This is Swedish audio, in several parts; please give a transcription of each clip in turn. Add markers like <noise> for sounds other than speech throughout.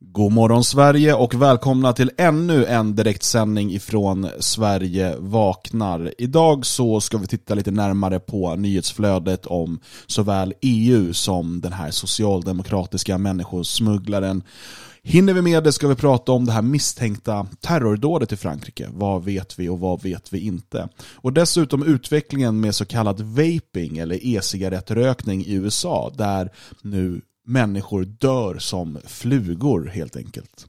God morgon Sverige och välkomna till ännu en direktsändning ifrån Sverige vaknar. Idag så ska vi titta lite närmare på nyhetsflödet om såväl EU som den här socialdemokratiska människosmugglaren. Hinner vi med det ska vi prata om det här misstänkta terrordådet i Frankrike. Vad vet vi och vad vet vi inte? Och dessutom utvecklingen med så kallad vaping eller e-cigarettrökning i USA där nu människor dör som flugor helt enkelt.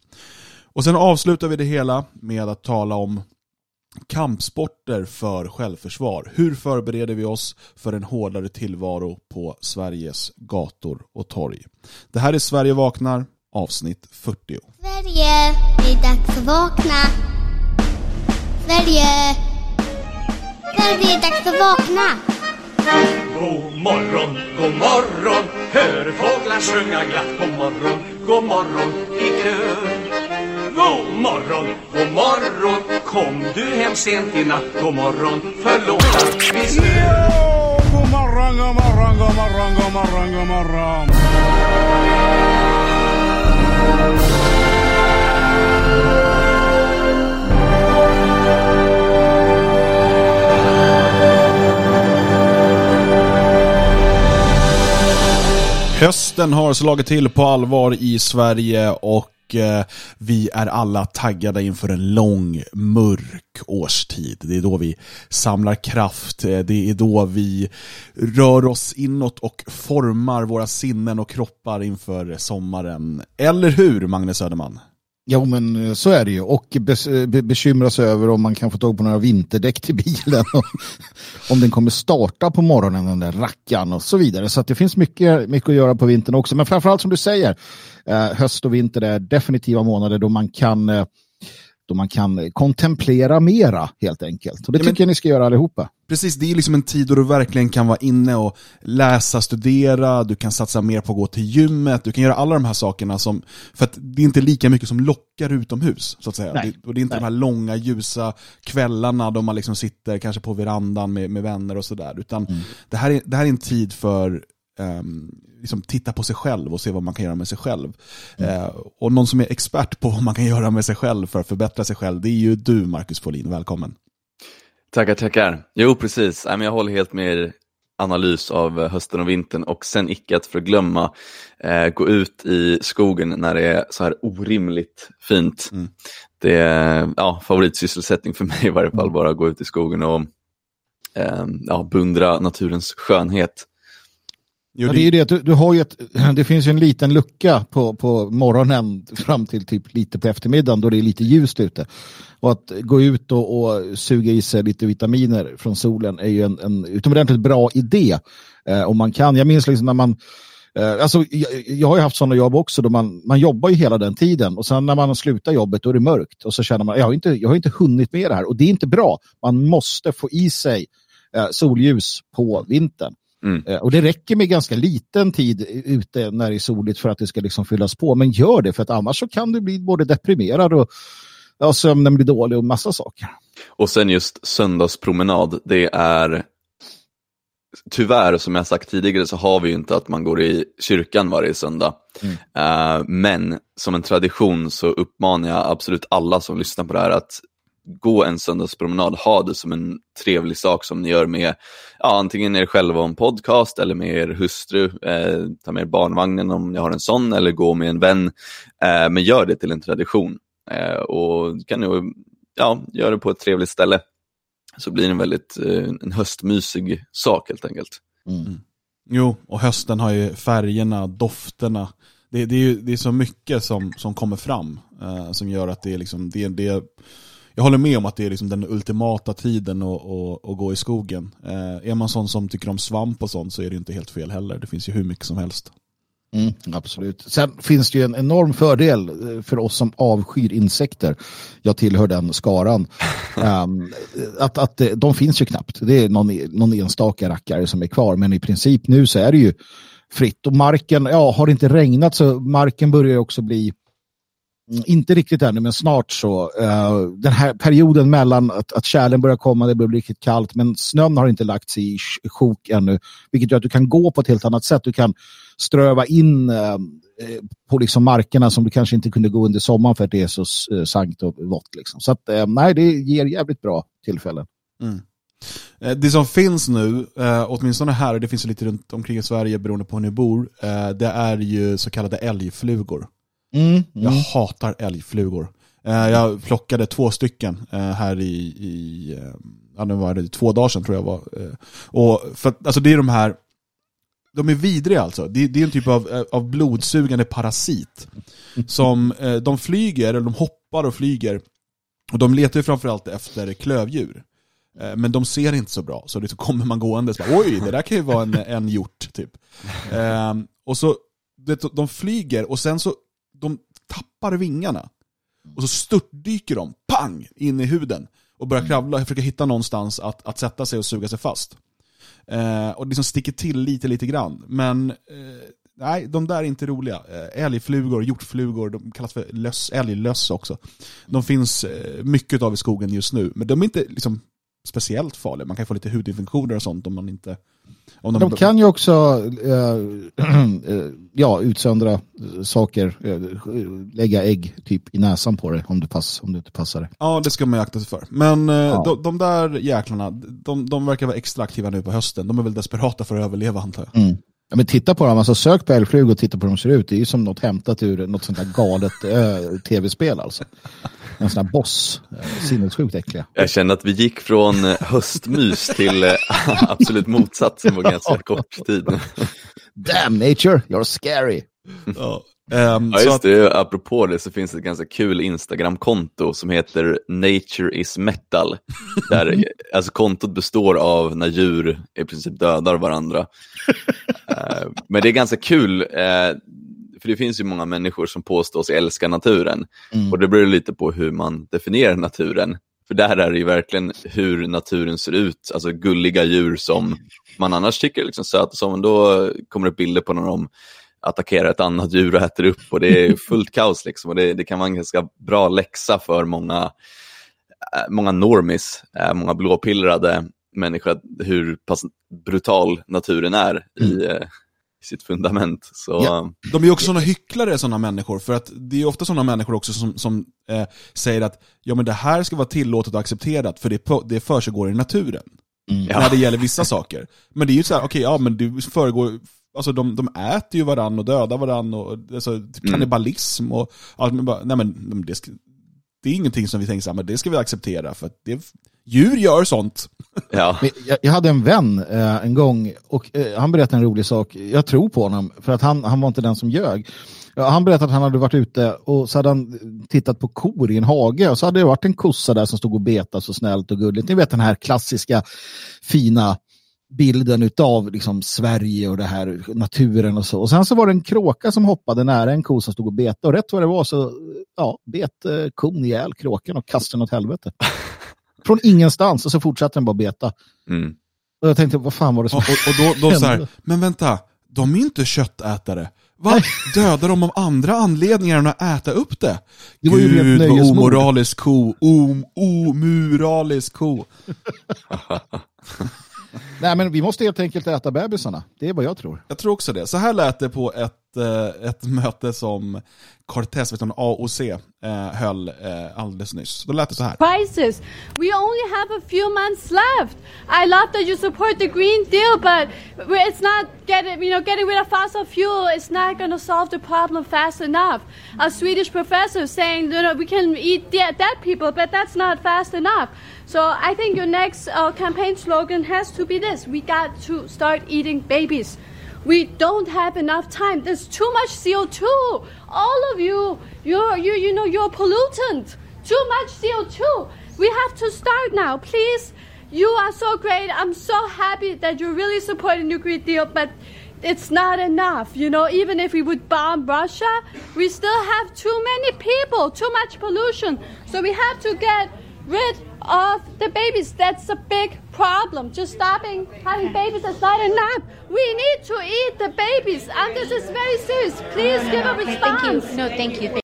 Och sen avslutar vi det hela med att tala om kampsporter för självförsvar. Hur förbereder vi oss för en hårdare tillvaro på Sveriges gator och torg? Det här är Sverige vaknar, avsnitt 40. Sverige, det är dags att vakna. Sverige, Sverige, det är dags att vakna. God morgon, god morgon Hör fåglar sjunga glatt. God morgon, god morgon i kör God morgon, god morgon Kom du hem sent i natt. God morgon, förlåt att vi stör God morgon, god morgon, god morgon, god morgon, god morgon. Hösten har slagit till på allvar i Sverige och eh, vi är alla taggade inför en lång, mörk årstid. Det är då vi samlar kraft, eh, det är då vi rör oss inåt och formar våra sinnen och kroppar inför sommaren. Eller hur, Magnus Söderman? Jo men eh, så är det ju. Och bes, be, bekymra sig över om man kan få tag på några vinterdäck till bilen <laughs> om den kommer starta på morgonen den där rackan och så vidare. Så det finns mycket, mycket att göra på vintern också. Men framförallt som du säger eh, höst och vinter är definitiva månader då man kan eh, då man kan kontemplera mera helt enkelt. Och det Ja, men- tycker jag ni ska göra allihopa. Precis, det är liksom en tid då du verkligen kan vara inne och läsa, studera, du kan satsa mer på att gå till gymmet, du kan göra alla de här sakerna som, för att det är inte lika mycket som lockar utomhus, så att säga. Nej. Det, och det är inte Nej. de här långa ljusa kvällarna då man liksom sitter kanske på verandan med, med vänner och sådär, utan Mm. det, här är, det här är en tid för um, liksom titta på sig själv och se vad man kan göra med sig själv. Mm. Eh, och någon som är expert på vad man kan göra med sig själv för att förbättra sig själv, det är ju du Marcus Folin, välkommen. Tackar, tackar. Jo, precis. Jag håller helt med er analys av hösten och vintern och sen icke att förglömma eh, gå ut i skogen när det är så här orimligt fint. Mm. Det är ja, favoritsysselsättning för mig i varje fall, bara gå ut i skogen och eh, ja, beundra naturens skönhet. Jo, Ja, det är ju det att du, du har ju ett, <clears throat> det finns ju en liten lucka på, på morgonen fram till typ lite på eftermiddagen då det är lite ljust ute. Och att gå ut och, och suga i sig lite vitaminer från solen är ju en, en utomordentligt bra idé. Eh, om man kan, jag minns liksom när man eh, Alltså, jag, jag har ju haft sådana jobb också då man, man jobbar ju hela den tiden och sen när man slutar jobbet då är det mörkt och så känner man jag har inte, jag har inte hunnit med det här och det är inte bra. Man måste få i sig eh, solljus på vintern. Mm. Eh, Och det räcker med ganska liten tid ute när det är soligt för att det ska liksom fyllas på. Men gör det för att annars så kan du bli både deprimerad och ja, sömnen blir dålig och massa saker. Och sen just söndagspromenad, det är tyvärr som jag sagt tidigare så har vi ju inte att man går i kyrkan varje söndag. Eh, men som en tradition så uppmanar jag absolut alla som lyssnar på det här att gå en söndagspromenad, ha det som en trevlig sak som ni gör med ja, antingen er själva en podcast eller med er hustru, eh, ta med er barnvagnen om ni har en sån eller gå med en vän. Eh, men gör det till en tradition eh, och kan ju ja, göra det på ett trevligt ställe så blir det en väldigt eh, en höstmysig sak helt enkelt. Jo, och hösten har ju färgerna, dofterna. Det, det, är, ju, det är så mycket som, som kommer fram eh, som gör att det är liksom, det, det, jag håller med om att det är liksom den ultimata tiden att, att, att gå i skogen. Eh, är man sån som tycker om svamp och sånt så är det inte helt fel heller. Det finns ju hur mycket som helst. Mm, absolut. Sen finns det ju en enorm fördel eh, för oss som avskyr insekter. Jag tillhör den skaran. <laughs> Ehm, att, att eh, de finns ju knappt. Det är någon, någon enstaka rackare som är kvar. Men i princip nu så är det ju fritt. Och marken, ja har det inte regnat så marken börjar också bli Mm, inte riktigt ännu, men snart så. Uh, den här perioden mellan att, att kärlen börjar komma, det börjar bli riktigt kallt, men snön har inte lagt sig i sjok ännu. Vilket gör att du kan gå på ett helt annat sätt. Du kan ströva in uh, på liksom markerna som du kanske inte kunde gå under sommaren för att det är så uh, sankt och vått. Liksom. Så att, nej, det ger jävligt bra tillfällen. Mm. Det som finns nu, åtminstone här, och det finns lite runt omkring i Sverige beroende på hur ni bor, det är ju så kallade älgflugor. Mm, mm, Jag hatar älgflugor. Eh, Jag plockade två stycken eh, här i, i eh, ja, nu var det två dagar sedan tror jag var. Eh, Och för att, alltså det är de här, de är vidriga alltså. Det, det är en typ av, eh, av blodsugande parasit. Som, eh, de flyger, eller de hoppar och flyger. Och de letar ju framförallt efter klövdjur. Eh, Men de ser inte så bra, så det så kommer man gående och bara, oj, det där kan ju vara en, en hjort. Typ. Eh, och så, de flyger och sen så, de tappar vingarna. Och så störtdyker de, pang, in i huden. Och börjar kravla och försöker hitta någonstans att, att sätta sig och suga sig fast. Eh, och liksom sticker till lite, lite grann. Men eh, nej, de där är inte roliga. Eh, älgflugor, hjortflugor, de kallas för löss, älglöss också. De finns eh, mycket av i skogen just nu, men de är inte liksom, speciellt farliga. Man kan få lite hudinfektioner och sånt om man inte... Om De kan ju också <clears throat> eh, ja, utsöndra saker, eh, lägga ägg typ i näsan på dig om det, pass, om det inte passar dig. Ja, det ska man ju akta sig för. Men Ja. de, de där jäklarna, de, de verkar vara extra aktiva nu på hösten. De är väl desperata för att överleva antar jag. Mm. Ja, men titta på dem, alltså sök på älgflugor och titta på hur de ser ut. Det är ju som något hämtat ur något sånt här galet eh, tv-spel alltså. En sån här boss, sinnessjukt äckliga. Jag känner att vi gick från eh, höstmys till eh, <laughs> absolut motsatsen på ganska kort tid. Damn nature, you're scary. Ja. Ehm, Ja just att, det, apropå det så finns det ett ganska kul Instagram-konto som heter Nature is metal. <laughs> Där, alltså kontot består av när djur i princip dödar varandra. <laughs> Eh, Men det är ganska kul, eh, för det finns ju många människor som påstår sig älska naturen. Mm. Och det beror lite på hur man definierar naturen. För där är det ju verkligen hur naturen ser ut, alltså gulliga djur som man annars tycker är liksom söta. Men då kommer det bilder på när de attackerar ett annat djur och äter upp och det är <laughs> fullt kaos. Liksom. Och det, det kan vara en ganska bra läxa för många, eh, många normis, eh, många blåpillrade människor, hur pass brutal naturen är i, eh, i sitt fundament. Så, Ja. de är också sådana hycklare, sådana människor. För att det är ofta sådana människor också som, som eh, säger att ja, men det här ska vara tillåtet och accepterat för det, det försiggår i naturen. Ja. När det gäller vissa saker. Men det är ju så här, okej, ja men det föregår, alltså de, de äter ju varann och dödar varann och alltså, typ Mm. kannibalism och allt. Men bara, nej men det, ska, det är ingenting som vi tänker så här, men det ska vi acceptera för att det, djur gör sånt. ja. <laughs> Jag, jag hade en vän eh, en gång och eh, han berättade en rolig sak. Jag tror på honom för att han, han var inte den som ljög. Ja, Han berättade att han hade varit ute och så hade han tittat på kor i en hage och så hade det varit en kossa där som stod och betade så snällt och gulligt. Ni vet den här klassiska fina bilden utav liksom Sverige och det här naturen och så. Och sen så var det en kråka som hoppade nära en ko som stod och betade och rätt vad det var så ja, bet eh, kon ihjäl kråkan och kastade den åt helvete. <laughs> Från ingenstans och så fortsatte den bara beta. Mm. Och jag tänkte, vad fan var det som Och, och, då, då så här, men vänta, de är inte köttätare. Va? <laughs> Dödar de av andra anledningar än att äta upp det? Det var ju Gud vad omoralisk ko. Om, omoralisk ko. <laughs> Nej, men vi måste helt enkelt äta bebisarna. Det är vad jag tror. Jag tror också det. Så här lät det på ett, eh, ett möte som Cortez, vet du, AOC, eh, höll eh, alldeles nyss. Då lät det så här. crisis. We only have a few months left. I love that you support the Green Deal, but it's not getting, you know, getting rid of fossil fuel is not going to solve the problem fast enough. A Swedish professor saying, you know, we can eat dead, people, but that's not fast enough. So I think your next uh, campaign slogan has to be this: We got to start eating babies. We don't have enough time. There's too much CO2. All of you, you're, you, you know, you're pollutant. Too much CO2. We have to start now, please. You are so great. I'm so happy that you're really supporting the Green Deal, but it's not enough. You know, even if we would bomb Russia, we still have too many people, too much pollution. So we have to get rid of the babies. That's a big problem. Just stopping having babies is not enough. We need to eat the babies, and this is very serious. Please give a Thank you. response. No, thank you. <laughs>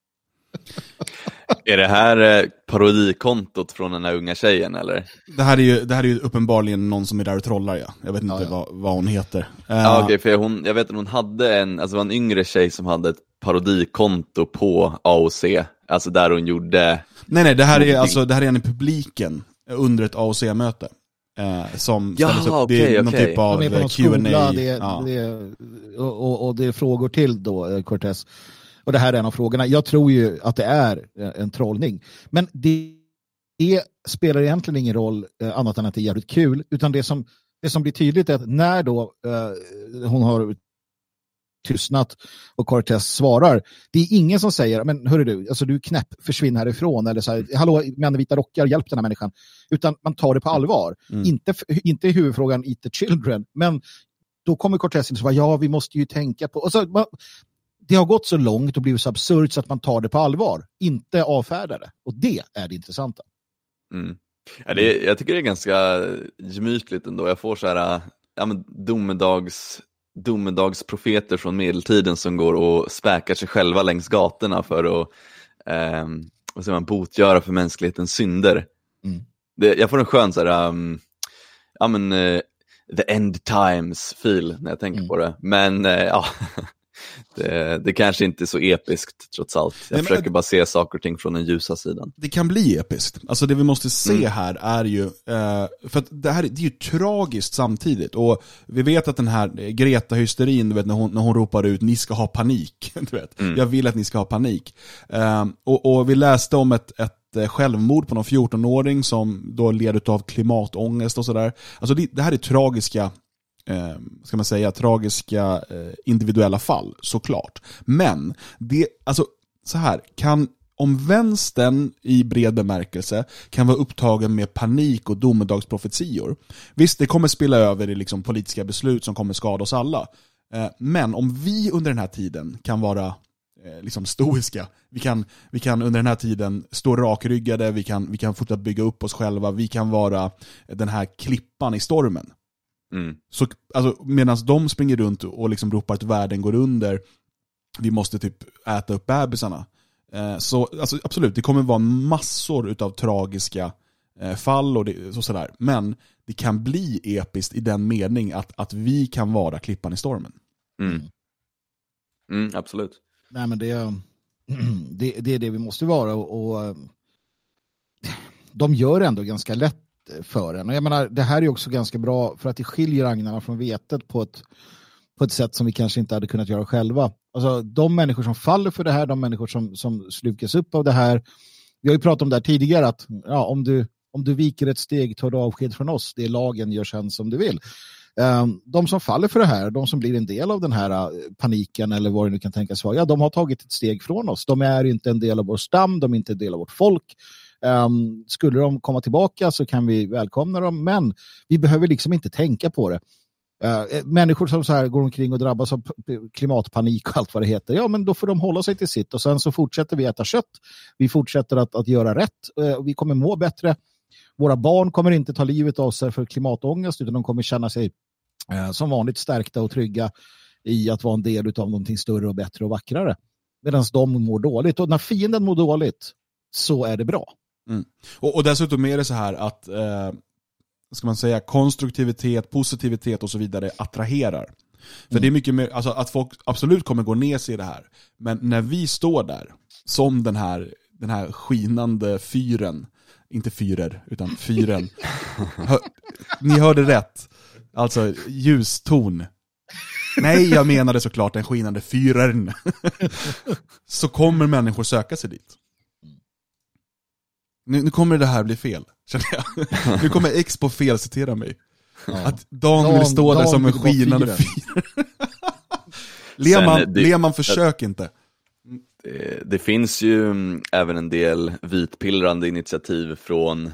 Är det här eh, parodikontot från den här unga tjejen eller? Det här är ju, det här är ju uppenbarligen någon som är där och trollar ja. Jag vet inte Ja, ja. Vad, vad hon heter. Ja, Eh, okej, för hon, jag vet att hon hade en, alltså det var en yngre tjej som hade ett parodikonto på AOC, alltså där hon gjorde, Nej nej, det här är alltså, det här är en i publiken under ett AOC-möte. Eh, som Jaha, ställdes upp, det okej, är någon okej. typ av De är på eh, någon Q&A. skola det, ja. det, och, och, och det är frågor till då, eh, Cortez. Och det här är en av frågorna. Jag tror ju att det är eh, en trollning. Men det, det spelar egentligen ingen roll eh, annat än att det är jävligt kul. Utan det som, det som blir tydligt är att när då eh, hon har tystnat och Cortez svarar, det är ingen som säger, men hörru du, alltså du är knäpp, försvinn härifrån, eller så här, hallå, män i vita rockar, hjälp den här människan. Utan man tar det på allvar. Mm. Inte, inte i huvudfrågan Eat the Children, men då kommer Cortez in och säger, ja, vi måste ju tänka på... Och så, man, det har gått så långt och blivit så absurt så att man tar det på allvar, inte avfärdar det. Och det är det intressanta. mm. ja, det, jag tycker det är ganska gemytligt ändå, jag får så här, ja men domedags, domedagsprofeter från medeltiden som går och späkar sig själva längs gatorna för att ehm, vad säger man, botgöra för mänsklighetens synder. Mm. Det, jag får en skön så här, um, ja men, eh, the end times feel när jag tänker Mm. på det. Men eh, ja, <laughs> det, det kanske inte är så episkt trots allt. Jag Nej, men- försöker bara se saker och ting från den ljusa sidan. det kan bli episkt. Alltså det vi måste se Mm. här är ju, eh, för att det här det är ju tragiskt samtidigt. Och vi vet att den här Greta-hysterin, du vet när hon, när hon ropar ut ni ska ha panik. <laughs> Du vet. Mm. Jag vill att ni ska ha panik. Eh, och, och vi läste om ett, ett eh, självmord på någon 14-åring som då led av klimatångest och sådär. Alltså det, det här är tragiska eh, ska man säga, tragiska eh, individuella fall, såklart. Men, det, alltså, så här, kan, om vänstern i bred bemärkelse kan vara upptagen med panik och domedagsprofetior, visst det kommer spilla över i liksom politiska beslut som kommer skada oss alla, eh, men om vi under den här tiden kan vara eh, liksom stoiska. Vi kan, vi kan under den här tiden stå rakryggade, vi kan, vi kan fortsätta bygga upp oss själva, vi kan vara den här klippan i stormen. Mm. Så, alltså, Medan de springer runt och liksom ropar att världen går under, vi måste typ äta upp bebisarna. Eh, så alltså, absolut, det kommer vara massor av tragiska eh, fall och, det, och sådär. Men det kan bli episkt i den mening att, att vi kan vara klippan i stormen. Mm. Mm, absolut. Nej, men det, <clears throat> det, det är det vi måste vara och, och eh, de gör ändå ganska lätt för en. Och jag menar, det här är också ganska bra för att det skiljer agnarna från vetet på ett, på ett sätt som vi kanske inte hade kunnat göra själva. Alltså de människor som faller för det här, de människor som, som slukas upp av det här. Vi har ju pratat om det här tidigare att ja, om, du, om du viker ett steg tar du avsked från oss. Det är lagen, gör sen som du vill. Ehm, de som faller för det här, de som blir en del av den här eh, paniken eller vad det nu kan tänkas vara, ja, de har tagit ett steg från oss. De är inte en del av vår stam, de är inte en del av vårt folk. Um, skulle de komma tillbaka så kan vi välkomna dem, men vi behöver liksom inte tänka på det. Uh, människor som så här går omkring och drabbas av klimatpanik och allt vad det heter, ja men då får de hålla sig till sitt och sen så fortsätter vi äta kött. Vi fortsätter att, att göra rätt, uh, vi kommer må bättre. Våra barn kommer inte ta livet av sig för klimatångest utan de kommer känna sig uh, som vanligt stärkta och trygga i att vara en del av någonting större och bättre och vackrare. Medan de mår dåligt. Och när fienden mår dåligt så är det bra. Och, och dessutom är det så här att eh, ska man säga, konstruktivitet, positivitet och så vidare attraherar. För det är mycket mer, alltså att folk absolut kommer gå ner sig i det här. Men när vi står där, som den här, den här skinande fyren, inte fyrer, utan fyren. <laughs> Hör, ni hörde rätt. Alltså ljuston. Nej, jag menade såklart den skinande fyren. <laughs> Så kommer människor söka sig dit. Nu, nu kommer det här bli fel, känner jag. <laughs> Nu kommer Expo felcitera mig. Att Dan Dan- vill stå där Dan som en skinande fyr. <laughs> Lehmann, Sen, det- Lehmann försök inte. Det, det finns ju mm, även en del vitpillrande initiativ från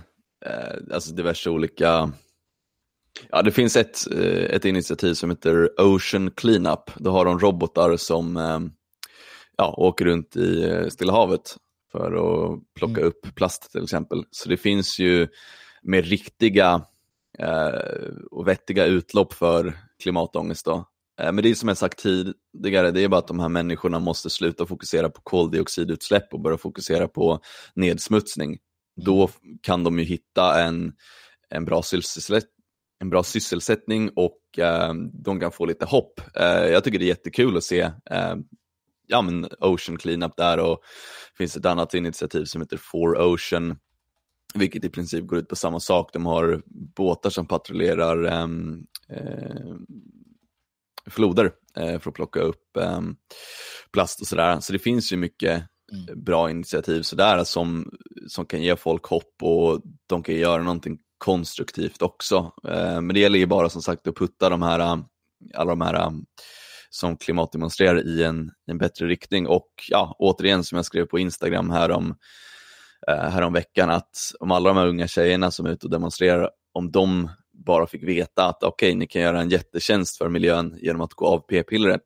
eh, alltså diverse olika Ja, det finns ett, eh, ett initiativ som heter Ocean Cleanup. Då har de robotar som eh, ja, åker runt i eh, Stilla havet för att plocka upp plast till exempel. Så det finns ju mer riktiga eh, och vettiga utlopp för klimatångest. Då. Eh, Men det är som jag sagt tidigare, det är bara att de här människorna måste sluta fokusera på koldioxidutsläpp och börja fokusera på nedsmutsning. Då f- kan de ju hitta en, en, bra, sysselsätt, en bra sysselsättning och eh, de kan få lite hopp. Eh, jag tycker det är jättekul att se eh, ja, men Ocean Cleanup där och finns ett annat initiativ som heter For Ocean vilket i princip går ut på samma sak. De har båtar som patrullerar ehm, eh, floder eh, för att plocka upp ehm, plast och sådär. Så det finns ju mycket bra initiativ sådär som, som kan ge folk hopp och de kan göra någonting konstruktivt också. Eh, men det gäller ju bara som sagt att putta de här, eh, alla de här eh, som klimatdemonstrerar i en, en bättre riktning och ja, återigen som jag skrev på Instagram här om eh, härom veckan att om alla de här unga tjejerna som är ute och demonstrerar, om de bara fick veta att okej, ni kan göra en jättetjänst för miljön genom att gå av p-pillret,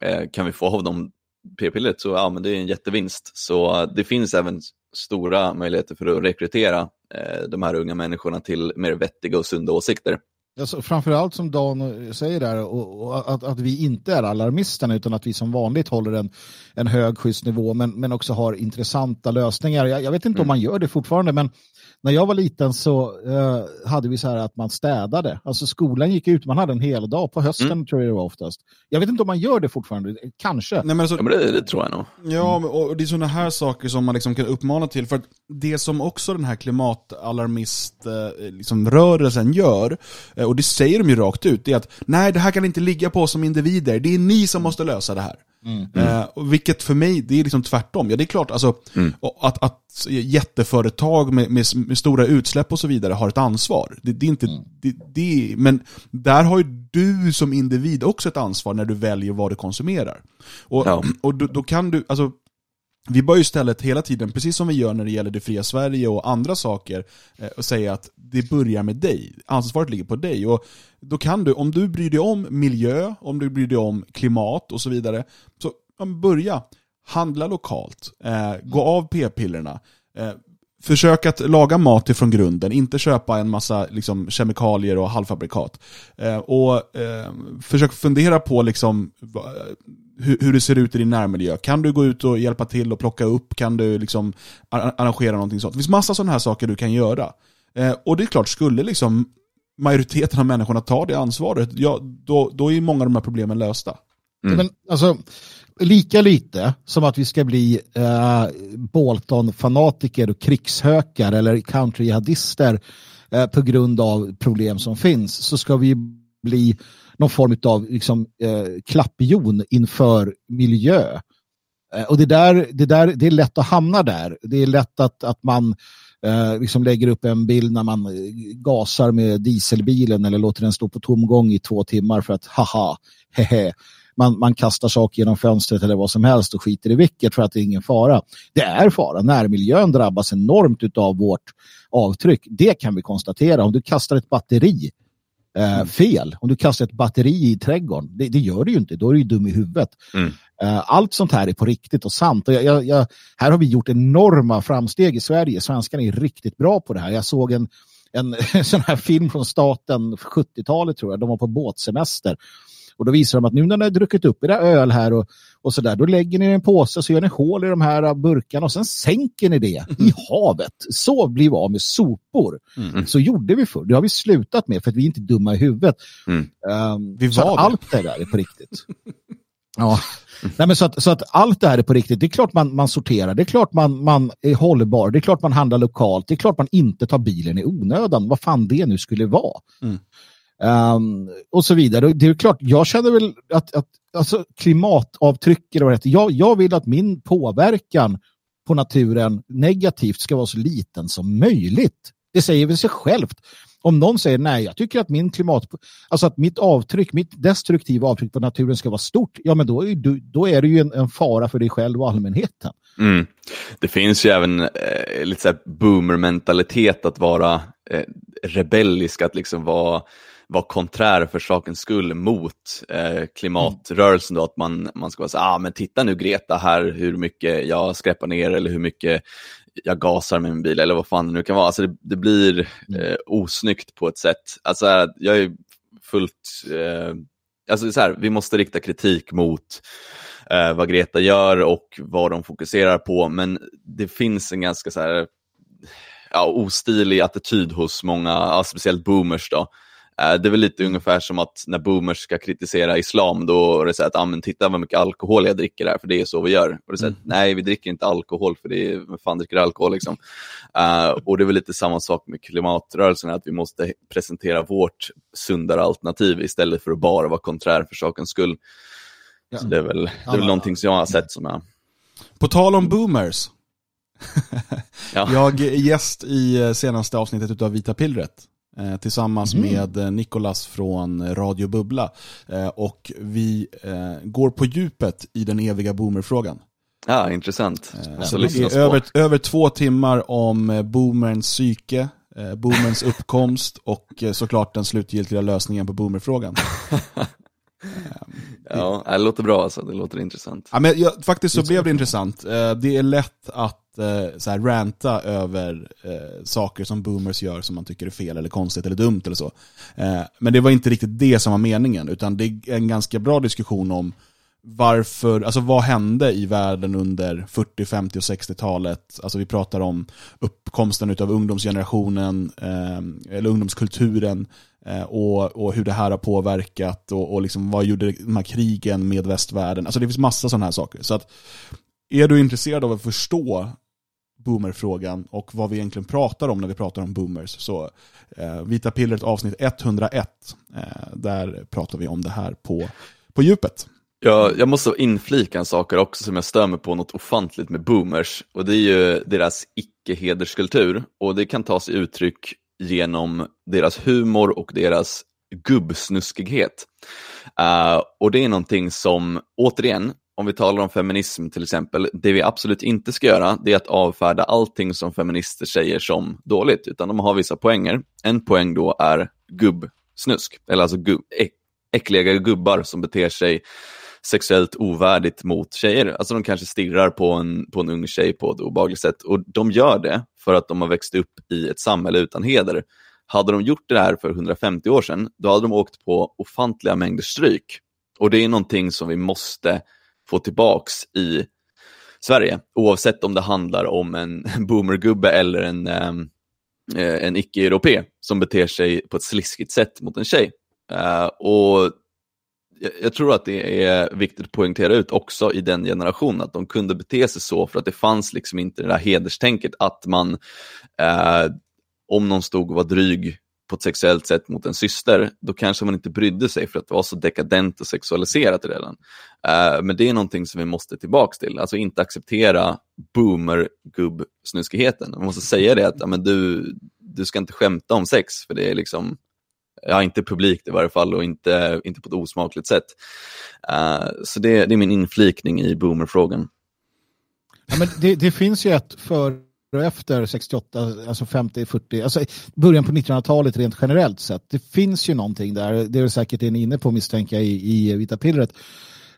eh, kan vi få av dem p-pillret så ja, men det är en jättevinst. Så eh, det finns även stora möjligheter för att rekrytera eh, de här unga människorna till mer vettiga och sunda åsikter. Alltså, framförallt som Dan säger där, och, och att, att vi inte är alarmisterna utan att vi som vanligt håller en, en hög skyddsnivå men, men också har intressanta lösningar. Jag, jag vet inte om man gör det fortfarande men när jag var liten så eh, hade vi så här att man städade. Alltså skolan gick ut, man hade en hel dag på hösten tror jag det var oftast. Jag vet inte om man gör det fortfarande, kanske. Nej, men alltså, Ja, men det, det tror jag nog. Ja, och det är sådana här saker som man liksom kan uppmana till. För att det som också den här klimatalarmiströrelsen liksom, rörelsen gör, eh, och det säger de ju rakt ut, det är att nej, det här kan inte ligga på oss som individer, det är ni som måste lösa det här. Eh, och vilket för mig, det är liksom tvärtom. Ja, det är klart, alltså, och att, att jätteföretag med, med, med stora utsläpp och så vidare har ett ansvar. Det, det är inte, det, det, men där har ju du som individ också ett ansvar när du väljer vad du konsumerar. Och, Ja. och då, då kan du, alltså, vi bör ju istället hela tiden, precis som vi gör när det gäller det fria Sverige och andra saker, eh, och säga att det börjar med dig. Ansvaret ligger på dig. Och då kan du, om du bryr dig om miljö, om du bryr dig om klimat och så vidare, så ja, börja. Handla lokalt. Eh, gå av p-pillerna. Eh, Försök att laga mat ifrån grunden, inte köpa en massa liksom, kemikalier och halvfabrikat. Eh, och eh, Försök fundera på liksom, va- hur, hur det ser ut i din närmiljö. Kan du gå ut och hjälpa till och plocka upp? Kan du liksom ar- arrangera någonting sånt? Det finns massa sådana här saker du kan göra. Eh, och det är klart, skulle liksom majoriteten av människorna ta det ansvaret, ja, då, då är ju många av de här problemen lösta. Men alltså, lika lite som att vi ska bli eh, Bolton-fanatiker och krigshökar eller countryjihadister eh, på grund av problem som finns så ska vi bli någon form av liksom, eh, klappjon inför miljö. Eh, och det, där, det, där, det är lätt att hamna där. Det är lätt att, att man eh, liksom lägger upp en bild när man eh, gasar med dieselbilen eller låter den stå på tomgång i två timmar för att haha, <laughs> hehe, man, man kastar saker genom fönstret eller vad som helst och skiter i vilket för att det är ingen fara. Det är fara. Närmiljön drabbas enormt av vårt avtryck. Det kan vi konstatera. Om du kastar ett batteri eh, fel, om du kastar ett batteri i trädgården, det, det gör du ju inte, då är du ju dum i huvudet. Mm. Eh, Allt sånt här är på riktigt och sant. Och jag, jag, jag, här har vi gjort enorma framsteg i Sverige. Svenskarna är riktigt bra på det här. Jag såg en, en <laughs> sån här film från staten, 70-talet tror jag, de var på båtsemester. Och då visar de att nu när ni har druckit upp era öl här och, och så där, då lägger ni en påse så gör ni hål i de här burkarna och sen sänker ni det i havet. Så blir vi av med sopor. Så gjorde vi förr. Det har vi slutat med för att vi är inte dumma i huvudet. Mm. Um, Vi var det. allt det där är på riktigt. Ja. Nej, men så, att, så att allt det här är på riktigt. Det är klart man, man sorterar, det är klart man, man är hållbar, det är klart man handlar lokalt, det är klart man inte tar bilen i onödan, vad fan det nu skulle vara. Mm. Um, och så vidare. Och Det är klart, jag känner väl att, att alltså, klimatavtryck, eller vad det heter, jag, jag vill att min påverkan på naturen negativt ska vara så liten som möjligt. Det säger väl sig självt. Om någon säger nej, jag tycker att min klimat, alltså att mitt avtryck, mitt destruktiva avtryck på naturen ska vara stort, ja men då är, du, då är det ju en, en fara för dig själv och allmänheten. Mm. Det finns ju även eh, lite så här boomer-mentalitet att vara eh, rebellisk, att liksom vara, vara konträr för sakens skull mot eh, klimatrörelsen. Då, att man, man ska vara så ah, men titta nu Greta här hur mycket jag skräpar ner eller hur mycket jag gasar med min bil eller vad fan det nu kan vara. Alltså det, det blir eh, osnyggt på ett sätt. Alltså jag är fullt eh, alltså så här, vi måste rikta kritik mot eh, vad Greta gör och vad de fokuserar på, men det finns en ganska så här, ja, ostilig attityd hos många, ja, speciellt boomers då. Eh, det är väl lite ungefär som att när boomers ska kritisera islam, då är det så att, ah, men titta vad mycket alkohol jag dricker här, för det är så vi gör. Och det är så här, Nej, vi dricker inte alkohol, för det är, vem fan dricker alkohol liksom? Eh, och det är väl lite samma sak med klimatrörelsen, att vi måste presentera vårt sundare alternativ istället för att bara vara konträr för sakens skull. Ja. Så det är väl, det är väl Ja. någonting som jag har sett som jag... På tal om boomers. Ja. <laughs> Jag är gäst i eh, senaste avsnittet utav Vita Pillret. Eh, tillsammans Mhm. med eh, Nikolas från Radio Bubbla. Eh, och vi eh, går på djupet i den eviga boomerfrågan. Ja, intressant. Eh, Så det är över, över två timmar om eh, boomerns psyke, eh, boomerns <laughs> uppkomst och eh, såklart den slutgiltiga lösningen på boomerfrågan. <laughs> <laughs> Ja, det låter bra alltså, det låter intressant. Ja, men jag, faktiskt så blev det intressant. Eh, Det är lätt att eh, så här, ranta över eh, saker som boomers gör som man tycker är fel eller konstigt eller dumt eller så. Eh, Men det var inte riktigt det som var meningen, utan det är en ganska bra diskussion om varför, alltså vad hände i världen under 40, 50 och 60-talet? Alltså vi pratar om uppkomsten av ungdomsgenerationen, eh, eller ungdomskulturen, Eh, och, och hur det här har påverkat, och, och liksom vad gjorde de här krigen med västvärlden? Alltså det finns massa sådana här saker. Så att, är du intresserad av att förstå boomerfrågan och vad vi egentligen pratar om när vi pratar om boomers, så eh, Vita pillret avsnitt 101, eh, där pratar vi om det här på, på djupet. Ja, jag måste inflika en sak här också som jag stör mig på något ofantligt med boomers. Och det är ju deras icke-hederskultur. Och det kan ta sig uttryck genom deras humor och deras gubbsnuskighet. Uh, och det är någonting som, återigen, om vi talar om feminism till exempel, det vi absolut inte ska göra, det är att avfärda allting som feminister säger som dåligt, utan de har vissa poänger. En poäng då är gubbsnusk, eller alltså gubb, äck, äckliga gubbar som beter sig sexuellt ovärdigt mot tjejer. Alltså de kanske stirrar på en, på en ung tjej på ett obehagligt sätt. Och de gör det för att de har växt upp i ett samhälle utan heder. Hade de gjort det här för 150 år sedan, då hade de åkt på ofantliga mängder stryk. Och det är någonting som vi måste få tillbaks i Sverige, oavsett om det handlar om en <laughs> boomergubbe eller en, ehm, eh, en icke-europé som beter sig på ett sliskigt sätt mot en tjej. Eh, och jag, tror att det är viktigt att poängtera ut också i den generationen att de kunde bete sig så för att det fanns liksom inte det där hederstänket att man, eh, om någon stod och var dryg på ett sexuellt sätt mot en syster, då kanske man inte brydde sig för att det var så dekadent och sexualiserat redan. Eh, men det är någonting som vi måste tillbaka till, alltså inte acceptera boomer-gubb-snuskigheten. Man måste säga det att ja, men du, du ska inte skämta om sex, för det är liksom ja, inte publikt i varje fall och inte, inte på ett osmakligt sätt. Eh, så det, det är min inflikning i boomerfrågan. Ja, men det, det finns ju ett före och efter 68, alltså 50, 40, alltså början på 1900-talet rent generellt sett. Det finns ju någonting där, det är säkert är ni inne på misstänka i, i Vita pillret.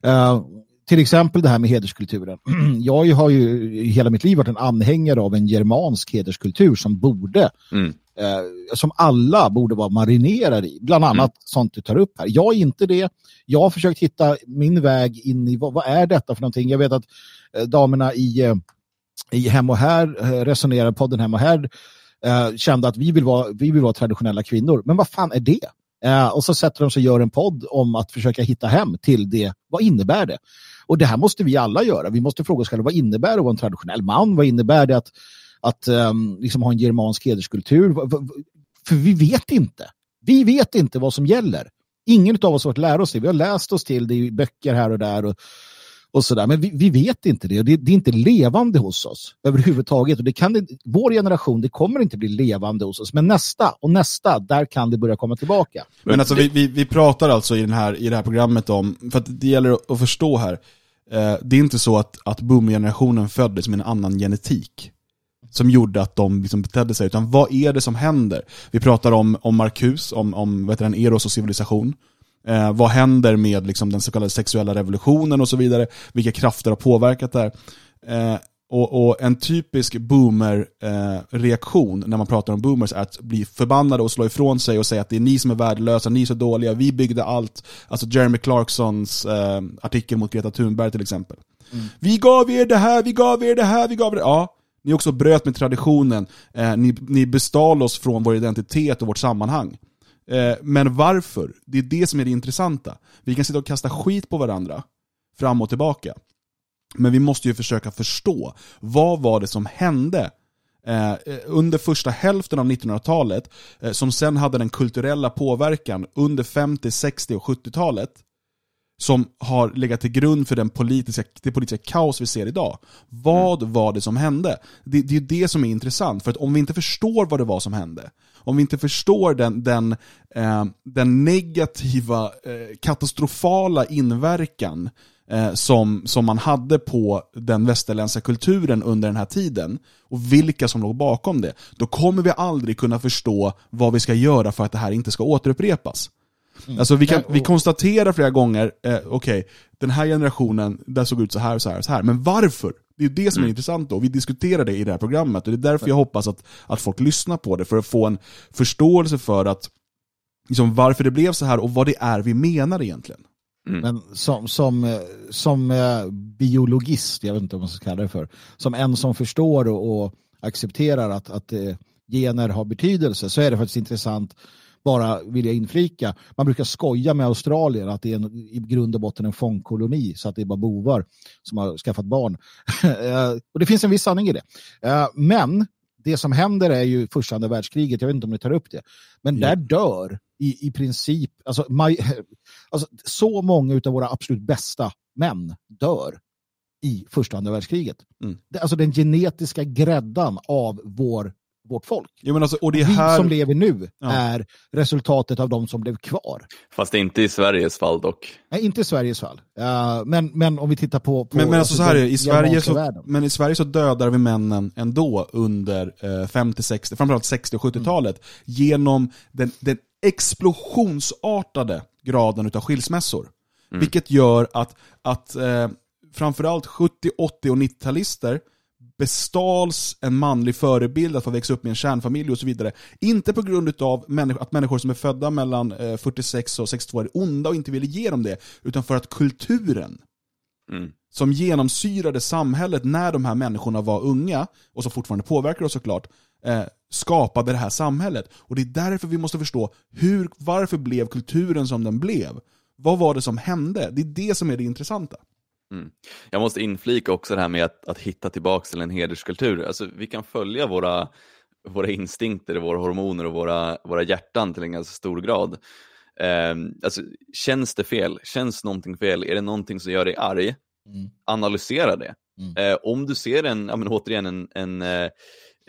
Uh, till exempel det här med hederskulturen. <clears throat> Jag har ju hela mitt liv varit en anhängare av en germansk hederskultur som borde Mm. Eh, som alla borde vara marinerade i. Bland annat sånt du tar upp här. Jag är inte det. Jag har försökt hitta min väg in i vad, vad är detta för någonting. Jag vet att eh, damerna i, eh, i Hem och Här eh, resonerar podden Hem och Här eh, kände att vi vill, vara, vi vill vara traditionella kvinnor. Men vad fan är det? Eh, och så sätter de sig och gör en podd om att försöka hitta hem till det. Vad innebär det? Och det här måste vi alla göra. Vi måste fråga oss själva, vad innebär det att vara en traditionell man? Vad innebär det att, att um, liksom ha en germansk hederskultur? För vi vet inte. Vi vet inte vad som gäller. Ingen av oss har fått lära oss det. Vi har läst oss till det i böcker här och där. Och, och sådär. Men vi, vi vet inte det. det. Det är inte levande hos oss överhuvudtaget. Och det kan det, vår generation, det kommer inte bli levande hos oss. Men nästa och nästa, där kan det börja komma tillbaka. Men alltså vi, vi, vi pratar alltså i, den här, i det här programmet om, för att det gäller att- förstå här, eh, det är inte så att, att boomgenerationen föddes med en annan genetik som gjorde att de liksom betedde sig, utan vad är det som händer? Vi pratar om, om Marcus, om, om vad heter den, Eros och civilisation. Eh, vad händer med liksom, den så kallade sexuella revolutionen och så vidare? Vilka krafter har påverkat det här? Eh, och, och en typisk boomer-reaktion när man pratar om boomers är att bli förbannade och slå ifrån sig och säga att det är ni som är värdelösa, ni är så dåliga, vi byggde allt. Alltså Jeremy Clarksons eh, artikel mot Greta Thunberg till exempel. Vi gav er det här, vi gav er det här, vi gav er det Ja, ni också bröt med traditionen, eh, ni, ni bestal oss från vår identitet och vårt sammanhang. Eh, men varför? Det är det som är det intressanta. Vi kan sitta och kasta skit på varandra, fram och tillbaka. Men vi måste ju försöka förstå, vad var det som hände eh, under första hälften av 1900-talet, eh, som sen hade den kulturella påverkan under 50, 60 och 70-talet, som har legat till grund för den politiska, det politiska kaos vi ser idag. Vad var det som hände? Det, det är det som är intressant, för att om vi inte förstår vad det var som hände, om vi inte förstår den, den, eh, den negativa, eh, katastrofala inverkan eh, som, som man hade på den västerländska kulturen under den här tiden, och vilka som låg bakom det, då kommer vi aldrig kunna förstå vad vi ska göra för att det här inte ska återupprepas. Alltså vi, kan, vi konstaterar flera gånger, eh, okej, den här generationen, där såg ut så här och så här och så här. Men varför? Det är det som är intressant då. Vi diskuterar det i det här programmet och det är därför jag hoppas att, att folk lyssnar på det, för att få en förståelse för att liksom, varför det blev så här och vad det är vi menar egentligen. Men som, som, som eh, biologist, jag vet inte vad man ska kalla det för, som en som förstår och, och accepterar att, att eh, gener har betydelse så är det faktiskt intressant bara vill jag inflika. Man brukar skoja med Australien att det är en, i grund och botten en fångkoloni så att det är bara bovar som har skaffat barn. <laughs> Eh, och det finns en viss sanning i det. Eh, Men det som händer är ju första andra världskriget, jag vet inte om ni tar upp det, men där dör i, i princip, alltså, maj, <laughs> alltså så många av våra absolut bästa män dör i första andra världskriget. Mm. Det, alltså den genetiska gräddan av vår, vårt folk. Jo, men alltså, och det är Vi här... som lever nu Ja. är resultatet av de som blev kvar. Fast inte i Sveriges fall dock. Nej, inte i Sveriges fall. Uh, men, men om vi tittar på... på Men, men alltså så här i Sverige så, världen. men i Sverige så dödar vi männen ändå under eh, 50, 60, framförallt 60 och 70-talet genom den, den explosionsartade graden utav skilsmässor. Vilket gör att, att eh, framförallt 70, 80 och 90-talister bestals en manlig förebild att få växa upp med en kärnfamilj och så vidare. Inte på grund av att människor som är födda mellan eh, 46 och 62 är onda och inte vill ge dem det, utan för att kulturen Mm. som genomsyrade samhället när de här människorna var unga, och som fortfarande påverkar oss såklart, eh, skapade det här samhället. Och det är därför vi måste förstå, hur, varför blev kulturen som den blev? Vad var det som hände? Det är det som är det intressanta. Jag måste inflika också det här med att, att hitta tillbaka till en hederskultur. Alltså, vi kan följa våra, våra instinkter, våra hormoner och våra, våra hjärtan till en ganska stor grad. Ehm, alltså, känns det fel? Känns någonting fel? Är det någonting som gör dig arg? Analysera det. Eh, om du ser en, ja, men återigen en, en eh,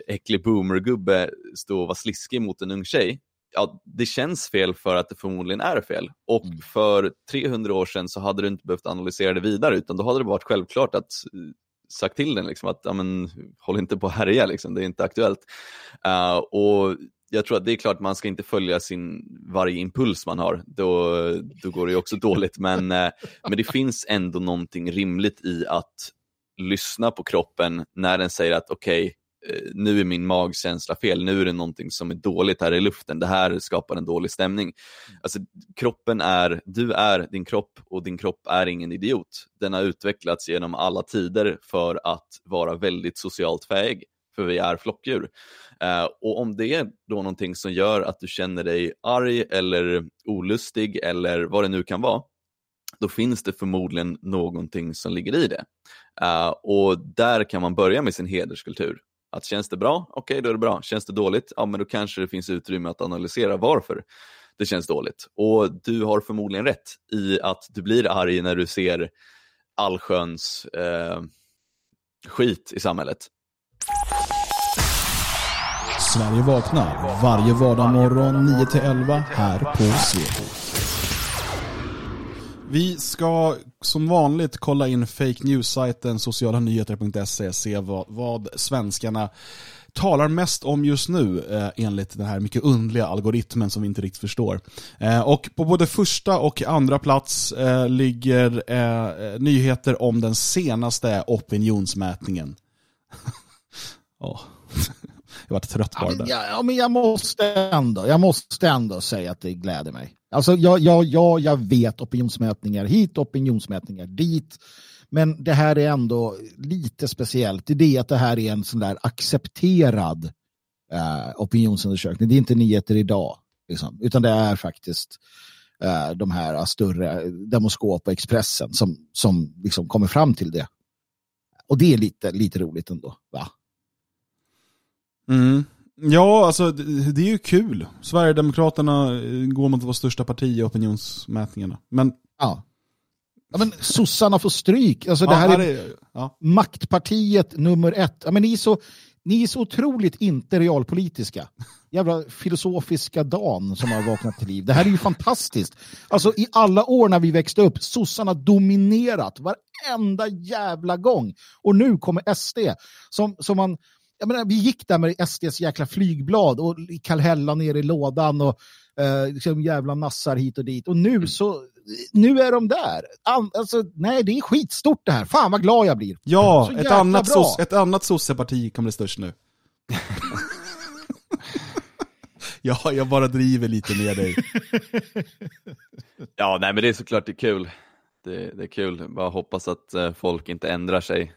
äcklig boomergubbe stå och vara sliskig mot en ung tjej, ja, det känns fel för att det förmodligen är fel. Och för 300 år sedan så hade du inte behövt analysera det vidare, utan då hade det varit självklart att eh, sagt till den liksom, att ja, men, håll inte på att härja, liksom, det är inte aktuellt. Eh, och jag tror att det är klart man ska inte följa sin varje impuls man har, då, då går det ju också dåligt. Men, eh, men det finns ändå någonting rimligt i att lyssna på kroppen när den säger att okej, eh, nu är min magkänsla fel, nu är det någonting som är dåligt här i luften, det här skapar en dålig stämning. Alltså, kroppen är, du är din kropp och din kropp är ingen idiot. Den har utvecklats genom alla tider för att vara väldigt socialt fähig, för vi är flockdjur. Eh, och om det är då någonting som gör att du känner dig arg eller olustig eller vad det nu kan vara, då finns det förmodligen någonting som ligger i det. Eh, och där kan man börja med sin hederskultur. Att känns det bra, okej då är det bra. Känns det dåligt, ja men då kanske det finns utrymme att analysera varför det känns dåligt. Och du har förmodligen rätt i att du blir arg när du ser allsköns eh, skit i samhället. Sverige vaknar varje vardagsmorgon 9-11 här på Svegot. Vi ska som vanligt kolla in fake news-sajten socialanyheter.se se vad, vad svenskarna talar mest om just nu eh, enligt den här mycket underliga algoritmen som vi inte riktigt förstår. Eh, och på både första och andra plats eh, ligger eh, nyheter om den senaste opinionsmätningen. <laughs> Ja. <laughs> Jag vart trött bara där. ja, men jag måste ändå, jag måste ändå säga att det gläder mig. Alltså, ja, ja, ja, jag vet opinionsmätningar hit, opinionsmätningar dit. Men det här är ändå lite speciellt. Det är det att det här är en sån där accepterad eh, opinionsundersökning. Det är inte nyheter idag. Liksom, utan det är faktiskt eh, de här större Demoskop och Expressen som, som liksom kommer fram till det. Och det är lite, lite roligt ändå. Va? Mm. Ja, alltså det, det är ju kul. Sverigedemokraterna eh, går mot att vara största parti i opinionsmätningarna. Men Ja. ja men sossarna får stryk. Alltså, det ja, här här är är, ja. maktpartiet nummer ett. Ja, men ni, är så, ni är så otroligt inte realpolitiska. Jävla filosofiska Dan som har vaknat till liv. Det här är ju fantastiskt. Alltså i alla år när vi växte upp, sossarna dominerat varenda jävla gång. Och nu kommer SD som, som man jag menar, vi gick där med SDs jäkla flygblad och Kallhälla ner i lådan och eh, liksom jävla nassar hit och dit. Och nu så, nu är de där. An, alltså, nej, det är skitstort det här. Fan vad glad jag blir. ja ett, annat sos, ett annat sosseparti kommer bli störst nu. <laughs> ja, jag bara driver lite med dig. Ja, nej men det är såklart det är kul. Det, det är kul, bara hoppas att eh, folk inte ändrar sig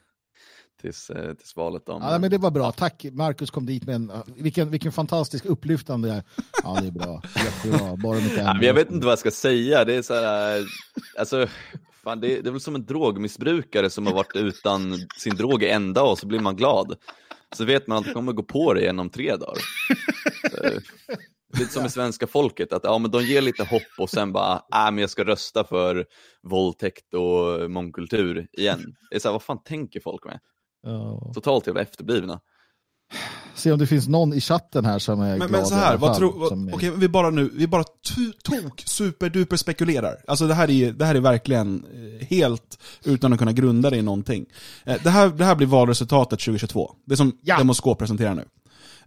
tills, eh, tills valet. Om, Ja, men det var bra. Tack. Marcus kom dit med en... Vilken, vilken fantastisk upplyftande... Ja, det är bra. Jättebra. Bara inte Ja, men jag vet inte vad jag ska säga. Det är så här, eh, alltså, fan, det, är, det är väl som en drogmissbrukare som har varit utan sin drog i en dag och så blir man glad. Så vet man att det kommer gå på det igen om tre dagar. Eh, Lite som med svenska folket, att ja, men de ger lite hopp och sen bara, äh, men jag ska rösta för våldtäkt och mångkultur igen. Det är så här, vad fan tänker folk med? Ja. Totalt jävla efterblivna. Se om det finns nån i chatten här som är Men, glad men så här, vad tror, okej, vi bara nu, vi bara tok superduper spekulerar. Alltså det här är, det här är verkligen eh, helt utan att kunna grunda det i någonting. Eh, Det här, det här blir valresultatet 2022. Det som Ja. Demoskop presenterar nu.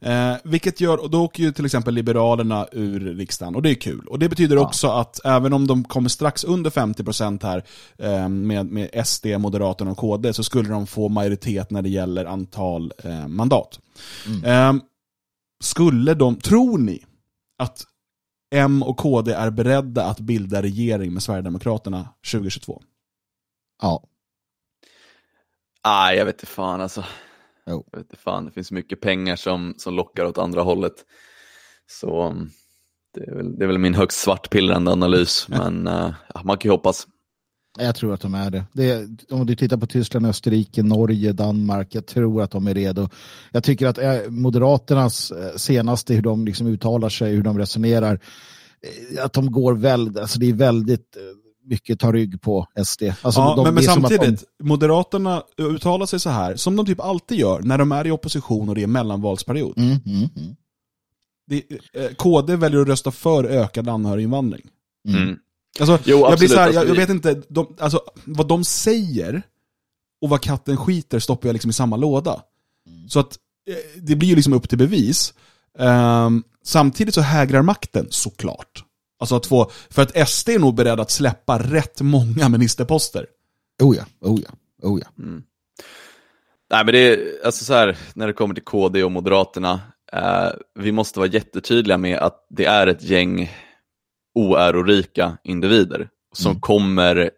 Eh, vilket gör, och då åker ju till exempel Liberalerna ur riksdagen, och det är kul. Och det betyder också att även om de kommer strax under 50% här eh, med, med SD, Moderaterna och KD, så skulle de få majoritet när det gäller antal eh, mandat. Eh, skulle de, tror ni att M och KD är beredda att bilda regering med Sverigedemokraterna 2022? Ja. Ah, jag vet inte fan alltså. Jo. Jag vet inte fan, det finns mycket pengar som, som lockar åt andra hållet. Så mm, det är väl, det är väl min högst svartpillrande analys, <laughs> men ja, man kan ju hoppas. Jag tror att de är det. det är, om du tittar på Tyskland, Österrike, Norge, Danmark, jag tror att de är redo. Jag tycker att eh, Moderaternas eh, senaste, hur de liksom uttalar sig, hur de resonerar, att de går väldigt, alltså det är väldigt mycket ta rygg på SD. Alltså ja, de, men, men samtidigt, Moderaterna uttalar sig så här, som de typ alltid gör när de är i opposition och det är mellanvalsperiod. De, mm, mm, mm. Det, eh, KD väljer att rösta för ökad anhöriginvandring. Mm. Mm. Alltså, Jo, jag, blir absolut, så här, alltså, jag, jag vi- vet inte, de, alltså, vad de säger och vad katten skiter stoppar jag liksom i samma låda. Så att eh, det blir ju liksom upp till bevis. Ehm, samtidigt så hägrar makten, såklart. Alltså att få, för att SD är nog beredd att släppa rätt många ministerposter. Oh ja, oh ja, oh ja. Nej men det är, alltså så här, när det kommer till KD och Moderaterna, eh, vi måste vara jättetydliga med att det är ett gäng oärorika individer som Mm. kommer,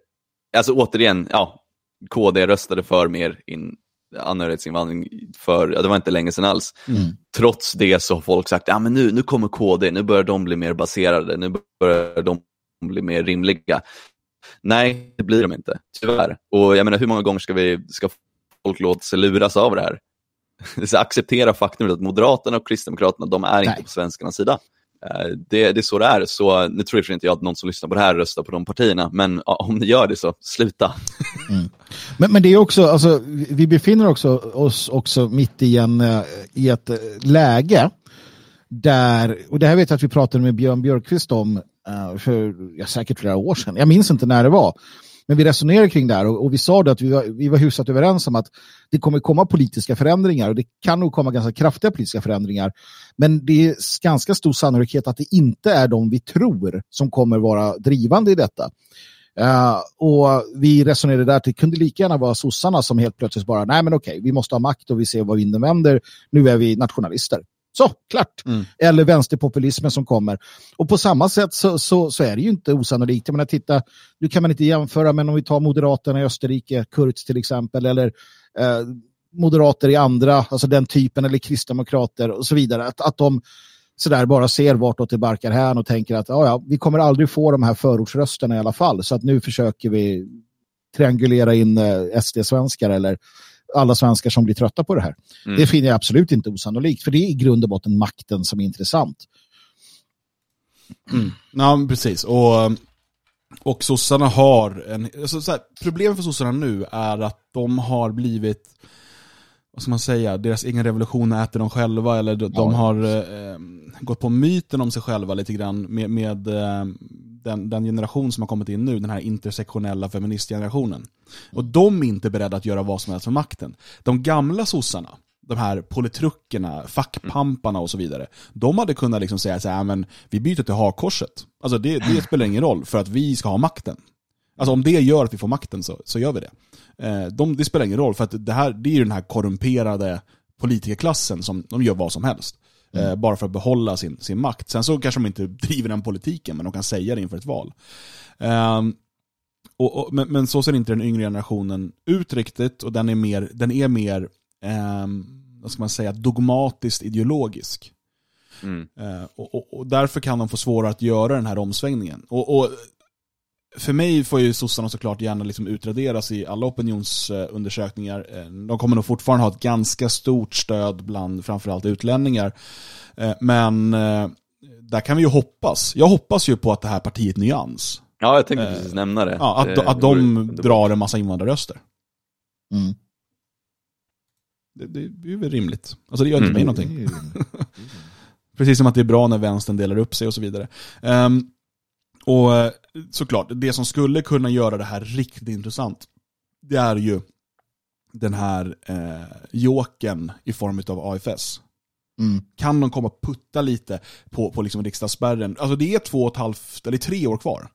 alltså återigen, ja, KD röstade för mer in, anhörighetsinvandring för, ja, det var inte länge sedan alls. Mm. Trots det så har folk sagt, ja men nu, nu kommer KD, nu börjar de bli mer baserade, nu börjar de bli mer rimliga. Nej, det blir de inte, tyvärr. Och jag menar, hur många gånger ska, vi, ska folk låta sig luras av det här? <laughs> Så acceptera faktumet att Moderaterna och Kristdemokraterna, de är Nej. inte på svenskarnas sida. Eh, Det, det är så det är. Så nu tror jag inte jag att någon som lyssnar på det här röstar på de partierna, men ja, om ni gör det så sluta. <laughs> Mm. Men, men det är också, alltså, vi befinner också, oss också mitt i, en, eh, i ett eh, läge där, och det här vet jag att vi pratade med Björn Björkqvist om eh, för ja, säkert flera år sedan. Jag minns inte när det var. Men vi resonerade kring det här och, och vi sa det att vi var, vi var hyfsat överens om att det kommer komma politiska förändringar och det kan nog komma ganska kraftiga politiska förändringar. Men det är ganska stor sannolikhet att det inte är de vi tror som kommer vara drivande i detta. Eh, och vi resonerade där att det kunde lika gärna vara sossarna som helt plötsligt bara, nej men okej, vi måste ha makt och vi ser vad vinden vänder, nu är vi nationalister. Så, klart. Mm. Eller vänsterpopulismen som kommer. Och på samma sätt så, så, så är det ju inte osannolikt. Jag menar, titta, nu kan man inte jämföra, men om vi tar Moderaterna i Österrike, Kurz till exempel, eller eh, moderater i andra, alltså den typen, eller kristdemokrater och så vidare, att, att de sådär bara ser vartåt det barkar här och tänker att ja, ja, vi kommer aldrig få de här förortsrösterna i alla fall, så att nu försöker vi triangulera in eh, SD-svenskar eller alla svenskar som blir trötta på det här. Mm. Det finner jag absolut inte osannolikt, för det är i grund och botten makten som är intressant. Ja, men precis. Och, och sossarna har en... Alltså, så här, problemet för sossarna nu är att de har blivit, vad ska man säga, deras egen revolution äter de själva, eller de, de har eh, gått på myten om sig själva lite grann med, med eh, den, den generation som har kommit in nu, den här intersektionella feministgenerationen. Och de är inte beredda att göra vad som helst för makten. De gamla sossarna, de här politruckerna, fackpamparna och så vidare, de hade kunnat liksom säga så här, men vi byter till hakkorset. Alltså det, det spelar ingen roll för att vi ska ha makten. Alltså om det gör att vi får makten så, så gör vi det. Eh, de, det spelar ingen roll för att det, här, det är ju den här korrumperade politikerklassen som de gör vad som helst. Eh, bara för att behålla sin, sin makt. Sen så kanske de inte driver den politiken, men de kan säga det inför ett val. Ehm, och, och, men, men så ser inte den yngre generationen ut riktigt och den är mer, den är mer ehm, vad ska man säga, dogmatiskt ideologisk. Mm. Eh, och, och, därför kan de få svårare att göra den här omsvängningen. Och för mig får ju sossarna såklart gärna liksom utraderas i alla opinionsundersökningar. Eh, De kommer nog fortfarande ha ett ganska stort stöd bland framförallt utlänningar. Eh, Men eh, där kan vi ju hoppas. Jag hoppas ju på att det här partiet Nyans, Ja, jag tänkte precis nämna det. ja, att, att de drar en massa invandrarröster. Mm. Det, det är väl rimligt. Alltså det gör inte Mm. mig någonting. <laughs> Precis som att det är bra när vänstern delar upp sig och så vidare. Ehm, och eh, såklart, det som skulle kunna göra det här riktigt intressant, det är ju den här eh, joken i form av AFS. Mm. Kan de komma och putta lite på, på liksom riksdagsspärren? Alltså det är två och ett halvt, eller tre år kvar.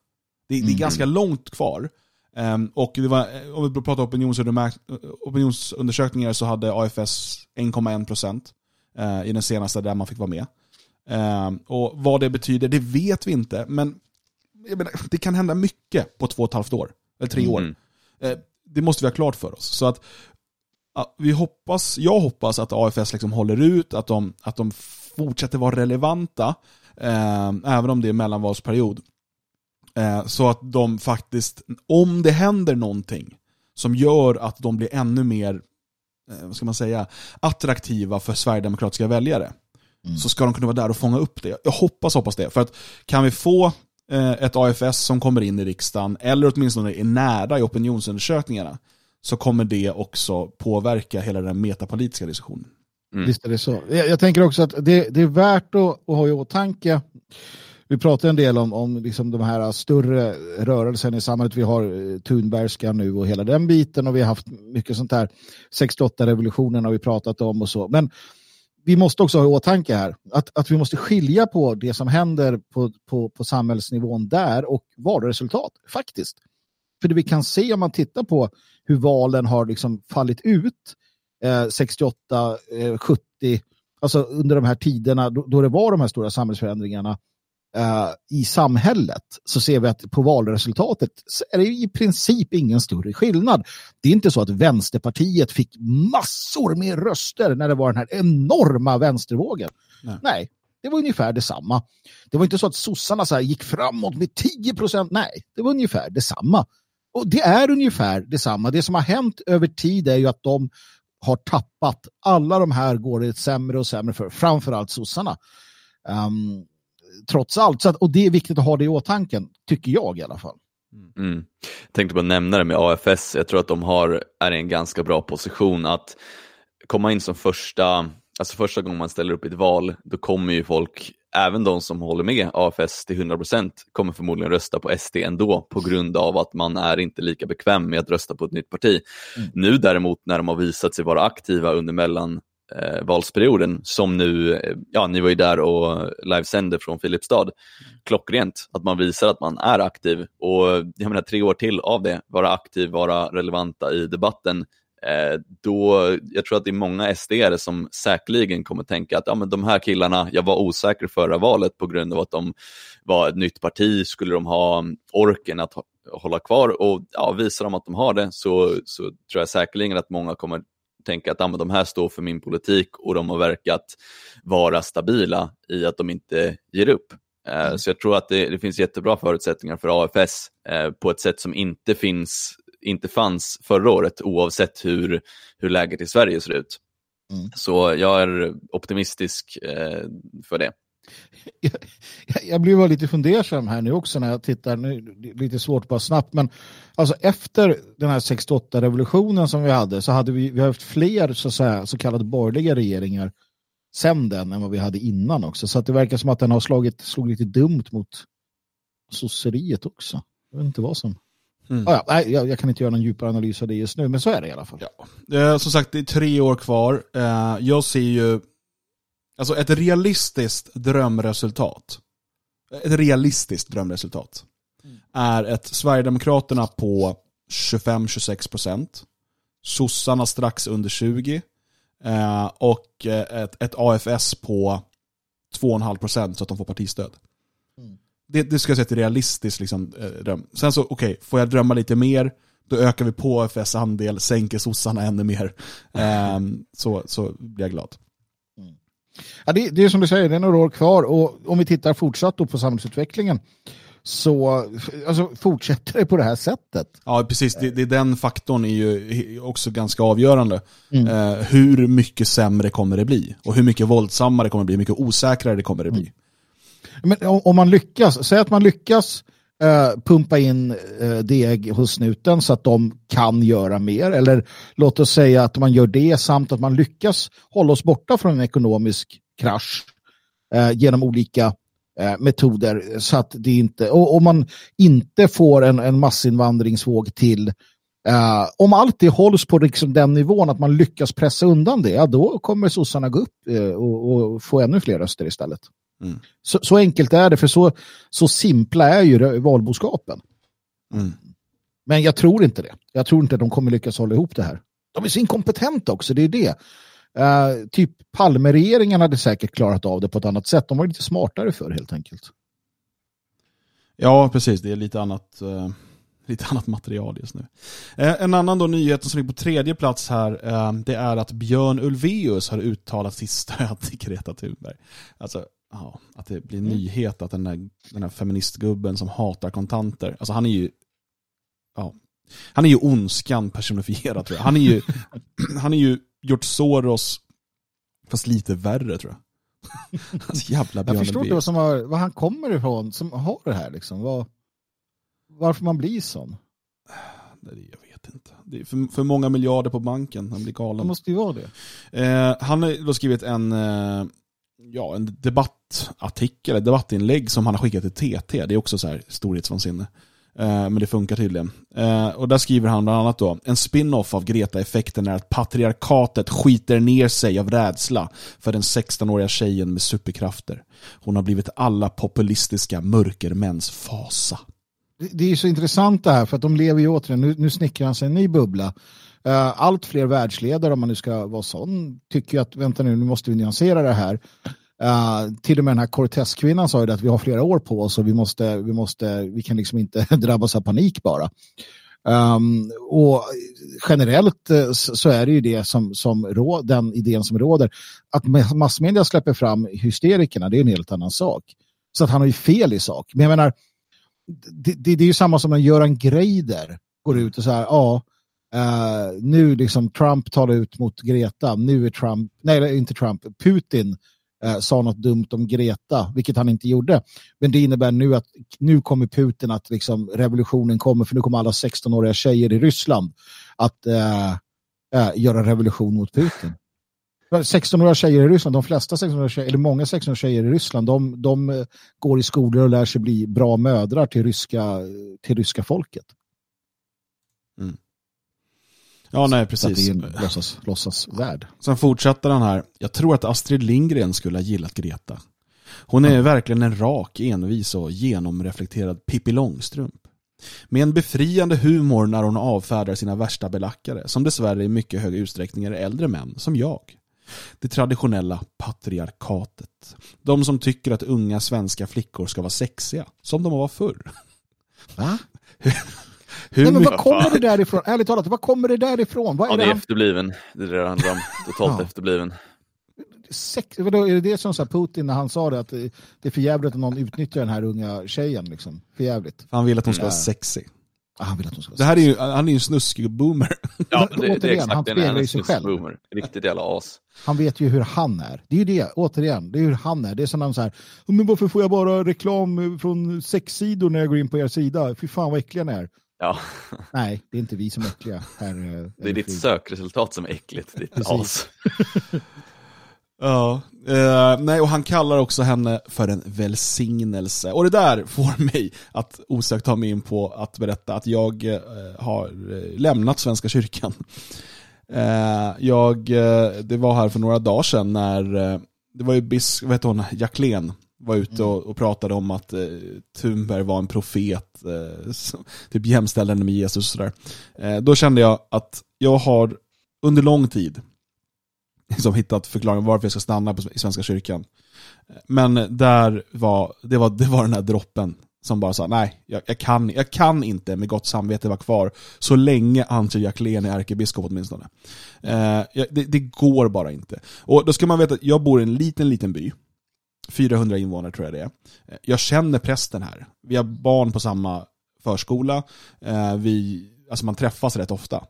Det, det är Mm. ganska långt kvar. Ehm, och det var, eh, om vi pratar opinionsundersökningar så hade AFS 1,1% eh, i den senaste där man fick vara med. Ehm, och vad det betyder, det vet vi inte. Men menar, det kan hända mycket på två och ett halvt år. Eller tre år. Mm. Eh, det måste vi ha klart för oss. Så att vi hoppas, jag hoppas att AFS liksom håller ut, att de, att de fortsätter vara relevanta, eh, även om det är mellanvalsperiod. Eh, så att de faktiskt, om det händer någonting som gör att de blir ännu mer, eh, vad ska man säga, attraktiva för sverigedemokratiska väljare, så ska de kunna vara där och fånga upp det. Jag hoppas, hoppas det. För att kan vi få ett AFS som kommer in i riksdagen, eller åtminstone är nära i opinionsundersökningarna, så kommer det också påverka hela den metapolitiska diskussionen. Mm. Visst är det så. Jag, jag tänker också att det, det är värt att, att ha i åtanke. Vi pratar en del om, om liksom de här större rörelserna i samhället. Vi har eh, Thunbergska nu och hela den biten och vi har haft mycket sånt här. 68-revolutionen har vi pratat om och så. Men vi måste också ha i åtanke här att, att vi måste skilja på det som händer på, på, på samhällsnivån där och valresultat faktiskt. För det vi kan se om man tittar på hur valen har liksom fallit ut eh, 68, eh, 70, alltså under de här tiderna då, då det var de här stora samhällsförändringarna eh, i samhället så ser vi att på valresultatet så är det i princip ingen större skillnad. Det är inte så att Vänsterpartiet fick massor med röster när det var den här enorma vänstervågen. Nej. Nej, det var ungefär detsamma. Det var inte så att sossarna så gick framåt med 10 procent. Nej, det var ungefär detsamma. Och det är ungefär detsamma. Det som har hänt över tid är ju att de har tappat. Alla de här går det sämre och sämre för, framförallt sossarna. Um, trots allt. Så att, och det är viktigt att ha det i åtanke, tycker jag i alla fall. Mm. Tänkte bara nämna det med AFS, jag tror att de har, är i en ganska bra position att komma in som första, alltså första gången man ställer upp i ett val, då kommer ju folk, även de som håller med AFS till 100% kommer förmodligen rösta på SD ändå på grund av att man är inte lika bekväm med att rösta på ett nytt parti. Nu däremot när de har visat sig vara aktiva under mellan eh, valsperioden som nu, eh, ja ni var ju där och livesände från Filipstad, klockrent att man visar att man är aktiv och jag menar tre år till av det, vara aktiv, vara relevanta i debatten, eh, då, jag tror att det är många sd som säkerligen kommer tänka att ja, men de här killarna, jag var osäker förra valet på grund av att de var ett nytt parti, skulle de ha orken att ha- hålla kvar? Och ja, visar de att de har det så, så tror jag säkerligen att många kommer tänka att ja, men de här står för min politik och de har verkat vara stabila i att de inte ger upp. Eh, Så jag tror att det, det finns jättebra förutsättningar för AFS eh, på ett sätt som inte, finns, inte fanns förra året oavsett hur, hur läget i Sverige ser ut. Mm. Så jag är optimistisk eh, för det. <laughs> jag, jag blir bara lite fundersam här nu också när jag tittar, nu, lite svårt bara snabbt, men alltså efter den här 68-revolutionen som vi hade så hade vi, vi haft fler så, säga, så kallade borgerliga regeringar sen den än vad vi hade innan också. Så det verkar som att den har slagit, slog lite dumt mot sosseriet också. Jag vet inte vad som... Mm. Ah, ja, nej, jag, jag kan inte göra någon djupare analys av det just nu, men så är det i alla fall. Ja. Eh, som sagt, det är tre år kvar. Eh, jag ser ju alltså ett realistiskt drömresultat. Ett realistiskt drömresultat är ett Sverigedemokraterna på 25-26 procent. Sossarna strax under 20. Eh, och eh, ett, ett AFS på 2,5 procent så att de får partistöd. Det, det ska jag säga ett realistiskt liksom, eh, dröm. Sen så, okej, får jag drömma lite mer, då ökar vi på AFS andel, sänker sossarna ännu mer. Ehm, så, så blir jag glad. Ja, det, det är som du säger, det är några år kvar och om vi tittar fortsatt på samhällsutvecklingen så alltså, fortsätter det på det här sättet. Ja, precis. Det, det, den faktorn är ju också ganska avgörande. Eh, hur mycket sämre kommer det bli? Och hur mycket våldsammare kommer det bli? Hur mycket osäkrare det kommer det bli? Men om, om man lyckas, säg att man lyckas Eh, pumpa in eh, deg hos snuten så att de kan göra mer. Eller låt oss säga att man gör det samt att man lyckas hålla oss borta från en ekonomisk krasch eh, genom olika eh, metoder så att det inte, och om man inte får en, en massinvandringsvåg till om allt det hålls på liksom den nivån att man lyckas pressa undan det, ja, då kommer sossarna gå upp och, och få ännu fler röster istället. Mm. Så, så enkelt är det, för så, så simpla är ju valboskapen. Mm. Men jag tror inte det. Jag tror inte att de kommer lyckas hålla ihop det här. De är så inkompetenta också, det är det. Uh, typ Palmeregeringen hade säkert klarat av det på ett annat sätt. De var lite smartare för helt enkelt. Ja, precis. Det är lite annat, eh, lite annat material just nu. Eh, en annan då nyhet som ligger på tredje plats här, det är att Björn Ulvaeus har uttalat sitt stöd till Greta Thunberg. Alltså, ja, att det blir nyhet att den där, den här feministgubben som hatar kontanter, alltså han är ju, ja, han är ju ondskan personifierad tror jag. Han är ju, <laughs> han är ju gjort Soros, fast lite värre tror jag. <laughs> Alltså jävla Björn Jag förstår inte vad, som har, vad han kommer ifrån som har det här. Liksom. Vad, varför man blir sån. Nej, Jag vet inte. Det är för, för många miljarder på banken. Han blir Det galen. måste ju vara det. Eh, han har då skrivit en, eh, ja, en debattartikel, ett debattinlägg som han har skickat till TT. Det är också så här storhetsvansinne. Eh, men det funkar tydligen. Eh, och där skriver han bland annat då, en spin-off av Greta-effekten är att patriarkatet skiter ner sig av rädsla för den 16-åriga tjejen med superkrafter. Hon har blivit alla populistiska mörkermäns fasa. Det, det är så intressant det här för att de lever ju återigen, nu, nu snickrar han sig en ny bubbla. Eh, allt fler världsledare, om man nu ska vara sån, tycker ju att vänta nu, nu måste vi nyansera det här. Uh, till och med den här Cortez-kvinnan sa ju det att vi har flera år på oss och vi måste, vi måste, vi kan liksom inte <laughs> drabbas av panik bara. Um, och generellt eh, så är det ju det som, som rå, den idén som råder. Att massmedia släpper fram hysterikerna, det är en helt annan sak. Så att han har ju fel i sak. Men jag menar, det, det, det är ju samma som när Göran Greider går ut och så här, ja, Uh, nu liksom Trump tar ut mot Greta, nu är Trump, nej inte Trump, Putin uh, sa något dumt om Greta, vilket han inte gjorde. Men det innebär nu att nu kommer Putin att liksom revolutionen kommer, för nu kommer alla 16-åriga tjejer i Ryssland att uh, göra revolution mot Putin. 16-åriga tjejer i Ryssland, de flesta 16-åriga tjejer, eller många 16-åriga tjejer i Ryssland, de, de går i skolor och lär sig bli bra mödrar till ryska, till ryska folket. Ja, nej, precis. det är en låtsas, låtsasvärld. Sen fortsätter han här. Jag tror att Astrid Lindgren skulle ha gillat Greta. Hon är verkligen en rak, envis och genomreflekterad Pippi Långstrump. Med en befriande humor när hon avfärdar sina värsta belackare, som dessvärre i mycket hög utsträckning är äldre män, som jag. Det traditionella patriarkatet. De som tycker att unga svenska flickor ska vara sexiga, som de var förr. Va? Hur Nej, men var kommer det därifrån? Ärligt talat, var kommer det därifrån? Vad är Ja, det det är han efterbliven. Det är det det handlar om. Totalt Ja. efterbliven. sex, vadå, är det det som sa Putin när han sa det att det är för jävligt att någon utnyttjar den här unga tjejen liksom? För jävligt. Han vill att hon ska vara sexig. Ah, han vill att hon ska vara Det här är ju, han är ju en snuskig boomer. Ja, <laughs> Men det, det är återigen, han exakt Han är ju sig själv. boomer. Riktigt jävla as. Han vet ju hur han är. Det är ju det, återigen. Det är hur han är. Det är som någon så här, men varför får jag bara reklam från sexsidor när jag går in på er sida? Fy fan vad äckliga ni är. Ja, Nej, det är inte vi som är äckliga. Här, det är ditt sökresultat som är äckligt, ditt as. <laughs> Ja, eh, nej och han kallar också henne för en välsignelse. Och det där får <laughs> mig att osökt ta mig in på att berätta att jag eh, har eh, lämnat Svenska kyrkan. Eh, jag, eh, det var här för några dagar sedan när, eh, det var ju bis, vad heter hon, Jacqueline var ute och, och pratade om att eh, Thunberg var en profet, eh, som, typ jämställde henne med Jesus och sådär. Eh, då kände jag att jag har under lång tid liksom hittat förklaringen varför jag ska stanna på, i Svenska kyrkan. Men där var, det, var, det var den här droppen som bara sa nej, jag, jag, kan, jag kan inte med gott samvete vara kvar så länge Antje Jacqueline är ärkebiskop åtminstone. Eh, det, det går bara inte. Och då ska man veta att jag bor i en liten, liten by. 400 invånare tror jag det är. Eh, Jag känner prästen här. Vi har barn på samma förskola. Eh, vi, alltså man träffas rätt ofta.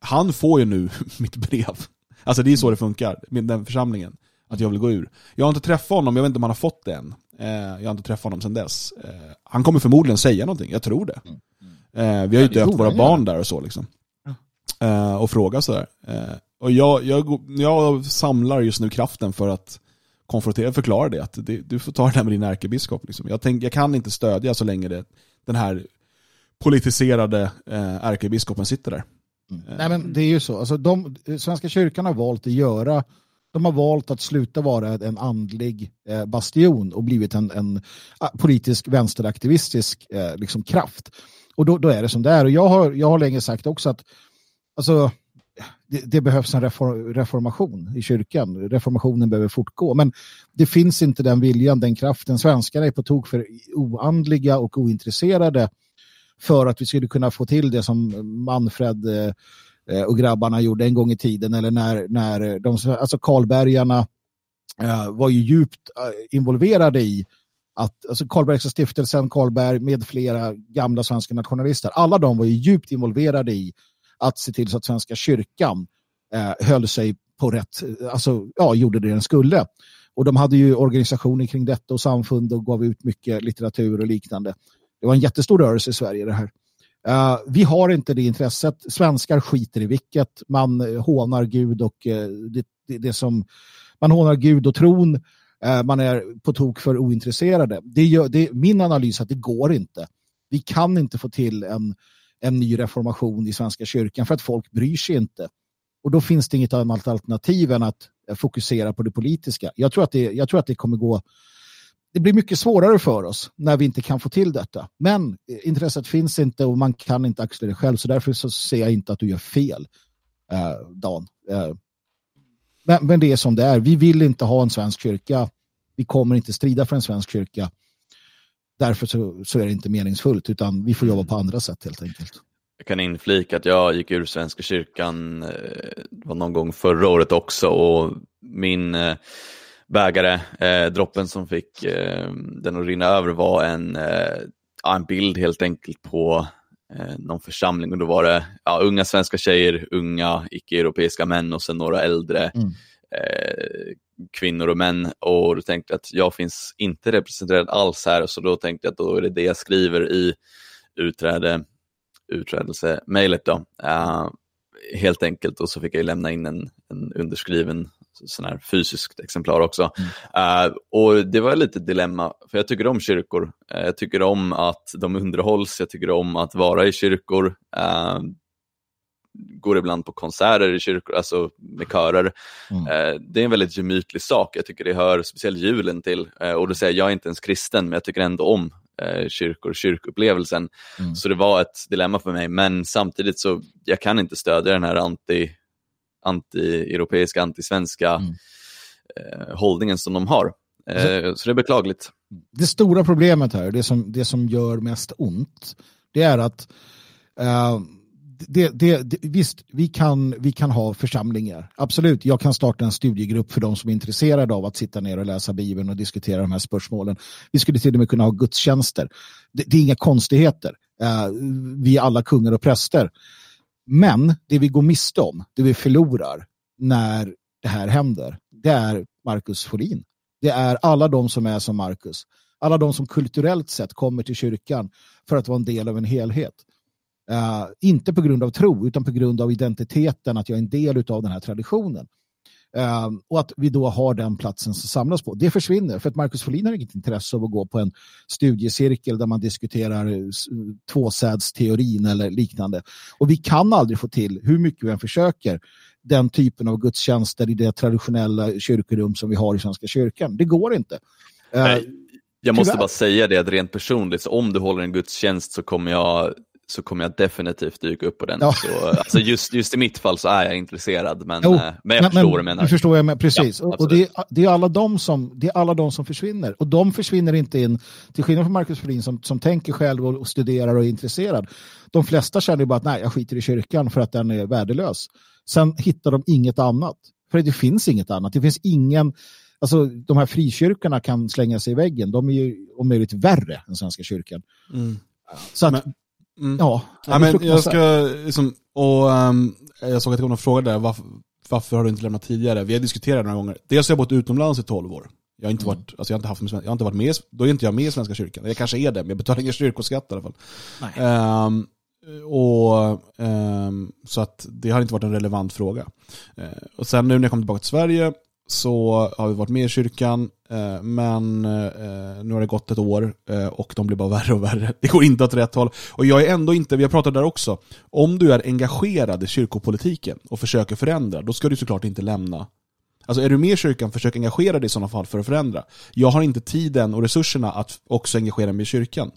Han får ju nu <laughs> mitt brev. Alltså det är så det funkar med den församlingen. Att jag vill gå ur. Jag har inte träffat honom, jag vet inte om han har fått det än. Eh, Jag har inte träffat honom sedan dess. Han kommer förmodligen säga någonting, jag tror det. Eh, Vi har ju döpt våra barn där och så liksom. Och fråga sådär. Och jag, jag, jag samlar just nu kraften för att konfrontera och förklara det. Att det, du får ta det där med din ärkebiskop. Liksom. Jag, tänk, jag kan inte stödja så länge det, den här politiserade eh, ärkebiskopen sitter där. Nej men det är ju så. Alltså, de, Svenska kyrkan har valt att göra de har valt att sluta vara en andlig eh, bastion och blivit en, en ah, politisk vänsteraktivistisk eh, liksom kraft. Och då, då är det som det är. Och jag har, jag har länge sagt också att alltså, det, det behövs en reform, reformation i kyrkan. Reformationen behöver fortgå. Men det finns inte den viljan, den kraften. Svenskarna är på tok för oandliga och ointresserade för att vi skulle kunna få till det som Manfred eh, och grabbarna gjorde en gång i tiden eller när, när de, alltså Karlbergarna eh, var ju djupt eh, involverade i att, alltså Karlbergska stiftelsen, Karlberg med flera gamla svenska nationalister, alla de var ju djupt involverade i att se till så att Svenska kyrkan eh, höll sig på rätt, eh, alltså ja, gjorde det den skulle. Och de hade ju organisationer kring detta och samfund och gav ut mycket litteratur och liknande. Det var en jättestor rörelse i Sverige det här. Uh, vi har inte det intresset. Svenskar skiter i vilket. Man uh, hånar Gud och uh, det, det, det som man hånar Gud och tron. Uh, man är på tok för ointresserade. Det gör, det, min analys är att det går inte. Vi kan inte få till en, en ny reformation i Svenska kyrkan för att folk bryr sig inte. Och då finns det inget annat alternativ än att eh, fokusera på det politiska. Jag tror att det, jag tror att det kommer gå det blir mycket svårare för oss när vi inte kan få till detta. Men eh, intresset finns inte och man kan inte axla det själv. Så därför så ser jag inte att du gör fel, eh, Dan. Eh, men, men det är som det är. Vi vill inte ha en svensk kyrka. Vi kommer inte strida för en svensk kyrka. Därför så, så är det inte meningsfullt, utan vi får jobba på andra sätt helt enkelt. Jag kan inflika att jag gick ur Svenska kyrkan eh, var någon gång förra året också och min eh, bägare, eh, droppen som fick eh, den att rinna över var en, eh, en bild helt enkelt på eh, någon församling och då var det ja, unga svenska tjejer, unga icke-europeiska män och sen några äldre Mm. Eh, kvinnor och män och då tänkte jag att jag finns inte representerad alls här så då tänkte jag att då är det det jag skriver i utträde, utträdelsemejlet då. Eh, helt enkelt och så fick jag lämna in en, en underskriven sån här fysiskt exemplar också. Eh, och det var lite dilemma, för jag tycker om kyrkor. Eh, jag tycker om att de underhålls, jag tycker om att vara i kyrkor. Eh, går ibland på konserter i kyrkor, alltså med körer. Mm. Eh, det är en väldigt gemytlig sak, jag tycker det hör speciellt julen till. Eh, och då säger jag, jag är inte ens kristen, men jag tycker ändå om eh, kyrkor, kyrkupplevelsen. Mm. Så det var ett dilemma för mig, men samtidigt så jag kan inte stödja den här anti, anti-europeiska, anti-svenska Mm. eh, hållningen som de har. Eh, så det är beklagligt. det stora problemet här, det som, det som gör mest ont, det är att eh, det, det, det, visst, vi kan, vi kan ha församlingar. Absolut, jag kan starta en studiegrupp för de som är intresserade av att sitta ner och läsa Bibeln och diskutera de här spörsmålen. Vi skulle till och med kunna ha gudstjänster. Det, det är inga konstigheter. Uh, vi är alla kungar och präster. Men det vi går miste om, det vi förlorar när det här händer, det är Marcus Folin. Det är alla de som är som Marcus. Alla de som kulturellt sett kommer till kyrkan för att vara en del av en helhet. Eh, inte på grund av tro, utan på grund av identiteten, att jag är en del av den här traditionen. Eh, och att vi då har den platsen som samlas på. Det försvinner, för att Marcus Folin har inget intresse av att gå på en studiecirkel där man diskuterar eh, tvåsädsteorin eller liknande. Och vi kan aldrig få till, hur mycket vi än försöker, den typen av gudstjänster i det traditionella kyrkorum som vi har i Svenska kyrkan. Det går inte. Nej, Jag måste tyvärr. bara säga det att rent personligt, så om du håller en gudstjänst så kommer jag, så kommer jag definitivt dyka upp på den. Ja. Så, alltså just, just i mitt fall så är jag intresserad, men, Jo, eh, men jag förstår vad du menar. Du förstår jag menar, precis. Ja, och det, är- det, är alla de som, det är alla de som försvinner. Och de försvinner inte in, till skillnad från Marcus Folin som, som tänker själv och, och studerar och är intresserad. De flesta känner ju bara att nej, jag skiter i kyrkan för att den är värdelös. Sen hittar de inget annat. För det finns inget annat. Det finns ingen, alltså de här frikyrkorna kan slänga sig i väggen. De är ju om möjligt värre än Svenska kyrkan. Så att, Men- Mm. ja. Ja, men jag ska, liksom, och ehm, jag såg att det kom någon fråga där, varför, varför har du inte lämnat tidigare? Vi har diskuterat några gånger. Dels har jag bott utomlands i 12 år. Jag har inte Mm. varit, alltså jag har inte haft, med sven- jag har inte varit med, då är inte jag med i Svenska kyrkan. Jag kanske är det, men jag betalar ingen kyrkoskatt i alla fall. Ehm, och, ehm, så att det har inte varit en relevant fråga. Eh, och sen nu när jag kom tillbaka till Sverige så har vi varit med i kyrkan, eh, men eh, nu har det gått ett år eh, och de blir bara <laughs> värre och värre. Det går inte åt rätt håll. Och jag är ändå inte, vi har pratat där också, om du är engagerad i kyrkopolitiken och försöker förändra, då ska du såklart inte lämna Alltså är du med i kyrkan, försök engagera dig i sådana fall för att förändra. Jag har inte tiden och resurserna att också engagera mig i kyrkan.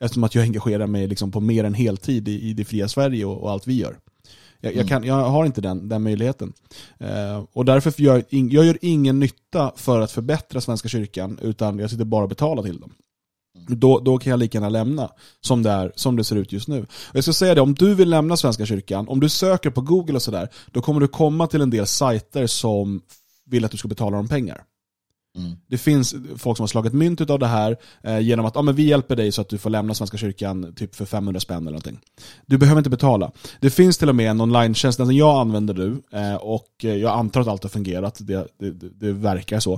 Eftersom att jag engagerar mig liksom på mer än heltid i, i det fria Sverige och, och allt vi gör. Jag, jag, kan, jag har inte den, den möjligheten. Eh, och därför gör jag, in, jag gör ingen nytta för att förbättra Svenska kyrkan, utan jag sitter bara och betalar till dem. Då, då kan jag lika gärna lämna, som det, är, som det ser ut just nu. Och jag ska säga det, om du vill lämna Svenska kyrkan, om du söker på Google och sådär, då kommer du komma till en del sajter som vill att du ska betala dem pengar. Mm. Det finns folk som har slagit mynt av det här eh, genom att ah, men vi hjälper dig så att du får lämna Svenska kyrkan typ för 500 spänn eller någonting. Du behöver inte betala. Det finns till och med en online-tjänst, den som jag använder nu, eh, och eh, jag antar att allt har fungerat, det, det, det, verkar så.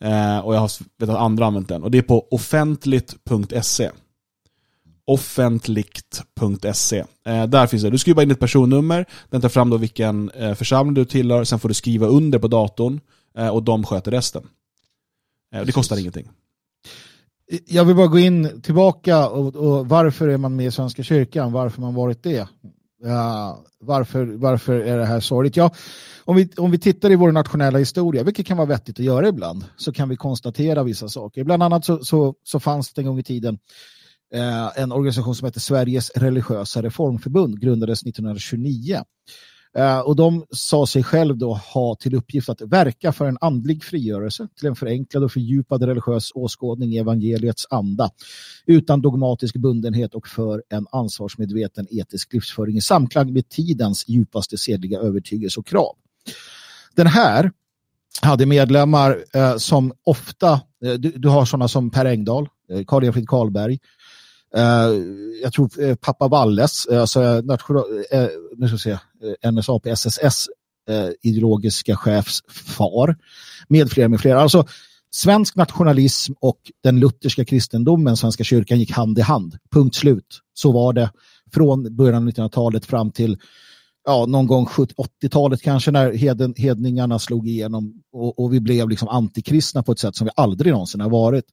Eh, och jag har vet att andra har använt den, och det är på offentligt.se. Offentligt.se. Eh, där finns det. Du skriver in ditt personnummer, den tar fram då vilken eh, församling du tillhör, sen får du skriva under på datorn eh, och de sköter resten. Det kostar ingenting. Jag vill bara gå in tillbaka och, och varför är man med i Svenska kyrkan? Varför har man varit det? Ja, varför, varför är det här sorgligt? Ja, om, vi, om vi tittar i vår nationella historia, vilket kan vara vettigt att göra ibland, så kan vi konstatera vissa saker. Bland annat så, så, så fanns det en gång i tiden eh, en organisation som heter Sveriges religiösa reformförbund, grundades 1929. Eh, och de sa sig själv då ha till uppgift att verka för en andlig frigörelse till en förenklad och fördjupad religiös åskådning i evangeliets anda utan dogmatisk bundenhet och för en ansvarsmedveten etisk livsföring i samklang med tidens djupaste sedliga övertygelse och krav. Den här hade medlemmar eh, som ofta, eh, du, du har sådana som Per Engdahl, eh, Karl Efrid Karlberg, eh, jag tror eh, pappa Walles, eh, alltså eh, national, eh, nu ska jag se, Eh, NSAP SSS eh, ideologiska chefs far, med flera med flera. Alltså svensk nationalism och den lutherska kristendomen, Svenska kyrkan, gick hand i hand. Punkt slut. Så var det från början av 1900-talet fram till ja, någon gång 70-80-talet kanske när heden, hedningarna slog igenom och, och vi blev liksom antikristna på ett sätt som vi aldrig någonsin har varit.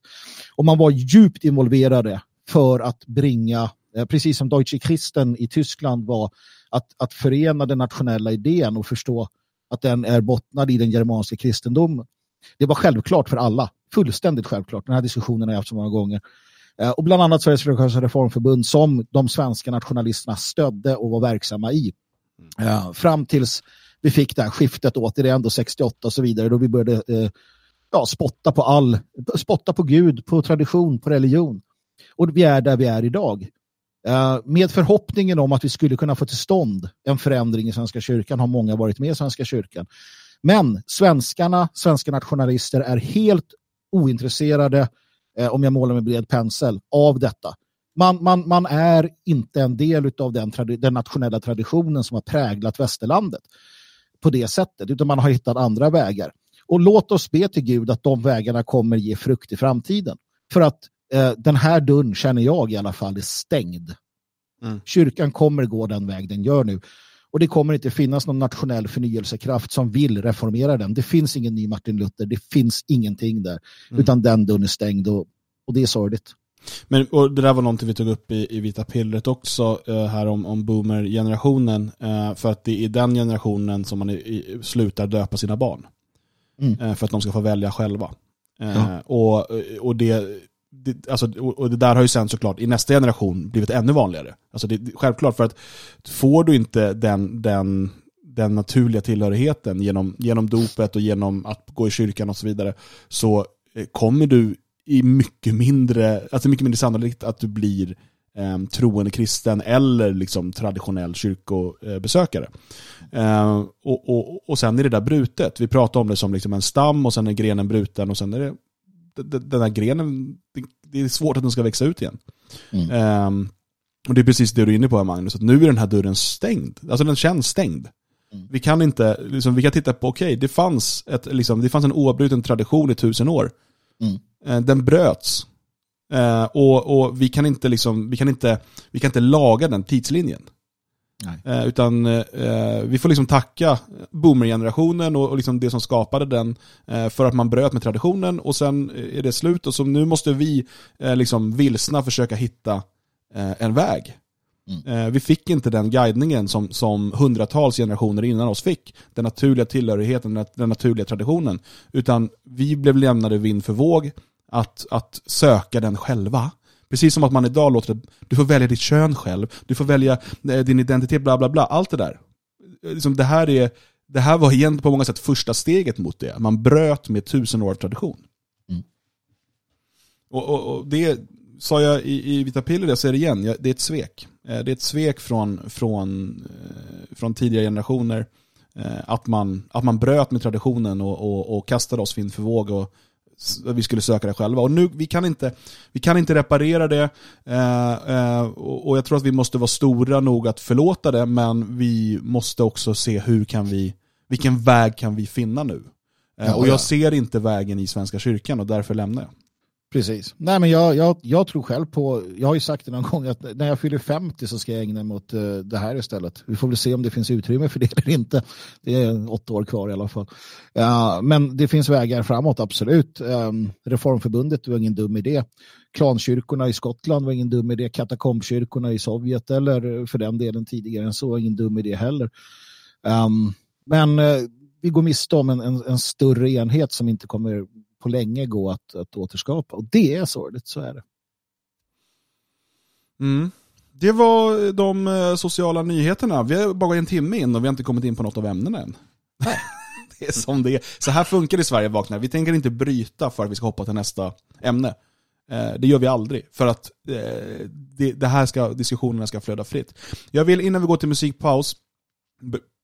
Och man var djupt involverade för att bringa, eh, precis som Deutsche Christen i Tyskland var att, att förena den nationella idén och förstå att den är bottnad i den germanska kristendomen. Det var självklart för alla, fullständigt självklart. Den här diskussionen har jag haft så många gånger. Eh, och bland annat Sveriges religiösa reformförbund som de svenska nationalisterna stödde och var verksamma i. Eh, fram tills vi fick det här skiftet återigen då 68 och så vidare då vi började eh, ja, spotta på all, spotta på Gud, på tradition, på religion. Och vi är där vi är idag. Eh, med förhoppningen om att vi skulle kunna få till stånd en förändring i Svenska kyrkan har många varit med i Svenska kyrkan. Men svenskarna, svenska nationalister är helt ointresserade, eh, om jag målar med bred pensel, av detta. Man, man, man är inte en del av den, den nationella traditionen som har präglat västerlandet på det sättet, utan man har hittat andra vägar. Och låt oss be till Gud att de vägarna kommer ge frukt i framtiden. För att eh, den här dörren känner jag i alla fall är stängd. Mm. Kyrkan kommer gå den väg den gör nu. Och det kommer inte finnas någon nationell förnyelsekraft som vill reformera den. Det finns ingen ny Martin Luther, det finns ingenting där. Mm. Utan den dörren är stängd och, och det är sorgligt. Men och det där var någonting vi tog upp i, i Vita pillret också, uh, här om, om boomer-generationen. Uh, för att det är i den generationen som man i, i, slutar döpa sina barn. Mm. Uh, för att de ska få välja själva. Ja. Och, och, det, det, alltså, och det där har ju sen såklart i nästa generation blivit ännu vanligare. Alltså det, självklart för att får du inte den, den, den naturliga tillhörigheten genom, genom dopet och genom att gå i kyrkan och så vidare så eh, kommer du i mycket mindre, alltså mycket mindre sannolikt att du blir eh, troende kristen eller liksom traditionell kyrkobesökare. Eh, eh, och, och, och sen är det där brutet. Vi pratar om det som liksom en stam och sen är grenen bruten och sen är det den där grenen, det är svårt att den ska växa ut igen. Mm. Eh, och det är precis det du är inne på Magnus, att nu är den här dörren stängd. Alltså den känns stängd. Mm. Vi kan inte, liksom, vi kan titta på, okej, okay, det, fanns liksom, det fanns en oavbruten tradition i tusen år. Mm. Eh, den bröts. Eh, och, och vi, kan inte liksom, vi, kan inte, vi kan inte laga den tidslinjen. Eh, utan eh, vi får liksom tacka boomergenerationen och, och liksom det som skapade den eh, för att man bröt med traditionen och sen är det slut och så nu måste vi eh, liksom vilsna försöka hitta eh, en väg. Mm. vi fick inte den guidningen som, som hundratals generationer innan oss fick. Den naturliga tillhörigheten, den naturliga traditionen. Utan vi blev lämnade vind för våg att, att söka den själva. Precis som att man idag låter du får välja ditt kön själv, du får välja eh, din identitet, bla bla bla, allt det där. Liksom det, här är, det här var egentligen på många sätt första steget mot det. Man bröt med tusen år av tradition. Mm. Och, och, och, det sa jag i, i Vita Piller, jag säger det igen, det är ett svek. Eh, det är ett svek från, från, eh, från tidigare generationer. Att man, att man bröt med traditionen och, och, och kastade oss vind för våg och vi skulle söka det själva. Och nu, vi, kan inte, vi kan inte reparera det eh, eh, och jag tror att vi måste vara stora nog att förlåta det men vi måste också se hur kan vi, vilken väg kan vi finna nu? Eh, och jag ja. ser inte vägen i Svenska kyrkan och därför lämnar jag. Precis. Nej, men jag, jag, jag tror själv på, jag har ju sagt det någon gång att när jag fyller 50 så ska jag ägna mig åt uh, det här istället. Vi får väl se om det finns utrymme för det eller inte. Det är åtta år kvar i alla fall. Uh, men det finns vägar framåt, absolut. Um, Reformförbundet var ingen dum idé. Klankyrkorna i Skottland var ingen dum idé. Katakombkyrkorna i Sovjet eller för den delen tidigare än så var ingen dum idé heller. Um, men uh, vi går miste om en, en, en större enhet som inte kommer på länge gå att, att återskapa. Och det är sorgligt, så är det. Mm. Det var de eh, sociala nyheterna. Vi har bara en timme in och vi har inte kommit in på något av ämnena än. <laughs> det är som det är. Så här funkar det i Sverige Vaknar. Vi tänker inte bryta för att vi ska hoppa till nästa ämne. Eh, det gör vi aldrig, för att eh, det, här ska, diskussionerna ska flöda fritt. Jag vill innan vi går till musikpaus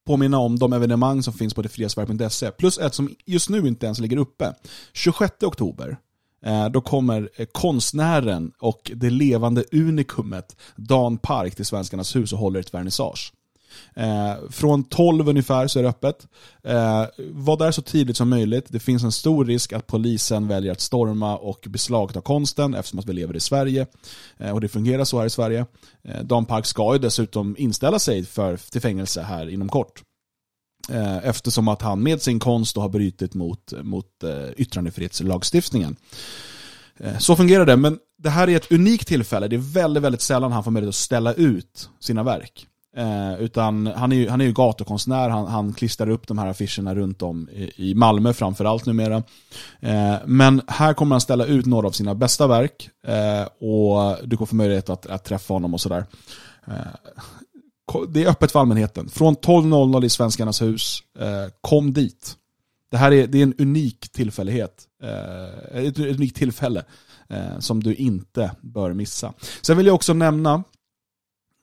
påminna om de evenemang som finns på detfriasverige.se. Plus ett som just nu inte ens ligger uppe. 26 oktober, eh, då kommer eh, konstnären och det levande unikumet Dan Park till Svenskarnas hus och håller ett vernissage. Eh, från 12 ungefär så är det öppet. Eh, var där så tidigt som möjligt. Det finns en stor risk att polisen väljer att storma och beslagta konsten eftersom att vi lever i Sverige. Eh, och det fungerar så här i Sverige. Eh, Dan Park ska ju dessutom inställa sig för, till fängelse här inom kort. Eh, eftersom att han med sin konst har brutit mot, mot eh, yttrandefrihetslagstiftningen. Eh, så fungerar det, men det här är ett unikt tillfälle. Det är väldigt, väldigt sällan han får möjlighet att ställa ut sina verk. Eh, utan han är ju, han är ju gatukonstnär, han, han klistrar upp de här affischerna runt om i, i Malmö framförallt numera. Eh, men här kommer han ställa ut några av sina bästa verk eh, och du kommer få möjlighet att, att träffa honom och sådär. Eh, det är öppet för allmänheten. Från 12.00 i Svenskarnas hus, eh, kom dit. Det här är, det är en unik tillfällighet, eh, ett unikt tillfälle eh, som du inte bör missa. Sen vill jag också nämna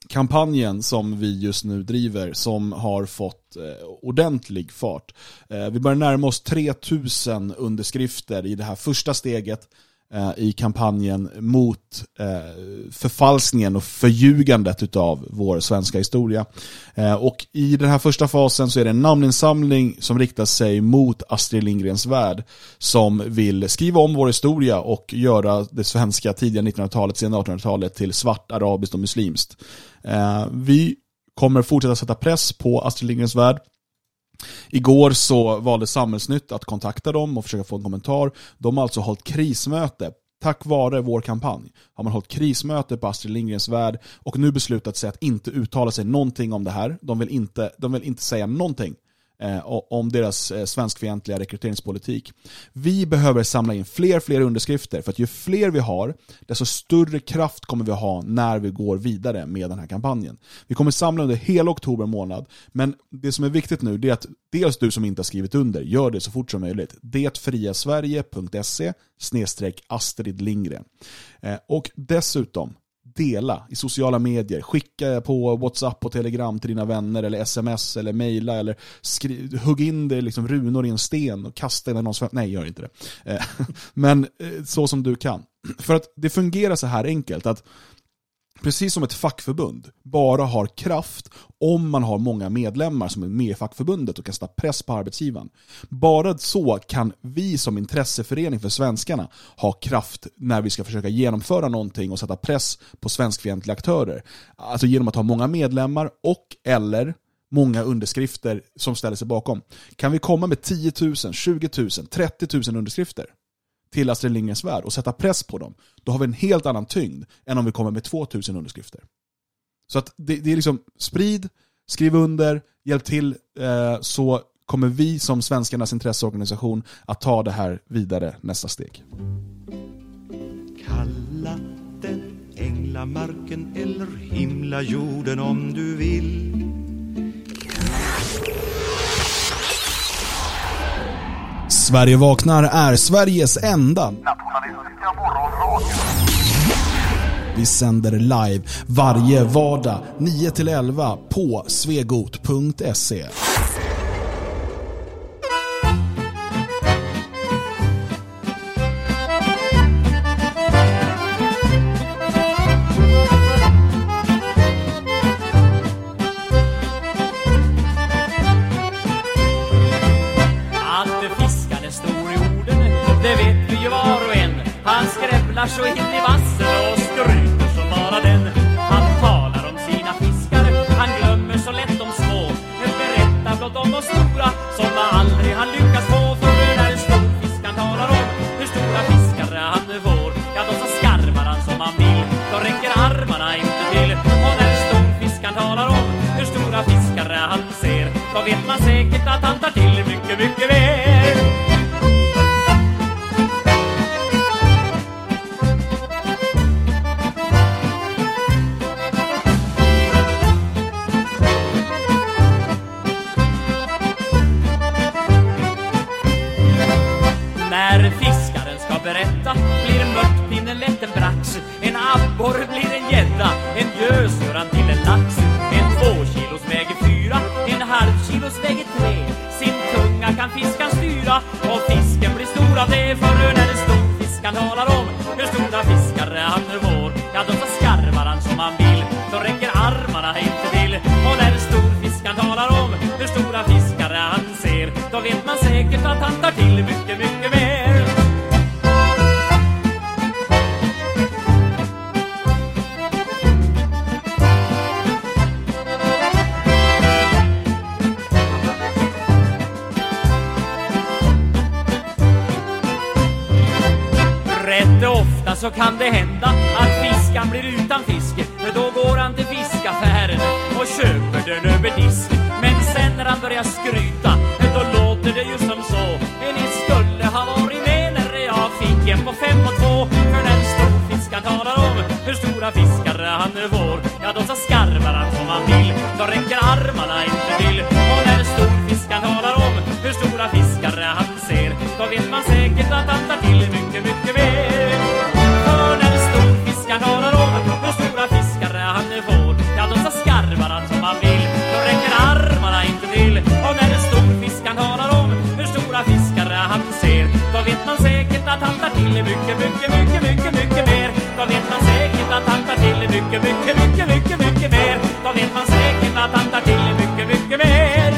kampanjen som vi just nu driver som har fått eh, ordentlig fart. Eh, vi börjar närma oss 3000 underskrifter i det här första steget Eh, i kampanjen mot eh, förfalskningen och förljugandet utav vår svenska historia. Eh, och i den här första fasen så är det en namninsamling som riktar sig mot Astrid Lindgrens värld som vill skriva om vår historia och göra det svenska tidiga 1900-talet, sena 1800-talet till svart, arabiskt och muslimskt. Vi kommer fortsätta sätta press på Astrid Lindgrens värld. Igår så valde Samhällsnytt att kontakta dem och försöka få en kommentar. De har alltså hållit krismöte. Tack vare vår kampanj har man hållit krismöte på Astrid Lindgrens värld och nu beslutat sig att inte uttala sig någonting om det här. De vill inte, de vill inte säga någonting Eh, om deras eh, svenskfientliga rekryteringspolitik. Vi behöver samla in fler fler underskrifter för att ju fler vi har, desto större kraft kommer vi ha när vi går vidare med den här kampanjen. Vi kommer samla under hela oktober månad, men det som är viktigt nu är att dels du som inte har skrivit under, gör det så fort som möjligt. detfriasverige.se snedstreck Astrid Lindgren. Eh, och dessutom, dela i sociala medier, skicka på WhatsApp och Telegram till dina vänner eller sms eller mejla eller skri- hugg in det liksom runor i en sten och kasta in i någons Nej, gör inte det. Eh, <laughs> men eh, så som du kan. För att det fungerar så här enkelt att Precis som ett fackförbund bara har kraft om man har många medlemmar som är med i fackförbundet och kan sätta press på arbetsgivaren. Bara så kan vi som intresseförening för svenskarna ha kraft när vi ska försöka genomföra någonting och sätta press på svenskfientliga aktörer. Alltså genom att ha många medlemmar och eller många underskrifter som ställer sig bakom. Kan vi komma med 10 000, 20 000, 30 000 underskrifter till Astrid Lindgrens värld och sätta press på dem, då har vi en helt annan tyngd än om vi kommer med 2000 underskrifter. Så att det, det är liksom sprid, skriv under, hjälp till, eh, så kommer vi som svenskarnas intresseorganisation att ta det här vidare nästa steg. Kalla den änglamarken eller himlajorden om du vill. Sverige vaknar är Sveriges enda Vi sänder live varje vardag 9-11 på svegot.se. skrävlar så in i vassen och skryter som bara den. Han talar om sina fiskar, han glömmer så lätt de små. Berättar blott om de stora som aldrig han lyckas få. För när en stor fisk han talar om hur stora fiskar han får, ja då så skarvar han som han vill. Då räcker armarna inte till. Och när en stor fisk han talar om hur stora fiskar han ser, då vet man säkert att han tar till mycket, mycket mer. Abborre blir en gädda, en gös gör han till en lax. En två kilos väger fyra, en halv kilos väger tre. Sin tunga kan fiskan styra och fisken blir stor av det För så kan det hända att fiskan blir utan fiske För då går han till fiskaffären och köper den över disk. Men sen när han börjar skryta Då låter det ju som så. Ni skulle ha varit med när jag fick en på fem och två. För när storfiskaren talar om hur stora fiskar han får. Ja då så skarvar han som han vill. Då räcker armarna inte till. Och när storfiskaren talar om hur stora fiskar han ser Då vet man säkert att han mycket, mycket, mycket, mycket, mer Då vet man säkert att han tar till mycket, mycket, mycket, mycket, mycket mer Då vet man säkert att han tar till mycket, mycket mer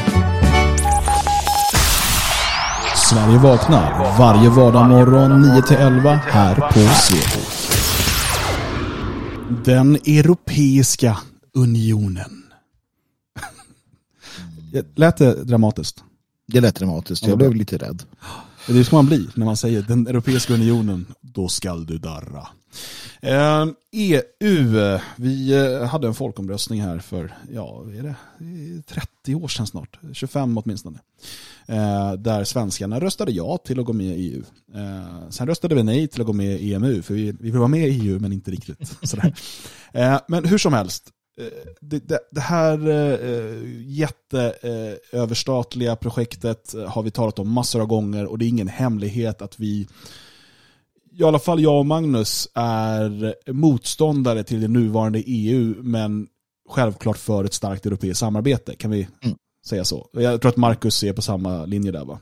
Sverige vaknar varje vardagsmorgon 9-11 här på Svegot. Den Europeiska Unionen. <laughs> Lät det dramatiskt? Det lät dramatiskt, jag blev lite rädd. Det ska man bli när man säger den Europeiska Unionen, då skall du darra. Ehm, EU, vi eh, hade en folkomröstning här för, ja, är det, 30 år sedan snart, 25 åtminstone. Ehm, där svenskarna röstade ja till att gå med i EU. Ehm, sen röstade vi nej till att gå med i EMU, för vi, vill vara med i EU men inte riktigt. Sådär. Men hur som helst, det, det, det här eh, jätteöverstatliga projektet har vi talat om massor av gånger och det är ingen hemlighet att vi i alla fall jag och Magnus är motståndare till det nuvarande EU men självklart för ett starkt europeiskt samarbete. Kan vi Mm. säga så? Jag tror att Marcus är på samma linje där va?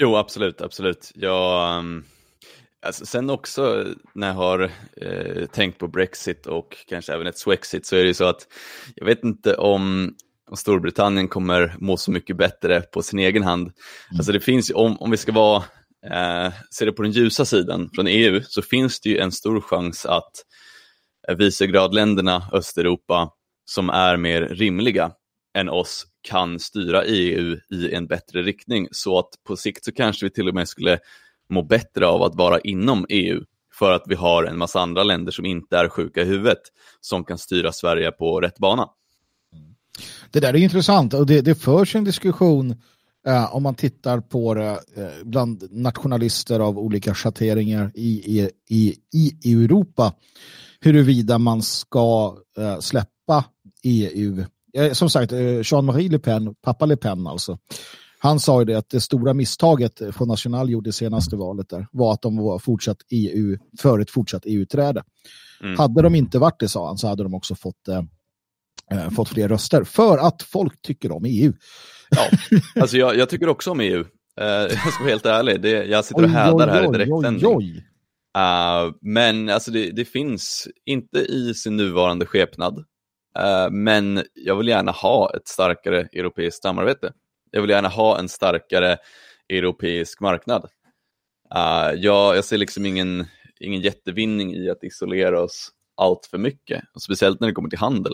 Jo, absolut, absolut. Jag, um, alltså, sen också när jag har eh, tänkt på Brexit och kanske även ett Swexit så är det ju så att jag vet inte om Storbritannien kommer må så mycket bättre på sin egen hand. Alltså det finns om, om vi ska vara, eh, se det på den ljusa sidan från EU, så finns det ju en stor chans att eh, Visegradländerna, Östeuropa, som är mer rimliga än oss, kan styra EU i en bättre riktning. Så att på sikt så kanske vi till och med skulle må bättre av att vara inom EU för att vi har en massa andra länder som inte är sjuka i huvudet som kan styra Sverige på rätt bana. Det där är intressant och det, det förs en diskussion eh, om man tittar på det eh, bland nationalister av olika schatteringar i, i, i, i Europa huruvida man ska eh, släppa EU. Eh, som sagt, eh, Jean-Marie Le Pen, pappa Le Pen alltså, han sa ju det att det stora misstaget Front National gjorde senaste valet där var att de var fortsatt EU, för ett fortsatt EU-träde. Mm. Hade de inte varit det, sa han, så hade de också fått eh, eh, fått fler röster för att folk tycker om EU. Alltså jag, jag tycker också om EU. Eh, jag ska vara helt ärlig, det, jag sitter och hädar här i direktsändning. Uh, men alltså det, det finns inte i sin nuvarande skepnad. Uh, men jag vill gärna ha ett starkare europeiskt samarbete. Jag vill gärna ha en starkare europeisk marknad. Uh, jag, jag ser liksom ingen, ingen jättevinning i att isolera oss allt för mycket, och speciellt när det kommer till handel.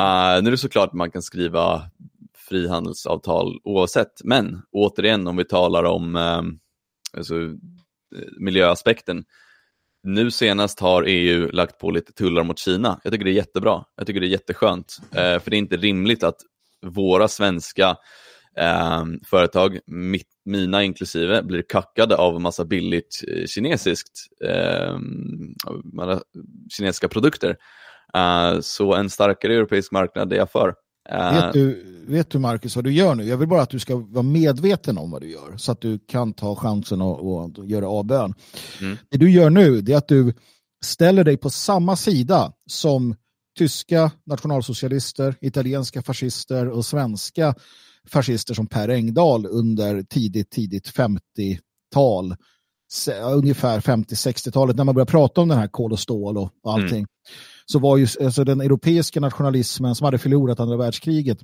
Uh, nu är det såklart man kan skriva frihandelsavtal oavsett, men återigen om vi talar om uh, alltså, miljöaspekten. Nu senast har EU lagt på lite tullar mot Kina. Jag tycker det är jättebra. Jag tycker det är jätteskönt. uh, för det är inte rimligt att våra svenska eh, företag, mitt, mina inklusive, blir kackade av en massa billigt eh, kinesiskt, eh, kinesiska produkter. Eh, så en starkare europeisk marknad är jag för. Eh, Vet du, vet du Marcus vad du gör nu? Jag vill bara att du ska vara medveten om vad du gör så att du kan ta chansen och, och göra avbön. Mm. Det du gör nu det är att du ställer dig på samma sida som tyska nationalsocialister, italienska fascister och svenska fascister som Per Engdahl under tidigt, tidigt 50-tal, se- ungefär 50-60-talet när man började prata om den här kol och stål och, och allting. Så var ju alltså, den europeiska nationalismen som hade förlorat andra världskriget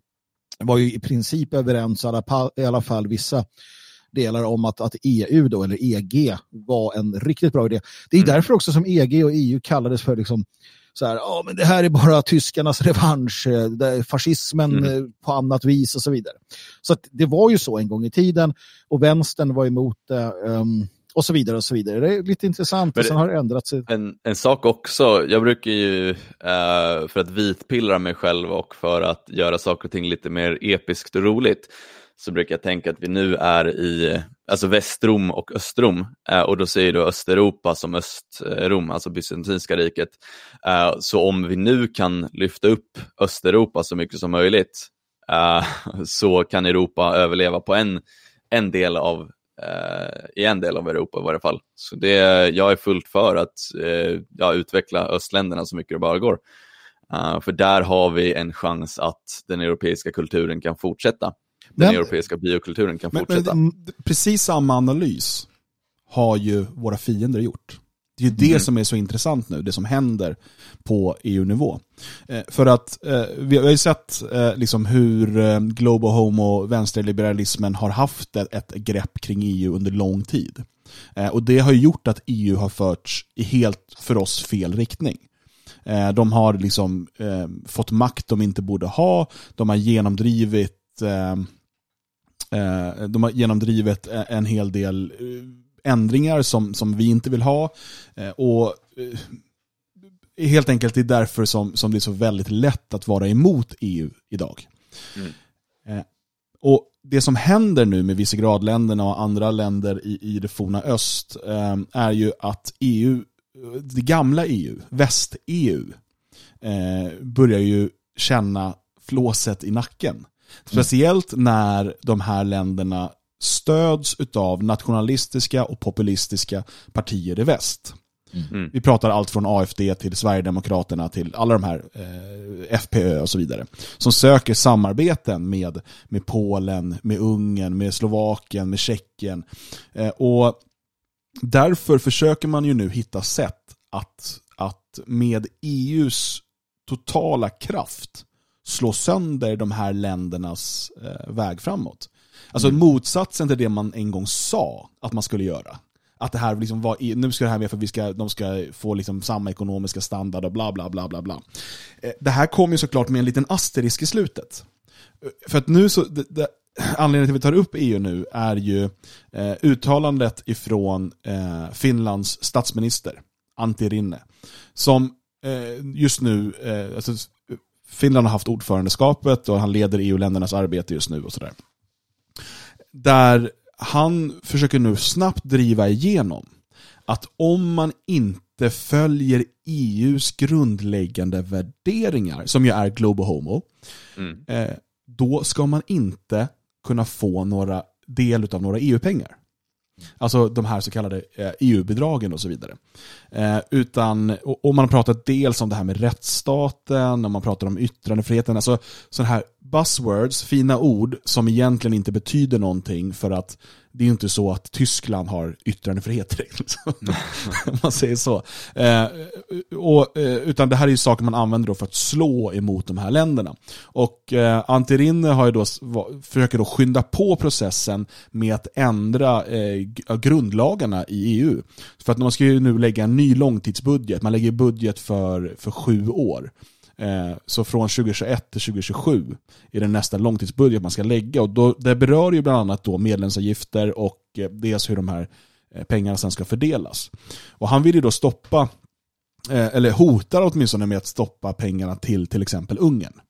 var ju i princip överens, i alla fall vissa delar om att, att EU då, eller EG var en riktigt bra idé. Det är Mm. därför också som EG och EU kallades för liksom så här, ja men det här är bara tyskarnas revansch, eh, fascismen Mm. eh, på annat vis och så vidare. Så det var ju så en gång i tiden och vänstern var emot det, ehm, och så vidare och så vidare. Det är lite intressant Men sen har det ändrat sig. En, en sak också, jag brukar ju eh, för att vitpillra mig själv och för att göra saker och ting lite mer episkt och roligt, så brukar jag tänka att vi nu är i alltså Västrom och Östrom, eh, och då säger du Östeuropa som Östrom, alltså Bysantinska riket. Eh, så om vi nu kan lyfta upp Östeuropa så mycket som möjligt, eh, <laughs> så kan Europa överleva på en, en del av eh, i en del av Europa i varje fall. Så det, jag är fullt för att eh, ja, utveckla östländerna så mycket det bara går. Eh, för där har vi en chans att den europeiska kulturen kan fortsätta. Den Men- europeiska biokulturen kan Men, fortsätta. men precis samma analys har ju våra fiender gjort. Det är ju det Mhm. som är så intressant nu, det som händer på EU-nivå. Eh, för att eh, vi har ju sett eh, liksom hur eh, Global Homo, vänsterliberalismen har haft ett, ett grepp kring EU under lång tid. Eh, och det har ju gjort att EU har förts i helt, för oss, fel riktning. Eh, de har liksom eh, fått makt de inte borde ha, de har genomdrivit De har genomdrivit eh, en hel del eh, ändringar som, som vi inte vill ha. Eh, Och eh, helt enkelt det är därför som, som det är så väldigt lätt att vara emot EU idag. Mm. Eh, Och det som händer nu med Visegradländerna och andra länder i, i det forna öst eh, är ju att EU, det gamla EU, väst-EU, eh, börjar ju känna flåset i nacken. Speciellt när de här länderna stöds av nationalistiska och populistiska partier i väst. Mm. Vi pratar allt från AFD till Sverigedemokraterna till alla de här eh, FPÖ och så vidare. Som söker samarbeten med, med Polen, med Ungern, med Slovakien, med Tjeckien. Eh, och därför försöker man ju nu hitta sätt att, att med EUs totala kraft slå sönder de här ländernas eh, väg framåt. Alltså motsatsen till det man en gång sa att man skulle göra. Att det här liksom var, nu ska det här med för att vi ska, de ska få liksom samma ekonomiska standard och bla bla bla bla bla. Eh, Det här kom ju såklart med en liten asterisk i slutet. Eh, För att nu så, det, det, anledningen till att vi tar upp EU nu är ju eh, uttalandet ifrån eh, Finlands statsminister, Antti Rinne, som eh, just nu, eh, alltså, Finland har haft ordförandeskapet och han leder EU-ländernas arbete just nu och sådär. Där han försöker nu snabbt driva igenom att om man inte följer EUs grundläggande värderingar, som ju är global homo, Mm. eh, då ska man inte kunna få några del av några EU-pengar. Alltså de här så kallade eh, e EU-bidragen och så vidare. Eh, utan, och, och man har pratat dels om det här med rättsstaten, och man pratar om yttrandefriheten, alltså sådana här buzzwords, fina ord som egentligen inte betyder någonting för att det är ju inte så att Tyskland har yttrandefrihet direkt. liksom. <laughs> Om man säger så. Eh, och, eh, utan det här är ju saker man använder då för att slå emot de här länderna. Och eh, Antti Rinne har ju då, försöker då skynda på processen med att ändra eh, grundlagarna i EU. För att man ska ju nu lägga en ny långtidsbudget, man lägger budget för, för sju år. Eh, så från 2021 till 2027 är det nästa långtidsbudget man ska lägga. Och då, det berör ju bland annat då medlemsavgifter och eh, dels hur de här eh, pengarna sen ska fördelas. Och han vill ju då stoppa, eller hotar åtminstone med att stoppa pengarna till till exempel Ungern.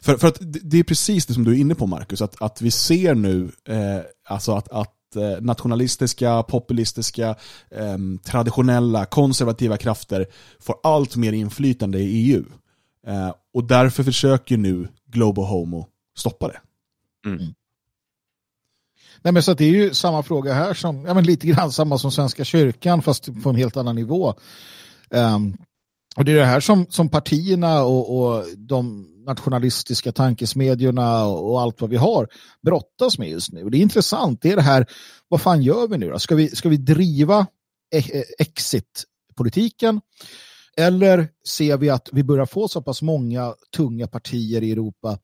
För, för att det är precis det som du är inne på Marcus, att, att vi ser nu eh, alltså att, att nationalistiska, populistiska, eh, traditionella, konservativa krafter får allt mer inflytande i EU. Eh, och därför försöker nu Global Homo stoppa det. Nej, men så att det är ju samma fråga här som, ja men lite grann samma som Svenska kyrkan fast på en helt annan nivå. Ehm, och det är det här som, som partierna och, och de nationalistiska tankesmedjorna och, och allt vad vi har brottas med just nu. Och det är intressant, det är det här, vad fan gör vi nu då? Ska vi, ska vi driva e- e- exit-politiken? Eller ser vi att vi börjar få så pass många tunga partier i Europa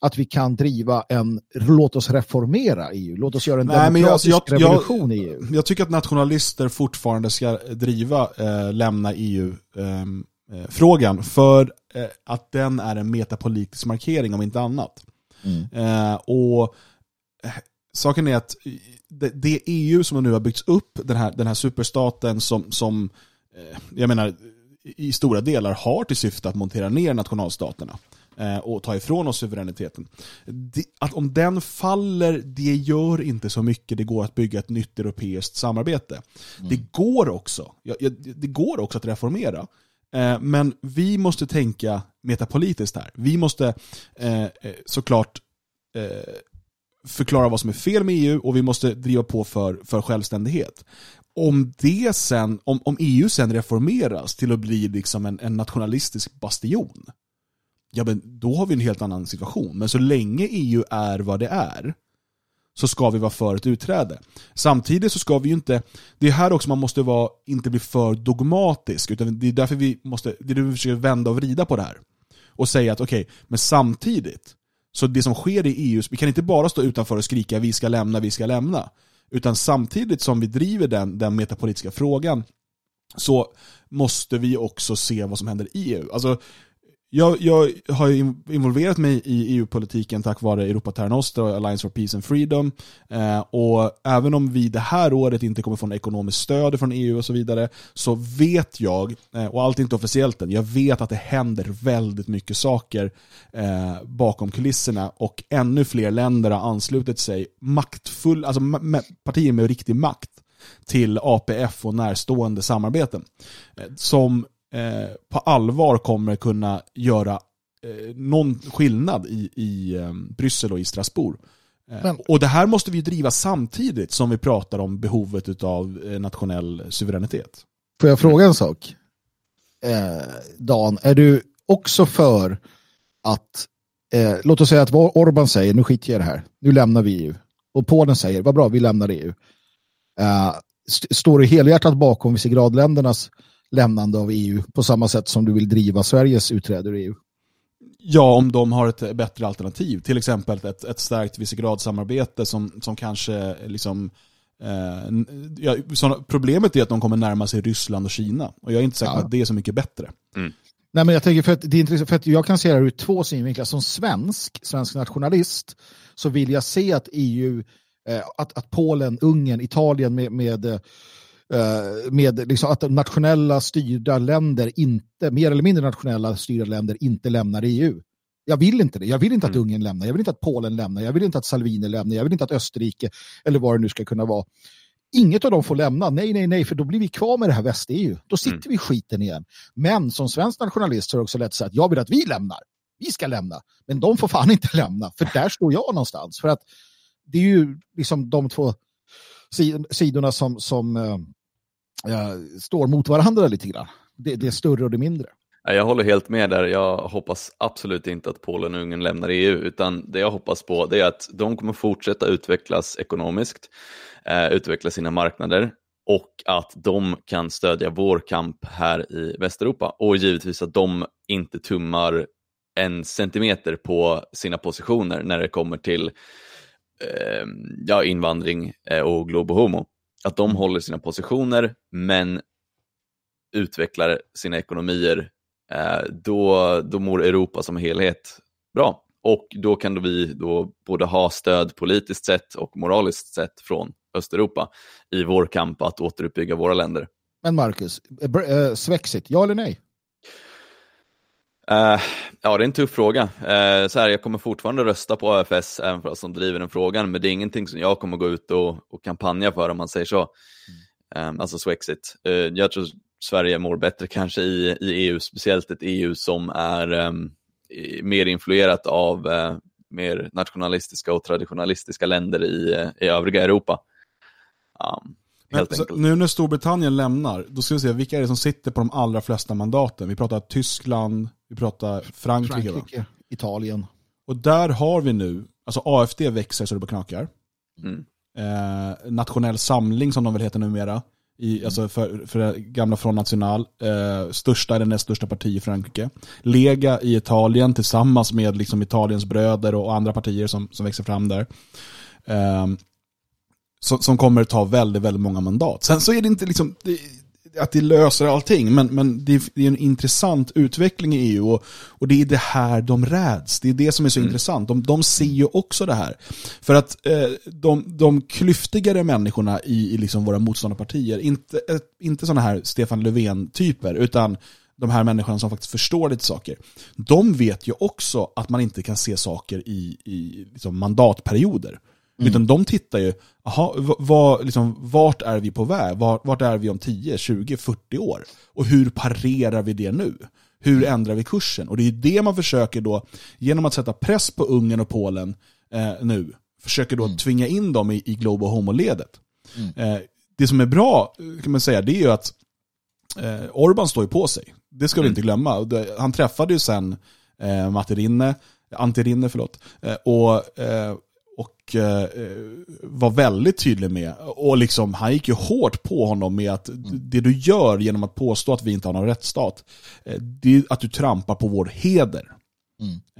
att vi kan driva en, låt oss reformera EU, låt oss göra en Nej, demokratisk jag- jag- revolution i EU. Jag tycker att nationalister fortfarande ska driva eh, lämna EU-frågan för eh, att den är en metapolitisk markering om inte annat. Mm. Eh, och eh, saken är att det, det EU som nu har byggts upp, den här, den här superstaten som, som eh, jag menar, i stora delar har till syfte att montera ner nationalstaterna eh, och ta ifrån oss suveräniteten. Att om den faller, det gör inte så mycket. Det går att bygga ett nytt europeiskt samarbete. Det går också det går också att reformera. Eh, Men vi måste tänka metapolitiskt här. Vi måste eh, såklart förklara vad som är fel med EU och vi måste driva på för, för självständighet. Om, det sen, om, om EU sen reformeras till att bli liksom en, en nationalistisk bastion, ja men då har vi en helt annan situation. Men så länge EU är vad det är, så ska vi vara för ett utträde. Samtidigt så ska vi ju inte, det är här också man måste vara, inte bli för dogmatisk, utan det är därför vi måste, det är därför vi försöker vända och vrida på det här. Och säga att okej, men samtidigt, så det som sker i EU, vi kan inte bara stå utanför och skrika vi ska lämna, vi ska lämna. Utan samtidigt som vi driver den, den metapolitiska frågan så måste vi också se vad som händer i EU. Alltså, jag, jag har ju involverat mig i EU-politiken tack vare Europa Terra Nostra och Alliance for Peace and Freedom. Eh, och även om vi det här året inte kommer få något ekonomiskt stöd från EU och så vidare, så vet jag, eh, och allt är inte officiellt än, jag vet att det händer väldigt mycket saker eh, bakom kulisserna och ännu fler länder har anslutit sig maktfull, alltså ma- partier med riktig makt till APF och närstående samarbeten. Eh, Som eh, på allvar kommer kunna göra eh, någon skillnad i, i eh, Bryssel och i Strasbourg. Eh, Men- och det här måste vi driva samtidigt som vi pratar om behovet av eh, nationell suveränitet. Får jag fråga en sak? Dan, är du också för att, låt oss säga att vad Orban säger, nu skiter jag i det här, nu lämnar vi EU. Och Polen säger, vad bra, vi lämnar EU. St- står du helhjärtat bakom Visegradländernas lämnande av EU på samma sätt som du vill driva Sveriges utträde ur EU? Ja, om de har ett bättre alternativ. Till exempel ett, ett starkt Visegrad-samarbete som, som kanske liksom eh, ja, såna, problemet är att de kommer närma sig Ryssland och Kina. Och jag är inte säker på Ja. att det är så mycket bättre. Nej, men jag tänker för att det är intressant, för att jag kan se det här ur två synvinklar. Som svensk, svensk nationalist, så vill jag se att EU, eh, att, att Polen, Ungern, Italien med, med, eh, med liksom att nationella styrda länder inte, mer eller mindre nationella styrda länder inte lämnar EU. Jag vill inte det. Jag vill inte att Ungern lämnar. Jag vill inte att Polen lämnar. Jag vill inte att Salvini lämnar. Jag vill inte att Österrike eller vad det nu ska kunna vara. Inget av dem får lämna. Nej, nej, nej, för då blir vi kvar med det här väst-EU. Då sitter vi i skiten igen. Men som svensk nationalist så är det också lätt att säga att jag vill att vi lämnar. Vi ska lämna. Men de får fan inte lämna, för där står jag någonstans. För att det är ju liksom de två sidorna som, som äh, står mot varandra lite grann. Det, det är större och det mindre. Jag håller helt med där. Jag hoppas absolut inte att Polen och Ungern lämnar EU, utan det jag hoppas på det är att de kommer fortsätta utvecklas ekonomiskt, eh, utveckla sina marknader och att de kan stödja vår kamp här i Västeuropa. Och givetvis att de inte tummar en centimeter på sina positioner när det kommer till eh, ja, invandring eh, och globo homo. Att de håller sina positioner, men utvecklar sina ekonomier eh, då, då mår Europa som helhet bra. Och då kan då vi då både ha stöd politiskt sett och moraliskt sett från Östeuropa i vår kamp att återuppbygga våra länder. Men Marcus, eh, eh, Svexit, ja eller nej? Eh, ja, det är en tuff fråga. Eh, så här, jag kommer fortfarande rösta på AFS, även för att de driver den frågan, men det är ingenting som jag kommer gå ut och, och kampanja för, om man säger så. Eh, alltså Swexit. Eh, jag tror Sverige mår bättre kanske i, i EU, speciellt ett EU som är i- mer influerat av eh, mer nationalistiska och traditionalistiska länder i, i övriga Europa. Um, Men, nu när Storbritannien lämnar, då ska vi se vilka är det som sitter på de allra flesta mandaten. Vi pratar Tyskland, vi pratar Frankrike. Va? Frankrike, Italien. Och där har vi nu, alltså AFD växer så det bara knakar. Mm. Eh, nationell samling som de väl heter numera. I, alltså för, för det gamla Front National. Eh, största eller näst största parti i Frankrike. Lega i Italien tillsammans med liksom Italiens bröder och andra partier som, som växer fram där. Eh, som, som kommer ta väldigt, väldigt många mandat. Sen så är det inte liksom, det, att det löser allting, men, men det, är, en intressant utveckling i EU och, och det är det här de räds. Det är det som är så intressant. De, de ser ju också det här. För att eh, de, de klyftigare människorna i, i liksom våra motståndarpartier, inte, eh, inte sådana här Stefan Löfven-typer, utan de här människorna som faktiskt förstår lite saker, de vet ju också att man inte kan se saker i, i liksom mandatperioder. Utan de tittar ju, aha, vad, liksom, vart är vi på väg? Vart, vart är vi om 10, 20, 40 år? Och hur parerar vi det nu? Hur ändrar vi kursen? Och det är det man försöker då, genom att sätta press på Ungern och Polen eh, nu, försöker då tvinga in dem i, i Global Homo-ledet. Eh, det som är bra, kan man säga, det är ju att eh, Orban står ju på sig. Det ska vi inte glömma. Han träffade ju sen eh, Materinne, Antirinne, förlåt. Eh, och eh, och eh, var väldigt tydlig med, och liksom, han gick ju hårt på honom med att det du gör genom att påstå att vi inte har någon rättsstat, eh, det är att du trampar på vår heder.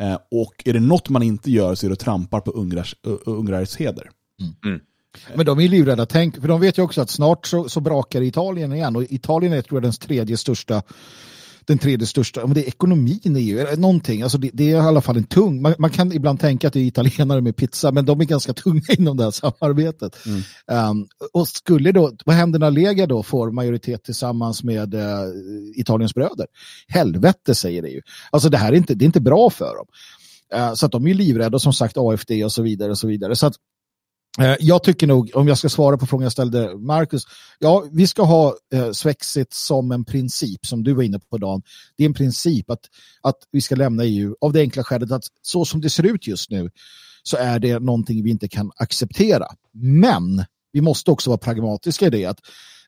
Eh, och är det något man inte gör så är det att trampar på ungrars, uh, ungrares heder. Men de är livrädda, tänk, för de vet ju också att snart så, så brakar Italien igen och Italien är tror jag den tredje största den tredje största, men det är ekonomin i EU, någonting, alltså det, det är i alla fall en tung, man, man kan ibland tänka att det är italienare med pizza, men de är ganska tunga <laughs> inom det här samarbetet. Um, och skulle då, vad händer när Lega då får majoritet tillsammans med uh, Italiens bröder? Helvete säger det ju. Alltså det här är inte, det är inte bra för dem. Uh, så att de är livrädda, som sagt AFD och så vidare och så vidare. Så att Jag tycker nog, om jag ska svara på frågan jag ställde Marcus, ja, vi ska ha eh, Svexit som en princip, som du var inne på Dan. Det är en princip att, att vi ska lämna EU av det enkla skälet att så som det ser ut just nu så är det någonting vi inte kan acceptera. Men vi måste också vara pragmatiska i det att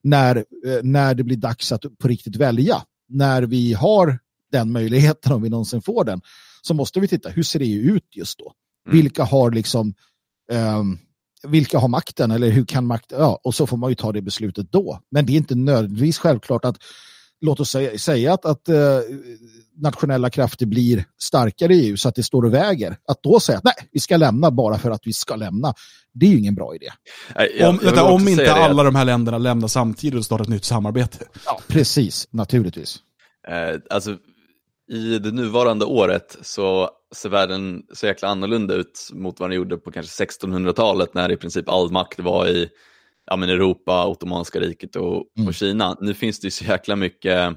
när, eh, när det blir dags att på riktigt välja, när vi har den möjligheten, om vi någonsin får den, så måste vi titta, hur ser det ut just då? Vilka har liksom ehm, vilka har makten eller hur kan makten, ja, och så får man ju ta det beslutet då. Men det är inte nödvändigtvis självklart att, låt oss säga, säga att, att eh, nationella krafter blir starkare i EU så att det står och väger. Att då säga att nej, vi ska lämna bara för att vi ska lämna, det är ju ingen bra idé. Nej, jag- om jag vänta, om inte det alla att- de här länderna lämnar samtidigt och startar ett nytt samarbete. Ja, precis, naturligtvis. Eh, alltså, I det nuvarande året så ser världen så jäkla annorlunda ut mot vad den gjorde på kanske 1600-talet när i princip all makt var i ja, men Europa, Ottomanska riket och, och Kina. Nu finns det ju så jäkla mycket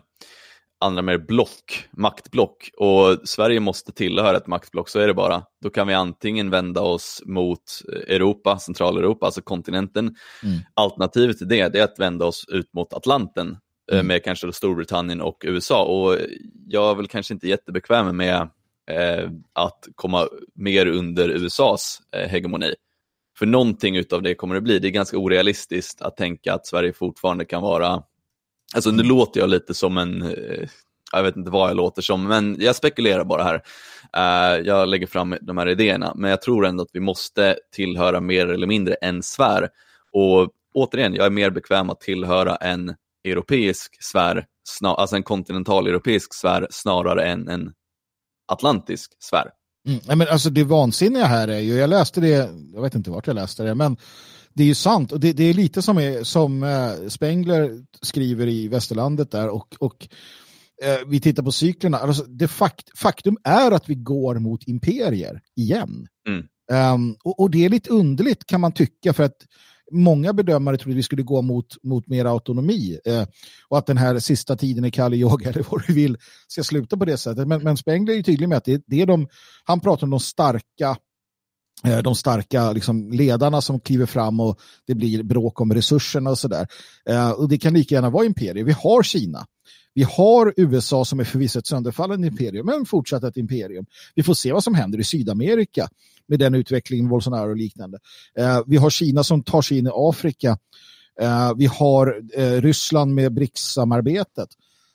andra mer block, maktblock och Sverige måste tillhöra ett maktblock, så är det bara. Då kan vi antingen vända oss mot Europa, Centraleuropa, alltså kontinenten. Alternativet till det, det är att vända oss ut mot Atlanten eh, med kanske Storbritannien och USA. Och jag är väl kanske inte jättebekväm med Eh, att komma mer under USAs eh, hegemoni. För någonting utav det kommer det bli. Det är ganska orealistiskt att tänka att Sverige fortfarande kan vara Alltså nu låter jag lite som en, eh, jag vet inte vad jag låter som, men jag spekulerar bara här. Eh, jag lägger fram de här idéerna, men jag tror ändå att vi måste tillhöra mer eller mindre en sfär. Och återigen, jag är mer bekväm att tillhöra en europeisk sfär, snar, alltså en kontinental europeisk sfär snarare än en atlantisk sfär. Mm. Nej, men alltså det vansinniga här är ju, jag läste det, jag vet inte vart jag läste det, men det är ju sant och det, det är lite som, är, som eh, Spengler skriver i Västerlandet där och, och eh, vi tittar på cyklerna. Alltså, det fakt, faktum är att vi går mot imperier igen. Mm. Ehm, och, och det är lite underligt kan man tycka för att många bedömare trodde vi skulle gå mot, mot mer autonomi eh, och att den här sista tiden i Kali Yoga eller vad du vill ska sluta på det sättet. Men, men Spengler är ju tydlig med att det, det är de, han pratar om de starka eh, de starka liksom, ledarna som kliver fram och det blir bråk om resurserna och sådär. Eh, och det kan lika gärna vara imperier. Vi har Kina. Vi har USA som är förvisso ett sönderfallande imperium, men fortsatt ett imperium. Vi får se vad som händer i Sydamerika med den utvecklingen, Bolsonaro och liknande. Eh, vi har Kina som tar sig in i Afrika. Eh, vi har eh, Ryssland med BRICS-samarbetet.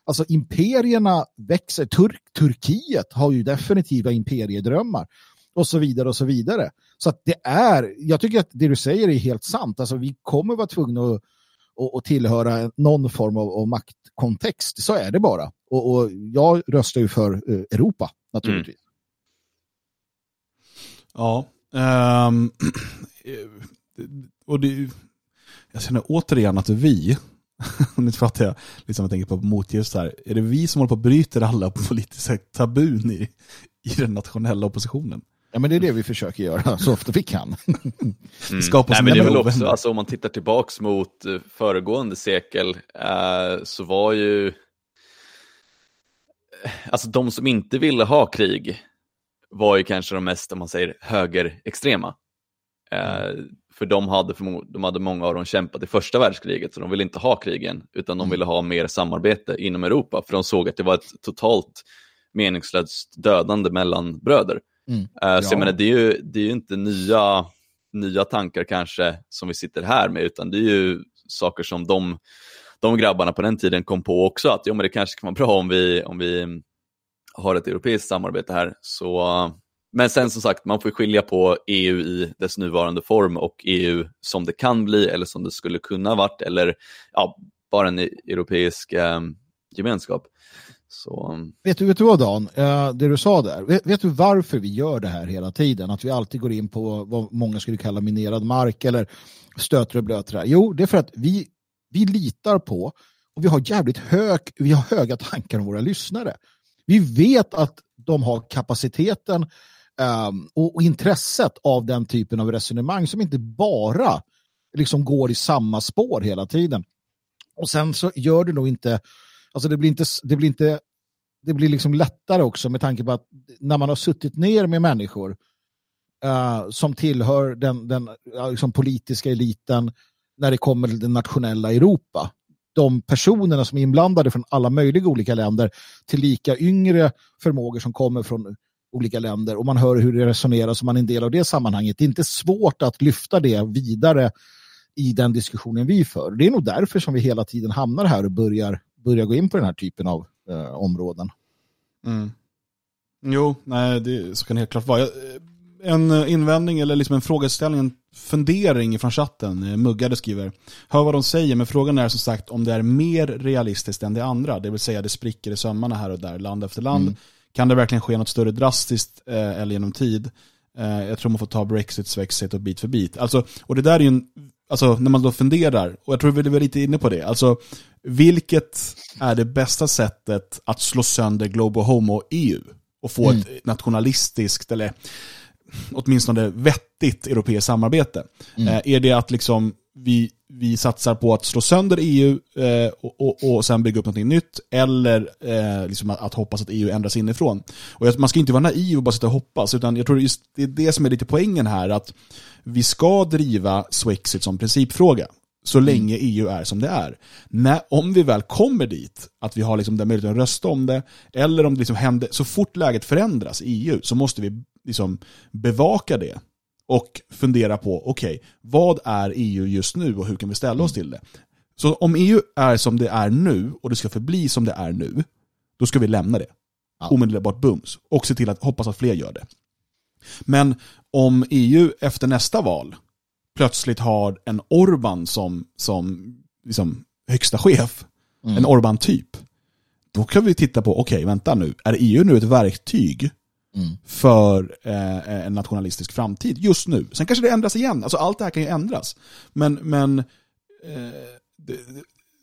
Alltså imperierna växer. Tur Turkiet har ju definitiva imperiedrömmar och så vidare och så vidare. Så att det är, jag tycker att det du säger är helt sant. Alltså vi kommer vara tvungna att, och, och tillhöra någon form av, av maktkontext. Så är det bara. Och, och jag röstar ju för eh, Europa naturligtvis. Mm. Ja. um, <clears throat> och det, jag känner återigen att vi, <laughs> nu pratar jag liksom, jag tänker på motljus här, är det vi som håller på att bryter alla <laughs> politiska tabun i, i den nationella oppositionen? Ja, men det är det vi försöker göra så ofta vi kan. Mm. Skapa Nej, men det är väl också, alltså, om man tittar tillbaks mot eh, föregående sekel eh, så var ju alltså de som inte ville ha krig var ju kanske de mest, om man säger högerextrema. Eh, för de hade, de hade många av dem kämpat i första världskriget, så de ville inte ha krigen, utan de ville ha mer samarbete inom Europa, för de såg att det var ett totalt meningslöst dödande mellan bröder. Mm. Eh, Så Ja. jag menar, det är ju, det är ju inte nya, nya tankar kanske som vi sitter här med, utan det är ju saker som de, de grabbarna på den tiden kom på också, att jo, men det kanske kan vara bra om vi, om vi har ett europeiskt samarbete här. Så, men sen som sagt, man får skilja på EU i dess nuvarande form och EU som det kan bli eller som det skulle kunna varit, eller ja, bara en europeisk eh, gemenskap. Så, Vet du, vet du vad Dan, eh, det du sa där, vet, vet du varför vi gör det här hela tiden? Att vi alltid går in på vad många skulle kalla minerad mark eller stöter och blöter. här? Jo, det är för att vi, vi litar på och vi har jävligt hög, vi har höga tankar om våra lyssnare. Vi vet att de har kapaciteten um, och, och intresset av den typen av resonemang som inte bara liksom går i samma spår hela tiden. Och sen så gör det nog inte, alltså det blir inte, det blir inte, det blir liksom lättare också med tanke på att när man har suttit ner med människor uh, som tillhör den, den liksom politiska eliten när det kommer till det nationella Europa. De personerna som är inblandade från alla möjliga olika länder till lika yngre förmågor som kommer från olika länder och man hör hur det resoneras och man är en del av det sammanhanget. Det är inte svårt att lyfta det vidare i den diskussionen vi för. Det är nog därför som vi hela tiden hamnar här och börjar, börjar gå in på den här typen av eh, områden. Mm. Jo, nej, det, så kan det helt klart vara. En eh, invändning eller liksom en frågeställning, en fundering från chatten. eh, Muggade skriver. Hör vad de säger, men frågan är som sagt om det är mer realistiskt än det andra. Det vill säga det spricker i sömmarna här och där, land efter land. Mm. Kan det verkligen ske något större drastiskt eh, eller genom tid? Eh, jag tror man får ta Brexit, Swexit och bit för bit. Alltså, och det där är ju en, alltså när man då funderar, och jag tror vi var lite inne på det, alltså vilket är det bästa sättet att slå sönder Global Homo-EU och få Mm. ett nationalistiskt, eller åtminstone vettigt europeiskt samarbete? Mm. Eh, är det att liksom vi, vi satsar på att slå sönder EU eh, och, och, och sen bygga upp något nytt, eller eh, liksom att, att hoppas att EU ändras inifrån? Och jag, man ska inte vara naiv och bara sitta och hoppas, utan jag tror just det är det som är lite poängen här, att vi ska driva Swexit som principfråga så länge EU är som det är. När, om vi väl kommer dit, att vi har liksom den möjligheten att rösta om det, eller om det liksom händer, så fort läget förändras i EU så måste vi liksom bevaka det och fundera på, okej, vad är EU just nu och hur kan vi ställa oss till det? Så om EU är som det är nu och det ska förbli som det är nu, då ska vi lämna det. Ja. Omedelbart bums. Och se till att hoppas att fler gör det. Men om EU efter nästa val plötsligt har en Orban som, som liksom högsta chef, Mm. en Orban-typ, då kan vi titta på, okej, vänta nu, är EU nu ett verktyg Mm. för eh, en nationalistisk framtid just nu? Sen kanske det ändras igen, alltså allt det här kan ju ändras. Men, men eh, det,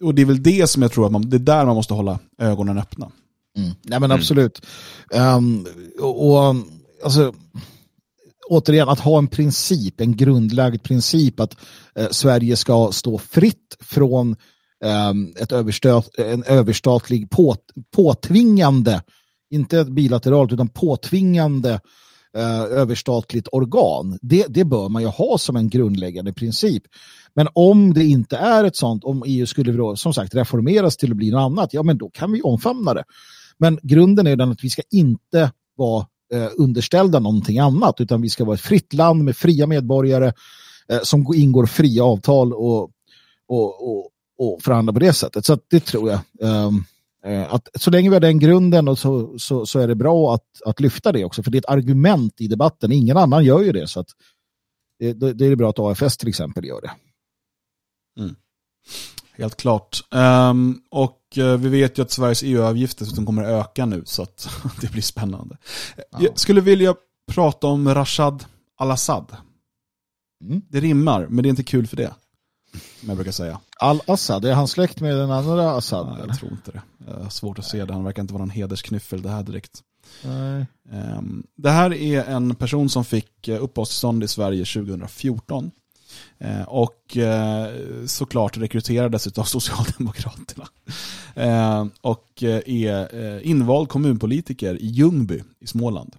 och det är väl det som jag tror att man, det är där man måste hålla ögonen öppna. Mm. Nej men absolut. Ehm, och, och alltså, återigen, att ha en princip, en grundlagd princip att eh, Sverige ska stå fritt från eh, ett överstat, en överstatlig på, påtvingande, inte ett bilateralt utan påtvingande eh, överstatligt organ. Det, det bör man ju ha som en grundläggande princip. Men om det inte är ett sånt, om EU skulle då, som sagt reformeras till att bli något annat, ja men då kan vi omfamna det. Men grunden är den att vi ska inte vara eh, underställda någonting annat, utan vi ska vara ett fritt land med fria medborgare eh, som ingår fria avtal och, och, och, och förhandlar på det sättet. Så att det tror jag. Ehm, eh, att så länge vi har den grunden och så, så, så är det bra att, att lyfta det också, för det är ett argument i debatten. Ingen annan gör ju det, så att det, det är bra att AFS till exempel gör det. Mm. Helt klart. Um, och vi vet ju att Sveriges EU-avgift dessutom kommer att öka nu, så att <laughs> det blir spännande. Jag skulle vilja prata om Rashad al-Assad. Mm. Det rimmar, men det är inte kul för det. Som jag brukar säga. Al-Assad, är han släkt med den andra Assad? Nej, jag tror inte det. Svårt att se det. Han verkar inte vara någon hedersknyffel det här direkt. Nej. Ehm, Det här är en person som fick eh, uppehållstillstånd i Sverige 2014. Eh, och eh, såklart rekryterades av <laughs> Socialdemokraterna. Eh, och är invald kommunpolitiker i Ljungby i Småland.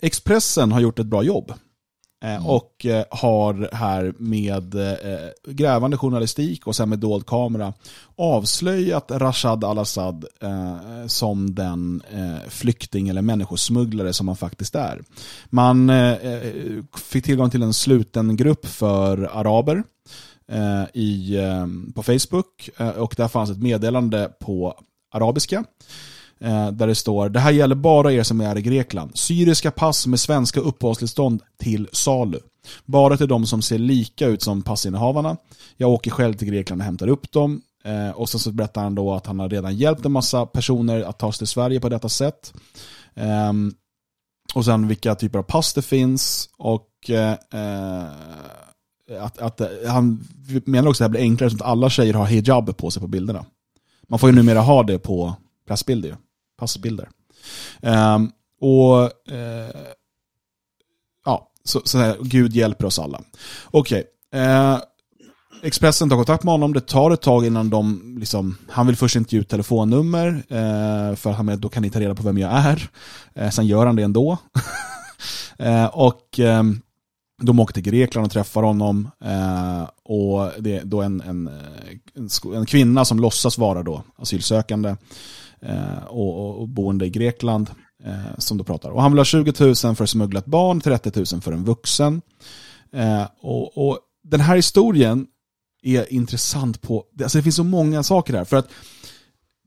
Expressen har gjort ett bra jobb. Eh, Och eh, har här med eh, grävande journalistik och sen med dold kamera avslöjat Rashad al-Assad som den flykting eller människosmugglare som han faktiskt är. Man fick tillgång till en sluten grupp för araber i, på Facebook och där fanns ett meddelande på arabiska Eh, där det står det här gäller bara er som är i Grekland. Syriska pass med svenska uppehållstillstånd till salu. Bara till de som ser lika ut som passinnehavarna. Jag åker själv till Grekland och hämtar upp dem. Eh, och sen så berättar han då att han har redan hjälpt en massa personer att ta sig till Sverige på detta sätt. Ehm, och sen vilka typer av pass det finns. Och eh, att, att han menar också att det här blir enklare så att alla tjejer har hijab på sig på bilderna. Man får ju numera ha det på pressbilder, ju passbilder. Um, och uh, ja, så, så här, Gud hjälper oss alla. Okej. eh, Expressen tar kontakt med honom. Det tar ett tag innan de, liksom, han vill först inte ge ut telefonnummer, eh, för han menar då kan ni ta reda på vem jag är. Eh, sen gör han det ändå. <laughs> eh, och eh, de åker till Grekland och träffar honom. Eh, och det är då en, en, eh, en, en kvinna som låtsas vara då asylsökande Eh, och, och, och boende i Grekland eh, som då pratar. Och han vill ha 20 000 för att smuggla ett barn, 30 000 för en vuxen. Eh, och, och den här historien är intressant på, alltså det finns så många saker här. För att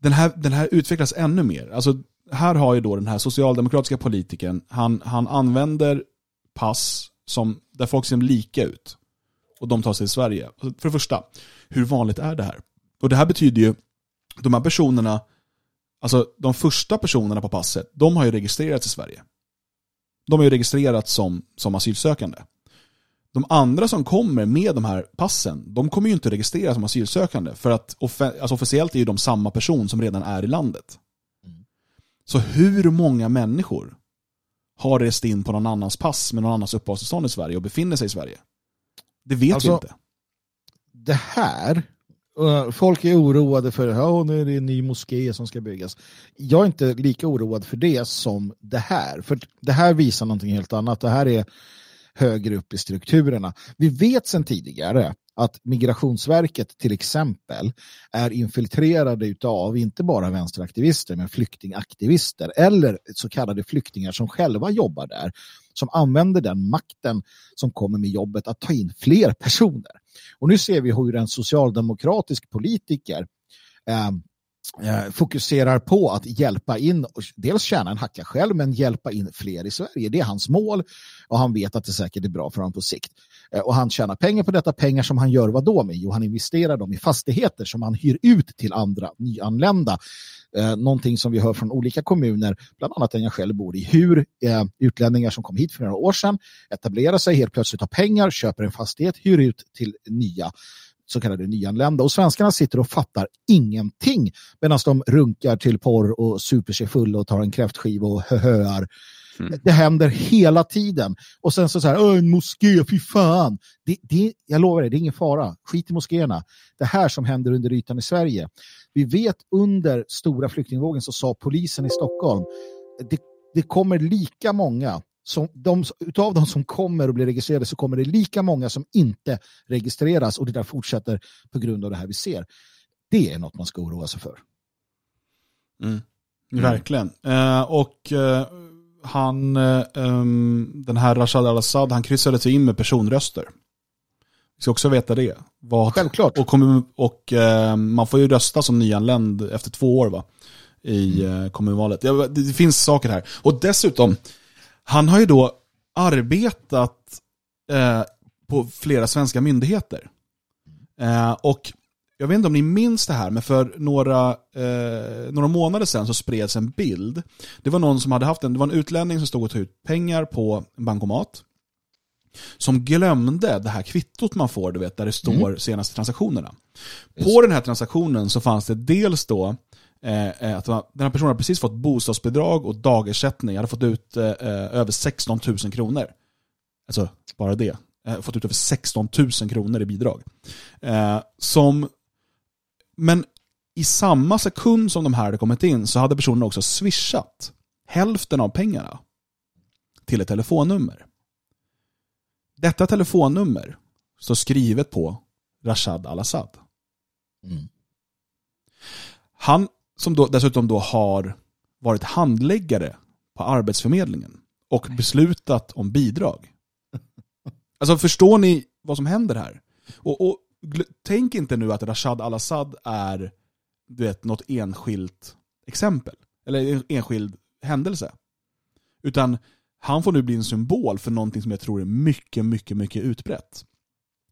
den här, den här utvecklas ännu mer. Alltså, här har ju då den här socialdemokratiska politikern, han, han använder pass som, där folk ser lika ut. Och de tar sig till Sverige. För det första, hur vanligt är det här? Och det här betyder ju, de här personerna, alltså de första personerna på passet, de har ju registrerats i Sverige. De har ju registrerats som, som asylsökande. De andra som kommer med de här passen, de kommer ju inte registreras som asylsökande. För att alltså officiellt är ju de samma person som redan är i landet. Så hur många människor har rest in på någon annans pass med någon annans uppehållstillstånd i Sverige och befinner sig i Sverige? Det vet Alltså, vi inte. det här, folk är oroade för ja, nu är det en ny moské som ska byggas. Jag är inte lika oroad för det som det här. För det här visar någonting helt annat. Det här är högre upp i strukturerna. Vi vet sedan tidigare att Migrationsverket till exempel är infiltrerade av inte bara vänsteraktivister men flyktingaktivister eller så kallade flyktingar som själva jobbar där som använder den makten som kommer med jobbet att ta in fler personer. Och nu ser vi hur en socialdemokratisk politiker eh, Eh, fokuserar på att hjälpa in, dels tjäna en hacka själv, men hjälpa in fler i Sverige. Det är hans mål och han vet att det säkert är bra för honom på sikt. Eh, och han tjänar pengar på detta, pengar som han gör vad då med? Jo, han investerar dem i fastigheter som han hyr ut till andra nyanlända. Eh, någonting som vi hör från olika kommuner, bland annat den jag själv bor i, hur eh, utlänningar som kom hit för några år sedan etablerar sig, helt plötsligt har pengar, köper en fastighet, hyr ut till nya så kallade nyanlända. Och svenskarna sitter och fattar ingenting medan de runkar till porr och super sig fulla och tar en kräftskiva och höhöar. Det händer hela tiden. Och sen så så här, "Åh, en moské, fy fan. Det, det, jag lovar dig, det är ingen fara. Skit i moskéerna. Det här som händer under ytan i Sverige. Vi vet under stora flyktingvågen så sa polisen i Stockholm, det, det kommer lika många som de, utav de som kommer och blir registrerade så kommer det lika många som inte registreras och det där fortsätter på grund av det här vi ser. Det är något man ska oroa sig för. Mm. Verkligen. Eh, och eh, han, eh, ehm, den här Rashad al-Assad, han kryssade sig in med personröster. Vi ska också veta det. Vad, Självklart. Och, kommun, och eh, man får ju rösta som nyanländ efter två år va? I eh, kommunvalet. Det, det finns saker här. Och dessutom, han har ju då arbetat eh, på flera svenska myndigheter. Eh, och jag vet inte om ni minns det här, men för några, eh, några månader sedan så spreds en bild. Det var någon som hade haft en, det var en utlänning som stod och tog ut pengar på en bankomat. som glömde det här kvittot man får, du vet, där det står senaste transaktionerna. På den här transaktionen så fanns det dels då eh, eh, att den här personen hade precis fått bostadsbidrag och dagersättning, hade fått ut eh, eh, över 16 000 kronor. Alltså, bara det. Eh, fått ut över 16 000 kronor i bidrag. Eh, som, men i samma sekund som de här hade kommit in så hade personen också swishat hälften av pengarna till ett telefonnummer. Detta telefonnummer står skrivet på Rashad Al-Assad. Mm. Han som då, dessutom då har varit handläggare på Arbetsförmedlingen och beslutat om bidrag. <laughs> Alltså förstår ni vad som händer här? Och, och tänk inte nu att Rashad Al-Assad är du vet, något enskilt exempel. Eller en enskild händelse. Utan han får nu bli en symbol för någonting som jag tror är mycket, mycket, mycket utbrett.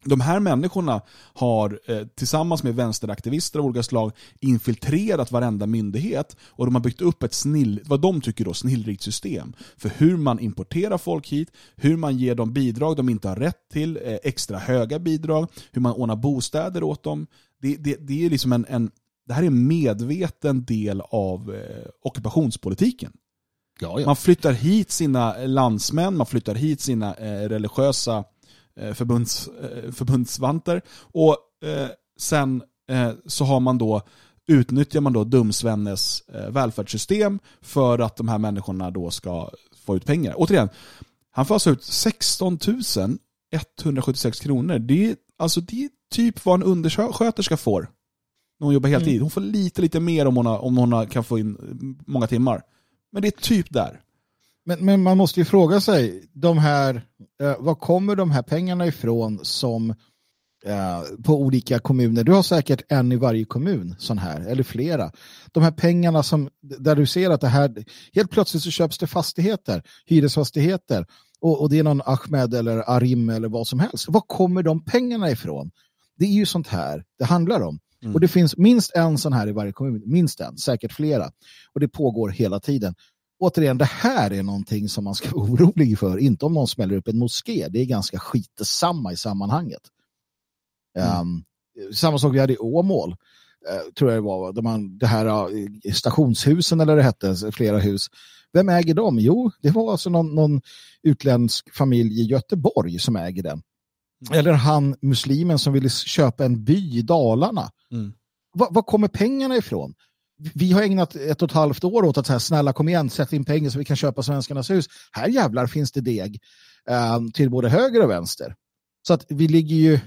De här människorna har eh, tillsammans med vänsteraktivister av olika slag infiltrerat varenda myndighet och de har byggt upp ett snill, vad de tycker då, snillrikt system för hur man importerar folk hit, hur man ger dem bidrag de inte har rätt till, eh, extra höga bidrag, hur man ordnar bostäder åt dem. Det, det, det, är liksom en, en, det här är en medveten del av eh, ockupationspolitiken. Ja, ja. Man flyttar hit sina landsmän, man flyttar hit sina eh, religiösa förbunds, eh, förbundsvanter och eh, sen eh, så har man då utnyttjar man då Dumsvennes eh, välfärdssystem för att de här människorna då ska få ut pengar. Återigen, han får alltså ut 16 176 kronor. Det är, alltså, det är typ vad en undersköterska får när hon jobbar heltid. Hon får lite, lite mer om hon, har, om hon har, kan få in många timmar. Men det är typ där. Men, men man måste ju fråga sig, de här, eh, var kommer de här pengarna ifrån som eh, på olika kommuner? Du har säkert en i varje kommun, sån här, eller flera. De här pengarna som, där du ser att det här, helt plötsligt så köps det fastigheter, hyresfastigheter, och, och det är någon Ahmed eller Arim eller vad som helst. Var kommer de pengarna ifrån? Det är ju sånt här det handlar om. Och det finns minst en sån här i varje kommun, minst en, säkert flera. Och det pågår hela tiden. Återigen, det här är någonting som man ska vara <laughs> orolig för, inte om någon smäller upp en moské. Det är ganska skitsamma i sammanhanget. Um, samma sak vi hade i Åmål, eh, tror jag det var, där man, det här eh, stationshusen eller det hette, flera hus. Vem äger dem? Jo, det var alltså någon, någon utländsk familj i Göteborg som äger den. Eller han muslimen som ville köpa en by i Dalarna. Mm. Var, var kommer pengarna ifrån? Vi har ägnat ett och ett halvt år åt att säga snälla kom igen, sätt in pengar så vi kan köpa svenskarnas hus. Här jävlar finns det deg eh, till både höger och vänster. Så att vi ligger ju,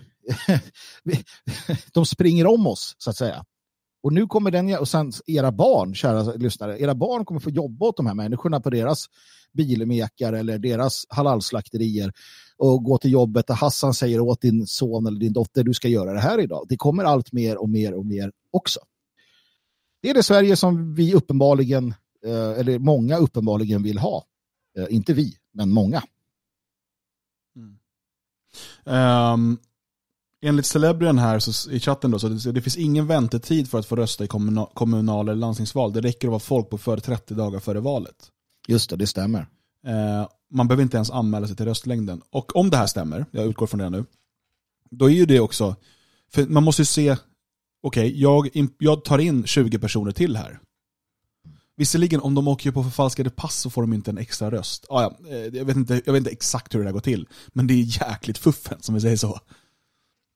<laughs> de springer om oss så att säga. Och nu kommer den, och sen era barn, kära lyssnare, era barn kommer få jobba åt de här människorna på deras bilmekar eller deras halalslakterier och gå till jobbet och Hassan säger åt din son eller din dotter du ska göra det här idag. Det kommer allt mer och mer och mer också. Det är det Sverige som vi uppenbarligen, eh, eller många uppenbarligen vill ha. Eh, inte vi, men många. Um, enligt Celebrian här så, i chatten då, så det, det finns ingen väntetid för att få rösta i kommunal, kommunal eller landstingsval. Det räcker att vara folkbokförd 30 dagar före valet. Just det, det stämmer. Eh, man behöver inte ens anmäla sig till röstlängden. Och om det här stämmer, jag utgår från det nu, då är ju det också, för man måste ju se, okej, jag, in- jag tar in 20 personer till här. Visserligen, om de åker på förfalskade pass så får de inte en extra röst. Ah, ja, eh, jag, vet inte, jag vet inte exakt hur det där går till, men det är jäkligt fuffen, som vi säger så.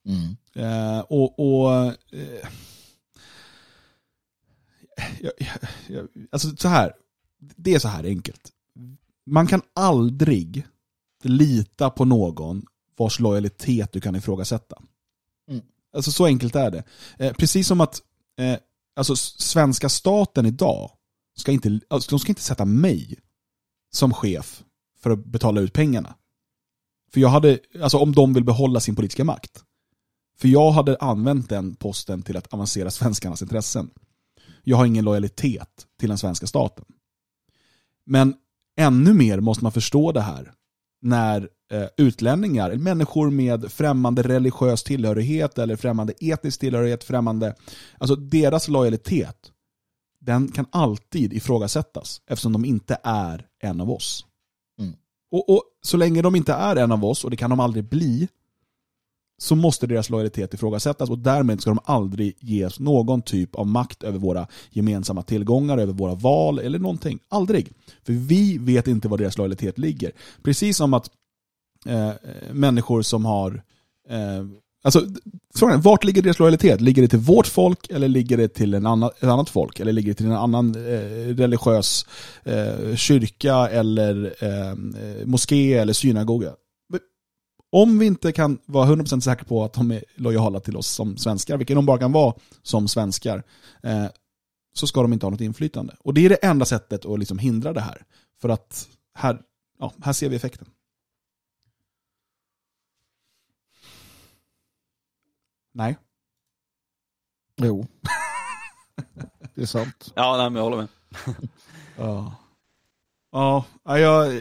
Mm. Eh, och, och eh, jag, jag, jag, alltså så här, det är så här enkelt. Man kan aldrig lita på någon vars lojalitet du kan ifrågasätta. Alltså så enkelt är det. Eh, precis som att eh, alltså, svenska staten idag ska inte, alltså, de ska inte sätta mig som chef för att betala ut pengarna. För jag hade, alltså om de vill behålla sin politiska makt. För jag hade använt den posten till att avancera svenskarnas intressen. Jag har ingen lojalitet till den svenska staten. Men ännu mer måste man förstå det här när eh, utlänningar, människor med främmande religiös tillhörighet eller främmande etnisk tillhörighet, främmande, alltså deras lojalitet, den kan alltid ifrågasättas eftersom de inte är en av oss. Mm. Och, och så länge de inte är en av oss, och det kan de aldrig bli, så måste deras lojalitet ifrågasättas och därmed ska de aldrig ges någon typ av makt över våra gemensamma tillgångar, över våra val eller någonting. Aldrig. För vi vet inte var deras lojalitet ligger. Precis som att eh, människor som har eh, Alltså, frågan är, vart ligger deras lojalitet? Ligger det till vårt folk eller ligger det till en annan, ett annat folk? Eller ligger det till en annan eh, religiös eh, kyrka eller eh, eh moské eller synagoga? Om vi inte kan vara 100% säkra på att de är lojala till oss som svenskar, vilket de bara kan vara som svenskar, eh, så ska de inte ha något inflytande. Och det är det enda sättet att liksom hindra det här. För att här, ja, här ser vi effekten. Nej. Jo. <laughs> det är sant. Ja, nej, men jag håller med. ja. Ja, jag,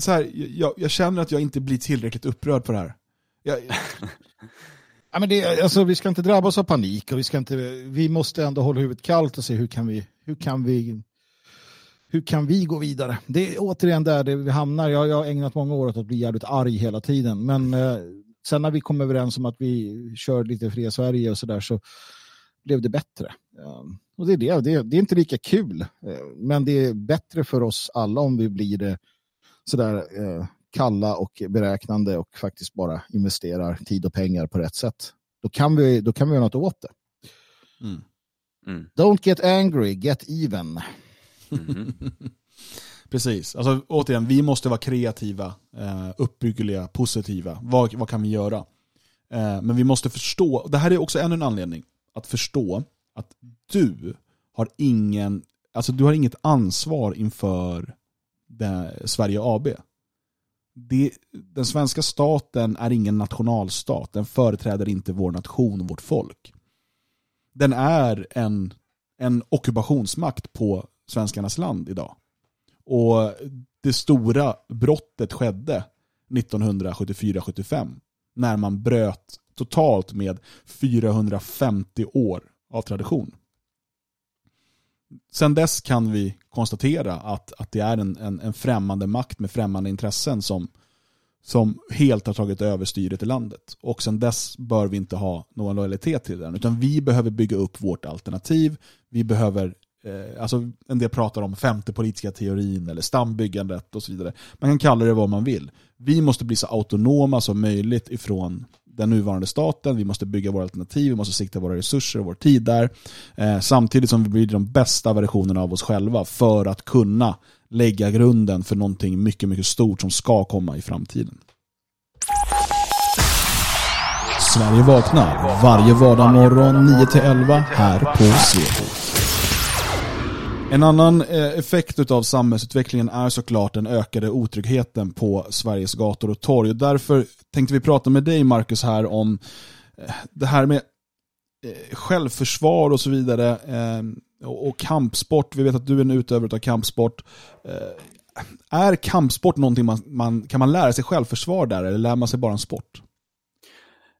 så här, jag, jag, känner att jag inte blir tillräckligt upprörd på det här. Jag, <laughs> ja, men det, alltså, vi ska inte drabbas av panik och vi, ska inte, vi måste ändå hålla huvudet kallt och se hur kan vi, hur kan vi, hur kan vi gå vidare. Det är återigen där det vi hamnar. Jag, jag har ägnat många år åt att bli jävligt arg hela tiden. Men eh, sen när vi kom överens om att vi kör lite fria Sverige och sådär så blev det bättre. Um, och det är det. det, det är inte lika kul. Uh, men det är bättre för oss alla om vi blir det sådär uh, kalla och beräknande och faktiskt bara investerar tid och pengar på rätt sätt. Då kan vi, då kan vi göra något åt det. Mm. Mm. Don't get angry, get even. Mm. <laughs> Precis. Alltså, återigen, vi måste vara kreativa, eh, uppbyggliga, positiva. Vad, vad kan vi göra? Eh, men vi måste förstå, det här är också ännu en anledning, att förstå att du har ingen, alltså du har inget ansvar inför det, Sverige AB. Det, den svenska staten är ingen nationalstat, den företräder inte vår nation och vårt folk. Den är en, en ockupationsmakt på svenskarnas land idag. Och det stora brottet skedde 1974-75 när man bröt totalt med 450 år av tradition. Sen dess kan vi konstatera att, att det är en, en, en främmande makt med främmande intressen som, som helt har tagit över styret i landet. Och sen dess bör vi inte ha någon lojalitet till den, utan vi behöver bygga upp vårt alternativ. Vi behöver eh, alltså en del pratar om femte politiska teorin eller stambyggandet och så vidare. Man kan kalla det vad man vill. Vi måste bli så autonoma som möjligt ifrån den nuvarande staten, vi måste bygga våra alternativ, vi måste sikta våra resurser och vår tid där. Eh, samtidigt som vi blir de bästa versionerna av oss själva för att kunna lägga grunden för någonting mycket, mycket stort som ska komma i framtiden. Sverige vaknar varje vardag morgon 9-11 här på Svegot. En annan eh, effekt av samhällsutvecklingen är såklart den ökade otryggheten på Sveriges gator och torg. Och därför tänkte vi prata med dig Marcus här om eh, det här med eh, självförsvar och så vidare och kampsport. Vi vet att du är en utövare av kampsport. Är kampsport någonting man, man, kan man lära sig självförsvar där eller lär man sig bara en sport?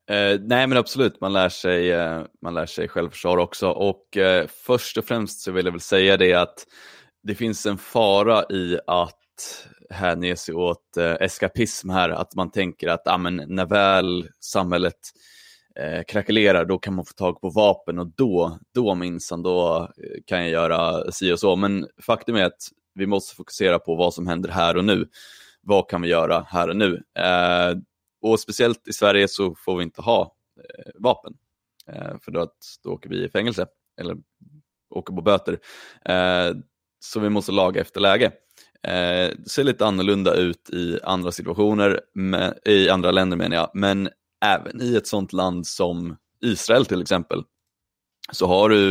Eh, nej men absolut, man lär sig, eh, man lär sig självförsvar också och eh, först och främst så vill jag väl säga det att det finns en fara i att hänge sig åt eh, eskapism här, att man tänker att ah, men, när väl samhället eh, krackelerar då kan man få tag på vapen och då, då minsann, då eh, kan jag göra si och så. Men faktum är att vi måste fokusera på vad som händer här och nu. Vad kan vi göra här och nu? Eh, och speciellt i Sverige så får vi inte ha eh, vapen. Eh, för då, att, då åker vi i fängelse eller åker på böter. Eh, så vi måste laga efter läge. Eh, det ser lite annorlunda ut i andra situationer, med, i andra länder menar jag, men även i ett sånt land som Israel till exempel, så har du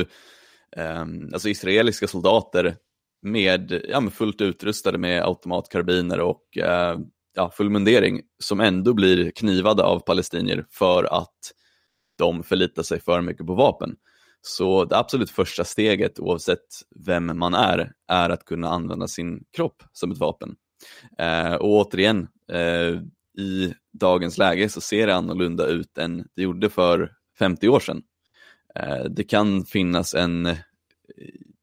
eh, alltså israeliska soldater med, ja, med fullt utrustade med automatkarbiner och eh, ja, fullmundering som ändå blir knivade av palestinier för att de förlitar sig för mycket på vapen. Så det absolut första steget, oavsett vem man är, är att kunna använda sin kropp som ett vapen. Eh, och återigen, eh, i dagens läge så ser det annorlunda ut än det gjorde för 50 år sedan. Eh, det kan finnas en,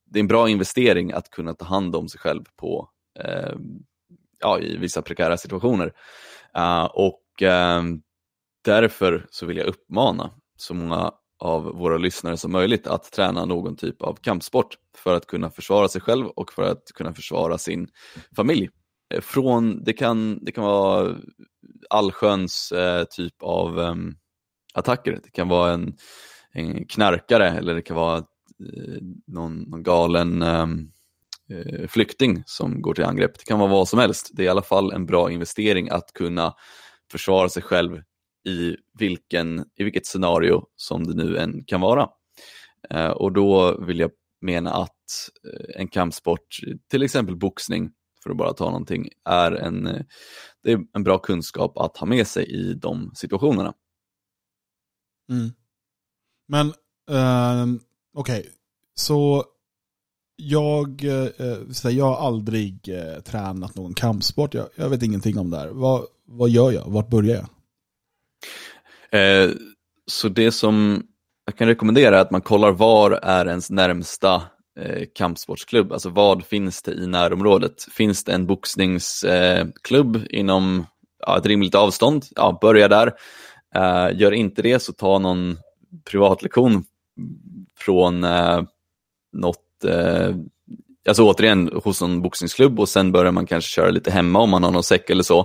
det är en bra investering att kunna ta hand om sig själv på eh, ja, i vissa prekära situationer. Uh, och uh, därför så vill jag uppmana så många av våra lyssnare som möjligt att träna någon typ av kampsport för att kunna försvara sig själv och för att kunna försvara sin familj. Eh, från, det, kan, det kan vara allsköns eh, typ av eh, attacker. Det kan vara en, en knarkare eller det kan vara eh, någon, någon galen ehm, eh, flykting som går till angrepp. Det kan vara vad som helst. Det är i alla fall en bra investering att kunna försvara sig själv i, vilken, i vilket scenario som det nu än kan vara. Eh, och då vill jag mena att eh, en kampsport, till exempel boxning, för att bara ta någonting, är en, eh, det är en bra kunskap att ha med sig i de situationerna. Mm. Men, uh, okej, okay. så jag, eh, eh, jag har aldrig eh, tränat någon kampsport, jag, jag, vet ingenting om det här. Vad, vad gör jag? Vart börjar jag? Eh, så det som jag kan rekommendera är att man kollar var är ens närmsta eh, kampsportsklubb, alltså vad finns det i närområdet? Finns det en boxningsklubb eh, inom ja, ett rimligt avstånd? Ja, börja där. Eh, gör inte det så ta någon privatlektion från eh, något eh, alltså återigen hos en boxningsklubb och sen börjar man kanske köra lite hemma om man har någon säck eller så.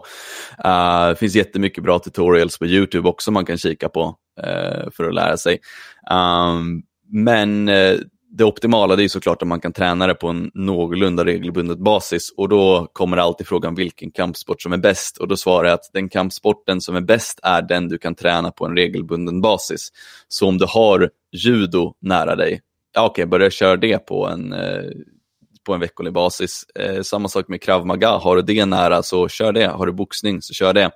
Uh, det finns jättemycket bra tutorials på YouTube också man kan kika på uh, för att lära sig. Um, men uh, det optimala det är såklart om man kan träna det på en någorlunda regelbunden basis och då kommer alltid frågan vilken kampsport som är bäst och då svarar jag att den kampsporten som är bäst är den du kan träna på en regelbunden basis. Så om du har judo nära dig, ja, okej, okay, börja köra det på en eh, på en veckolig basis. Eh, samma sak med krav maga, har du det nära så kör det. Har du boxning så kör det.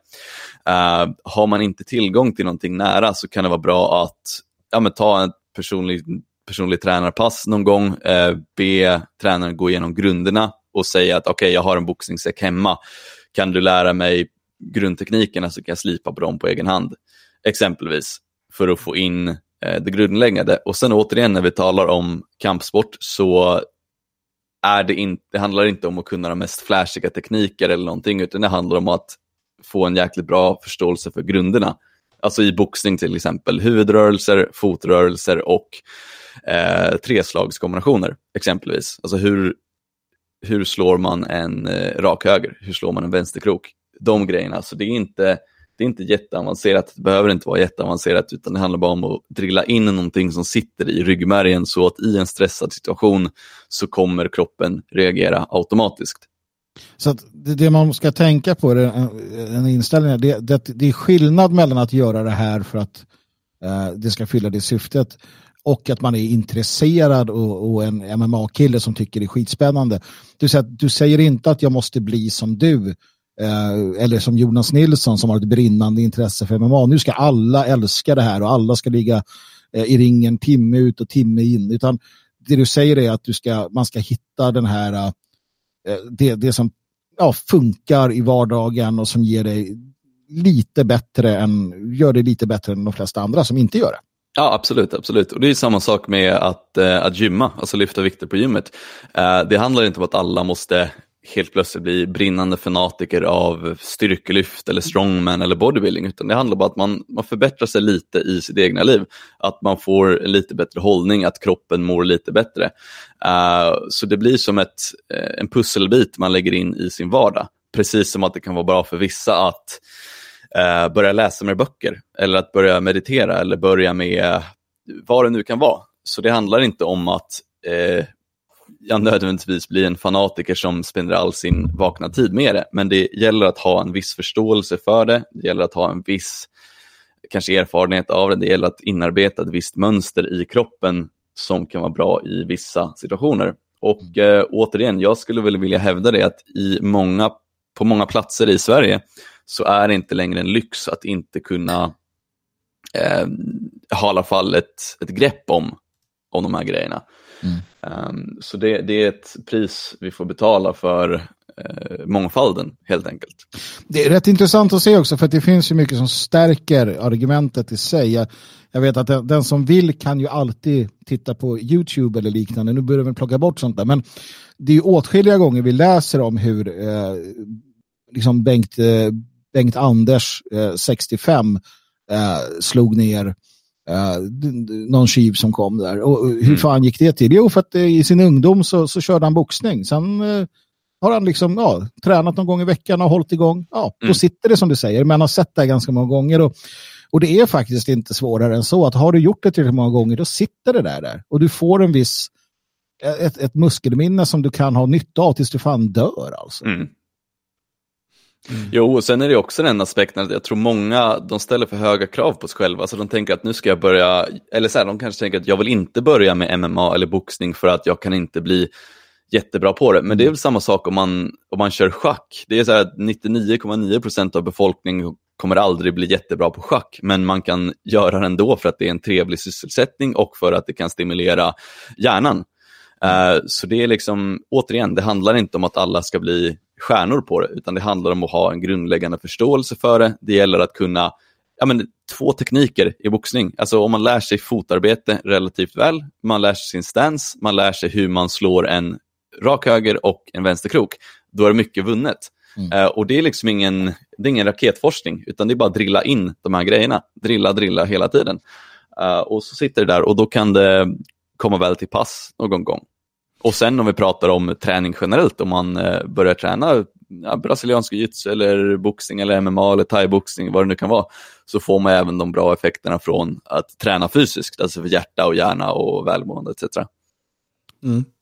Eh, har man inte tillgång till någonting nära så kan det vara bra att ja, men ta ett personligt personlig tränarpass någon gång, eh, be tränaren gå igenom grunderna och säga att okej, okay, jag har en boxningssäck hemma. Kan du lära mig grundteknikerna så kan jag slipa på dem på egen hand. Exempelvis för att få in Eh, det grundläggande. Och sen återigen när vi talar om kampsport så är det, in, det handlar inte om att kunna de mest flashiga tekniker eller någonting, utan det handlar om att få en jäkligt bra förståelse för grunderna. Alltså i boxning till exempel, huvudrörelser, fotrörelser och eh, treslagskombinationer exempelvis. Alltså hur, hur slår man en eh, rak höger? Hur slår man en vänsterkrok? De grejerna, så det är inte det är inte jätteavancerat, det behöver inte vara jätteavancerat utan det handlar bara om att drilla in någonting som sitter i ryggmärgen så att i en stressad situation så kommer kroppen reagera automatiskt. Så att det, det man ska tänka på, är en inställning, det, det, det, är skillnad mellan att göra det här för att eh, det ska fylla det syftet och att man är intresserad och, och en MMA-kille som tycker det är skitspännande. Du säger, du säger inte att jag måste bli som du Eh, eller som Jonas Nilsson som har ett brinnande intresse för MMA. Nu ska alla älska det här och alla ska ligga eh, i ringen timme ut och timme in. Utan det du säger är att du ska, man ska hitta den här eh, eh det, det som ja, funkar i vardagen och som ger dig lite bättre än, gör det lite bättre än de flesta andra som inte gör det. Ja, absolut. absolut. Och Det är samma sak med att, eh, att gymma, alltså lyfta vikter på gymmet. Eh, det handlar inte om att alla måste helt plötsligt bli brinnande fanatiker av styrkelyft eller strongman eller bodybuilding utan det handlar bara om att man, man förbättrar sig lite i sitt egna liv. Att man får en lite bättre hållning, att kroppen mår lite bättre. Uh, så det blir som ett, eh, en pusselbit man lägger in i sin vardag. Precis som att det kan vara bra för vissa att uh, börja läsa mer böcker eller att börja meditera eller börja med vad det nu kan vara. Så det handlar inte om att jag nödvändigtvis bli en fanatiker som spenderar all sin vakna tid med det. Men det gäller att ha en viss förståelse för det. Det gäller att ha en viss kanske erfarenhet av det. Det gäller att inarbeta ett visst mönster i kroppen som kan vara bra i vissa situationer. Och eh, återigen, jag skulle väl vilja hävda det att i många, på många platser i Sverige så är det inte längre en lyx att inte kunna eh, ha i alla fall ett, ett grepp om, om de här grejerna. Mm. Ehm, så det, det, är ett pris vi får betala för eh, mångfalden helt enkelt. Det är rätt intressant att se också för att det finns ju mycket som stärker argumentet i sig. Jag, jag vet att den, den, som vill kan ju alltid titta på YouTube eller liknande. Nu börjar vi plocka bort sånt där. Men det är ju åtskilliga gånger vi läser om hur eh, liksom Bengt, eh, Bengt Anders, eh, 65, eh, slog ner d- någon skiv som kom där. Och hur fan gick det till? Jo, för att eh, i sin ungdom så, så körde han boxning. Sen eh, har han liksom ja, tränat någon gång i veckan och hållit igång. Ja, då Mm. sitter det som du säger. Men har sett det ganska många gånger. Och, och det är faktiskt inte svårare än så. att Har du gjort det tillräckligt många gånger, då sitter det där. där. Och du får en viss ett, ett muskelminne som du kan ha nytta av tills du fan dör. Alltså. Mm. Jo, och sen är det också den aspekten att jag tror många, de ställer för höga krav på sig själva. Så de tänker att nu ska jag börja, eller så här, de kanske tänker att jag vill inte börja med MMA eller boxning för att jag kan inte bli jättebra på det. Men det är väl samma sak om man, om man kör schack. Det är så här att 99,9% av befolkningen kommer aldrig bli jättebra på schack, men man kan göra det ändå för att det är en trevlig sysselsättning och för att det kan stimulera hjärnan. Uh, så det är liksom, återigen, det handlar inte om att alla ska bli stjärnor på det, utan det handlar om att ha en grundläggande förståelse för det. Det gäller att kunna, ja men två tekniker i boxning. Alltså om man lär sig fotarbete relativt väl, man lär sig sin stance, man lär sig hur man slår en rak höger och en vänsterkrok, då är det mycket vunnet. Eh, och det är liksom ingen, det är ingen raketforskning, utan det är bara att drilla in de här grejerna. Drilla, drilla hela tiden. Eh, och så sitter det där och då kan det komma väl till pass någon gång. Och sen om vi pratar om träning generellt, om man eh, börjar träna ja, brasiliansk jiu-jitsu eller boxning eller MMA eller thaiboxning, vad det nu kan vara, så får man även de bra effekterna från att träna fysiskt, alltså för hjärta och hjärna och välmående etc.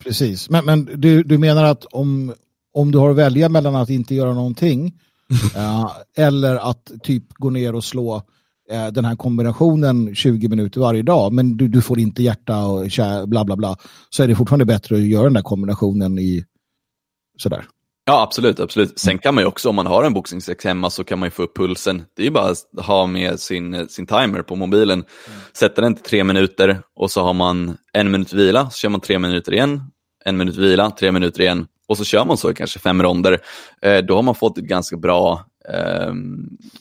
Precis, men, men du, du menar att om, om du har att välja mellan att inte göra någonting <laughs> eh, eller att typ gå ner och slå eh, den här kombinationen 20 minuter varje dag, men du, du får inte hjärta och kär, bla bla bla, så är det fortfarande bättre att göra den där kombinationen i sådär. Ja, absolut. absolut. Sen kan man ju också, om man har en boxningssex hemma, så kan man ju få upp pulsen. Det är ju bara att ha med sin, sin timer på mobilen, sätta den till tre minuter och så har man en minut vila, så kör man tre minuter igen, en minut vila, tre minuter igen och så kör man så i kanske fem ronder. Eh, då har man fått ett ganska bra eh,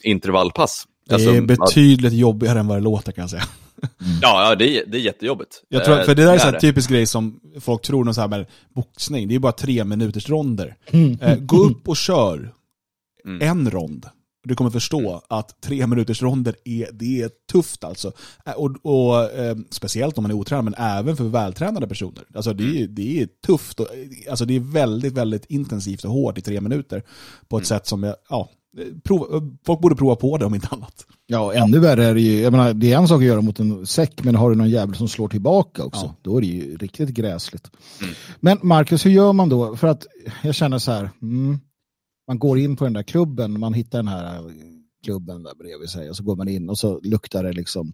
intervallpass. Det Alltså, är betydligt jobbigare än vad det låter kan jag säga. ja, ja det, är, det är jättejobbigt. Jag tror, Eh, för det där är en det. här typisk grej som folk tror, någon så här med boxning, det är bara tre minuters ronder. Eh, gå upp och kör Mm. en rond. Du kommer förstå att tre minuters ronder är, det är tufft alltså. Eh, Och, och, eh, speciellt om man är otränad, men även för vältränade personer. Alltså det, Mm. är, det är tufft, och, alltså det är väldigt, väldigt intensivt och hårt i tre minuter. På Mm. ett sätt som, jag, ja, prova, eh, folk borde prova på det om inte annat. Ja, ännu värre är det ju, jag menar, det är en sak att göra mot en säck, men har du någon jävel som slår tillbaka också, Ja. då är det ju riktigt gräsligt. Men Marcus, hur gör man då? För att jag känner så här, mm, man går in på den där klubben, man hittar den här eh, klubben där bredvid sig och så går man in och så luktar det liksom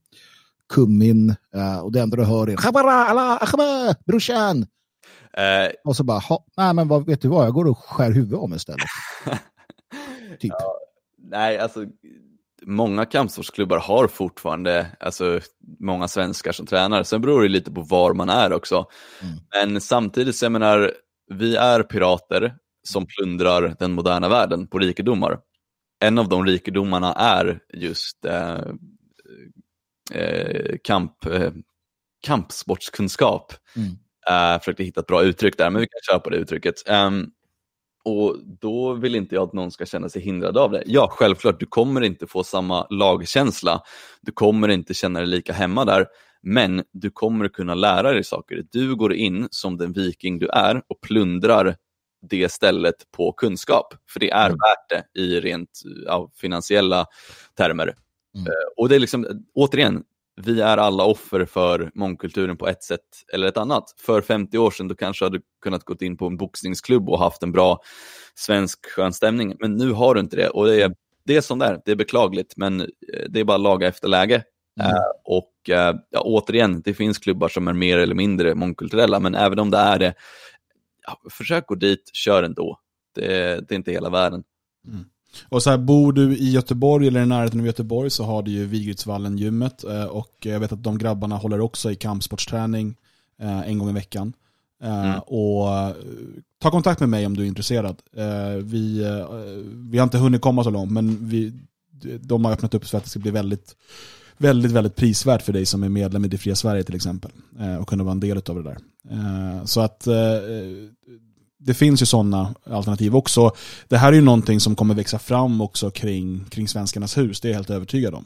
kummin eh, och det enda du hör är "Khabara, alla, akhaba, brorsan. Eh, Och så bara, "Ha, nej men vad, vet du vad, jag går och skär huvudet av mig istället. <laughs> typ. Nej, alltså många kampsportsklubbar har fortfarande alltså, många svenskar som tränar. Sen beror det lite på var man är också. Men samtidigt, jag menar, vi är pirater som plundrar den moderna världen på rikedomar. En av de rikedomarna är just eh, eh, kamp, eh, kampsportskunskap. Mm. Uh, försökte hitta ett bra uttryck där, men vi kan köra på det uttrycket. Ehm, och då vill inte jag att någon ska känna sig hindrad av det. Ja, självklart, du kommer inte få samma lagkänsla. Du kommer inte känna dig lika hemma där. Men du kommer kunna lära dig saker. Du går in som den viking du är och plundrar det stället på kunskap. För det är värt det i rent ja, finansiella termer. Mm. Eh, och det är liksom, återigen, vi är alla offer för mångkulturen på ett sätt eller ett annat. För 50 år sedan då kanske hade du kunnat gå in på en boxningsklubb och haft en bra svensk skön stämning. Men nu har du inte det och det är, det är som det är. Det är beklagligt, men eh, det är bara laga efter läge. Mm. Eh, och eh, ja, återigen, det finns klubbar som är mer eller mindre mångkulturella, men även om det är det, ja, försök gå dit, kör ändå. Det, det är inte hela världen. Och så här, bor du i Göteborg eller i närheten av Göteborg så har du ju Vigrydsvallen gymmet eh, och jag vet att de grabbarna håller också i kampsportsträning eh, en gång i veckan. Eh, Mm. Och ta kontakt med mig om du är intresserad. Vi, vi har inte hunnit komma så långt men vi, de har öppnat upp för att det ska bli väldigt, väldigt, väldigt prisvärt för dig som är medlem i Det Fria Sverige till exempel. Och kunna vara en del av det där. Så att det finns ju sådana alternativ också. Det här är ju någonting som kommer växa fram också kring, kring Svenskarnas hus, det är jag helt övertygad om.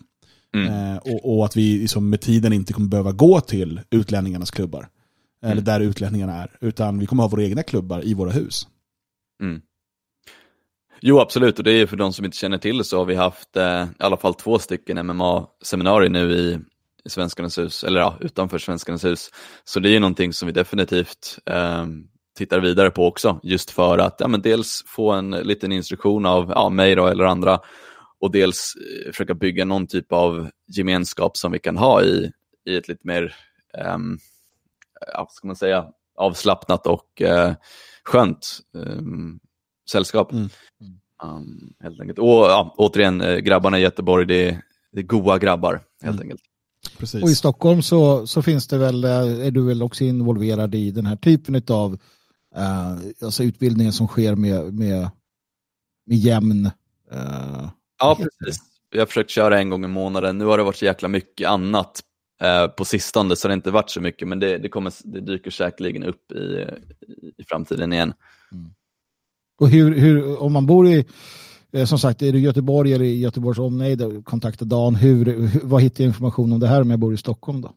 Mm. Eh, och, och att vi liksom med tiden inte kommer behöva gå till utlänningarnas klubbar. Eller Mm. där utlänningarna är. Utan vi kommer ha våra egna klubbar i våra hus. Mm. Jo, absolut. Och det är för de som inte känner till så har vi haft eh, i alla fall två stycken MMA-seminarier nu i, i Svenskarnas hus, eller ja, utanför Svenskarnas hus. Så det är ju någonting som vi definitivt eh, tittar vidare på också, just för att ja, men dels få en liten instruktion av ja, mig då, eller andra och dels eh, försöka bygga någon typ av gemenskap som vi kan ha i, i ett lite mer, ja, vad ska man säga, avslappnat och eh, skönt ehm, sällskap. Mm. Um, helt enkelt. Och ja, återigen, eh, grabbarna i Göteborg, det är, det är goa grabbar helt Mm. enkelt. Precis. Och i Stockholm så, så finns det väl, eh, är du väl också involverad i den här typen av uh, alltså utbildningen som sker med, med, med jämn... eh, Ja, precis. Vi har försökt köra en gång i månaden. Nu har det varit så jäkla mycket annat eh, på sistone, så det har inte varit så mycket, men det, det, kommer, det dyker säkerligen upp i, i framtiden igen. och hur, hur, om man bor i, som sagt, är du i Göteborg eller i Göteborgs omnejd, kontakta Dan, hur, hur, vad hittar jag information om det här om jag bor i Stockholm då?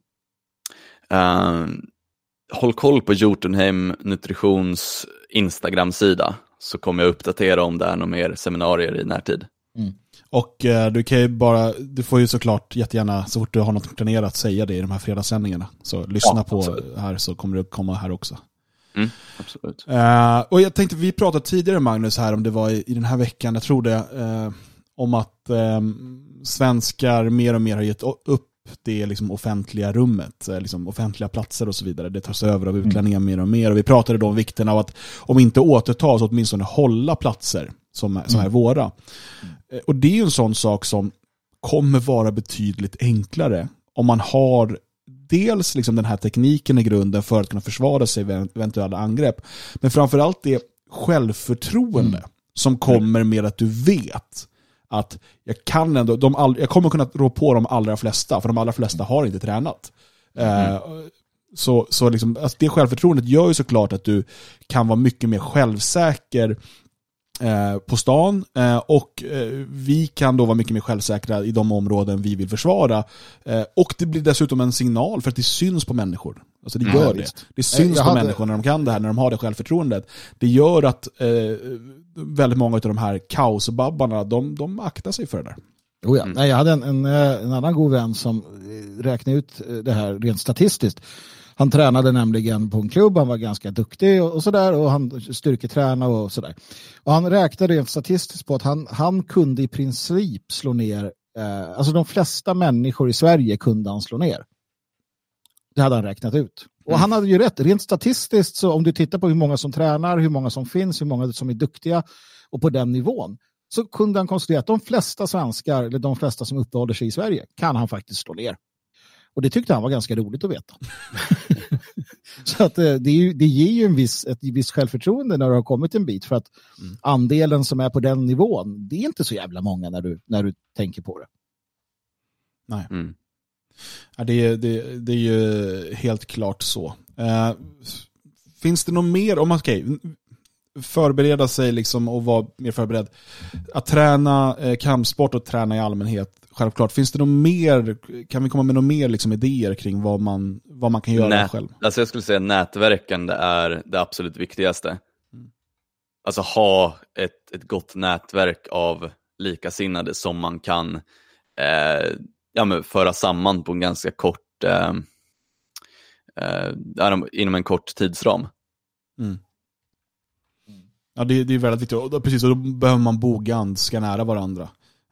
Eh, håll koll på Jotunheim Nutritions Instagram-sida, så kommer jag uppdatera om det är några mer seminarier i närtid. Och eh, du kan ju bara, du får ju såklart jättegärna, så fort du har något planerat, säga det i de här fredagssändningarna. Så lyssna Ja, på absolut. här så kommer det komma här också. Mm, absolut. Eh, och jag tänkte, vi pratade tidigare Magnus här, om det var i, i den här veckan, jag tror det, eh, om att eh, svenskar mer och mer har gett upp det liksom offentliga rummet, eh, liksom offentliga platser och så vidare. Det tas över av utlänningar mer och mer. Och vi pratade då om vikten av att, om inte återta, så åtminstone hålla platser som, är- som är våra. Eh, Och det är ju en sån sak som kommer vara betydligt enklare om man har dels liksom den här tekniken i grunden för att kunna försvara sig vid eventuella angrepp. Men framförallt det självförtroende som kommer med att du vet att jag kan ändå, de all, jag kommer kunna rå på de allra flesta, för de allra flesta har inte tränat. Eh, så så liksom, alltså det självförtroendet gör ju såklart att du kan vara mycket mer självsäker eh, på stan eh, och eh, vi kan då vara mycket mer självsäkra i de områden vi vill försvara. Eh, och det blir dessutom en signal för att det syns på människor. Alltså det Ja, gör det. visst. Det syns Jag på hade- människor när de kan det här, när de har det självförtroendet. Det gör att eh, väldigt många av de här kaosbabbarna, de, de aktar sig för det där. Oh ja. Nej, jag hade en, en, eh, en annan god vän som eh, räknade ut eh, det här rent statistiskt. Han tränade nämligen på en klubb, han var ganska duktig och, och sådär och han styrketränade och sådär. Och han räknade rent statistiskt på att han, han kunde i princip slå ner, eh, alltså de flesta människor i Sverige kunde han slå ner. Det hade han räknat ut. Och han hade ju rätt, rent statistiskt så om du tittar på hur många som tränar, hur många som finns, hur många som är duktiga och på den nivån så kunde han konstatera att de flesta svenskar, eller de flesta som uppehåller sig i Sverige, kan han faktiskt slå ner. Och det tyckte han var ganska roligt att veta. <laughs> så att eh, det, är ju, det ger ju en viss, ett visst självförtroende när du har kommit en bit, för att andelen som är på den nivån, det är inte så jävla många när du, när du tänker på det. Nej. Mm. Ja, det, är- det, det är ju helt klart så. Eh, finns det något mer, om man ska förbereda sig liksom och vara mer förberedd. Att träna eh, kampsport och träna i allmänhet, självklart. Finns det något mer, kan vi komma med några mer liksom, idéer kring vad man, vad man kan göra Nät, själv? alltså jag skulle säga nätverkande är det absolut viktigaste. Alltså ha ett, ett gott nätverk av likasinnade som man kan eh, ja, men föra samman på en ganska kort, eh, eh, inom en kort tidsram. Ja, det, det är väldigt viktigt. Och precis, och då behöver man bo ganska nära varandra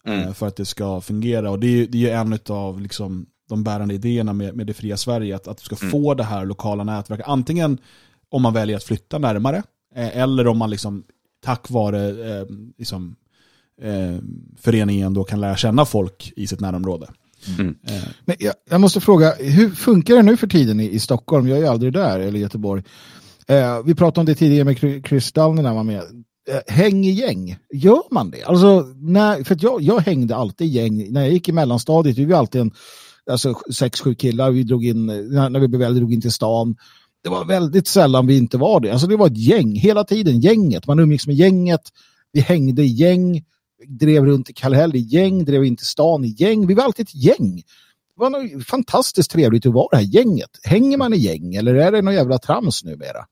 Mm. eh, för att det ska fungera. Och det är, det är ju en av liksom, de bärande idéerna med, med det fria Sverige, att, att du ska Mm. få det här lokala nätverket. Antingen om man väljer att flytta närmare, eh, eller om man liksom, tack vare eh, liksom, eh, föreningen då kan lära känna folk i sitt närområde. Mm. Eh, Men jag, jag måste fråga, hur funkar det nu för tiden i, i Stockholm? Jag är ju aldrig där, eller Göteborg. Eh, vi pratade om det tidigare med Chris- Dallner när han var med. Eh, Häng i gäng, gör man det? Alltså, när, för att jag, jag hängde alltid i gäng. När jag gick i mellanstadiet, vi var alltid en, alltså, sex, sju killar, vi drog in, när, när vi blev äldre, drog in till stan. det var väldigt sällan vi inte var det. Alltså det var ett gäng, hela tiden gänget. Man umgicks med gänget, vi hängde i gäng, drev runt i Kallhäll i gäng, drev in till stan i gäng. Vi var alltid ett gäng. Det var fantastiskt trevligt att vara det här gänget. Hänger man i gäng eller är det någon jävla trams numera?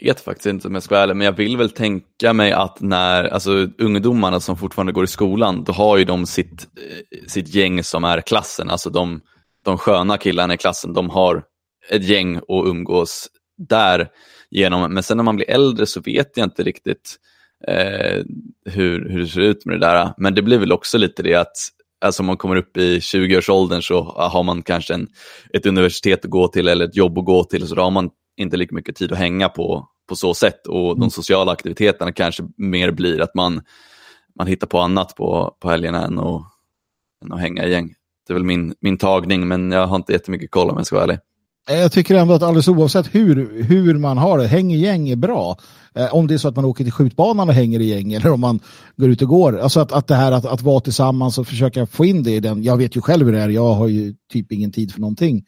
Jag vet faktiskt inte om jag ska vara ärlig, men jag vill väl tänka mig att när alltså, ungdomarna som fortfarande går i skolan, då har ju de sitt, eh, sitt gäng som är klassen. Alltså de, de sköna killarna i klassen, de har ett gäng och umgås där genom. Men sen när man blir äldre så vet jag inte riktigt eh, hur, hur det ser ut med det där. Men det blir väl också lite det att alltså om man kommer upp i 20-årsåldern så har man kanske en, ett universitet att gå till eller ett jobb att gå till, så då har man inte lika mycket tid att hänga på, på så sätt. Och Mm. de sociala aktiviteterna kanske mer blir att man, man hittar på annat på, på helgerna än att, än att hänga i gäng. Det är väl min, min tagning, men jag har inte jättemycket koll om jag ska vara ärlig. Eh, Jag tycker ändå att alldeles oavsett hur, hur man har det, häng i gäng är bra. Eh, om det är så att man åker till skjutbanan och hänger i gäng <laughs> eller om man går ut och går. Alltså att, att det här att, att vara tillsammans och försöka få in det i den. Jag vet ju själv hur det är, jag har ju typ ingen tid för någonting.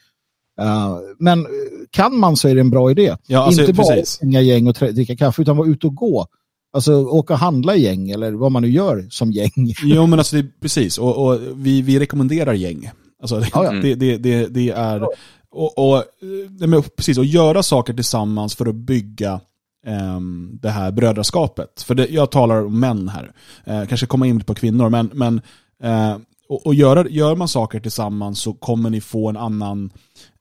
Eh, men kan man så är det en bra idé. Ja, alltså, Inte bara hänga gäng och dricka kaffe utan vara ute och gå. Alltså åka och handla i gäng eller vad man nu gör som gäng. <laughs> Jo men alltså det, precis, och, och vi, vi rekommenderar gäng. Alltså, det, Ja, ja. det, det, det, är, och, och, precis, att göra saker tillsammans för att bygga ehm, det här brödraskapet. För jag talar om män här, eh, kanske komma in på kvinnor, men, men eh, och, och gör, gör man saker tillsammans så kommer ni få en annan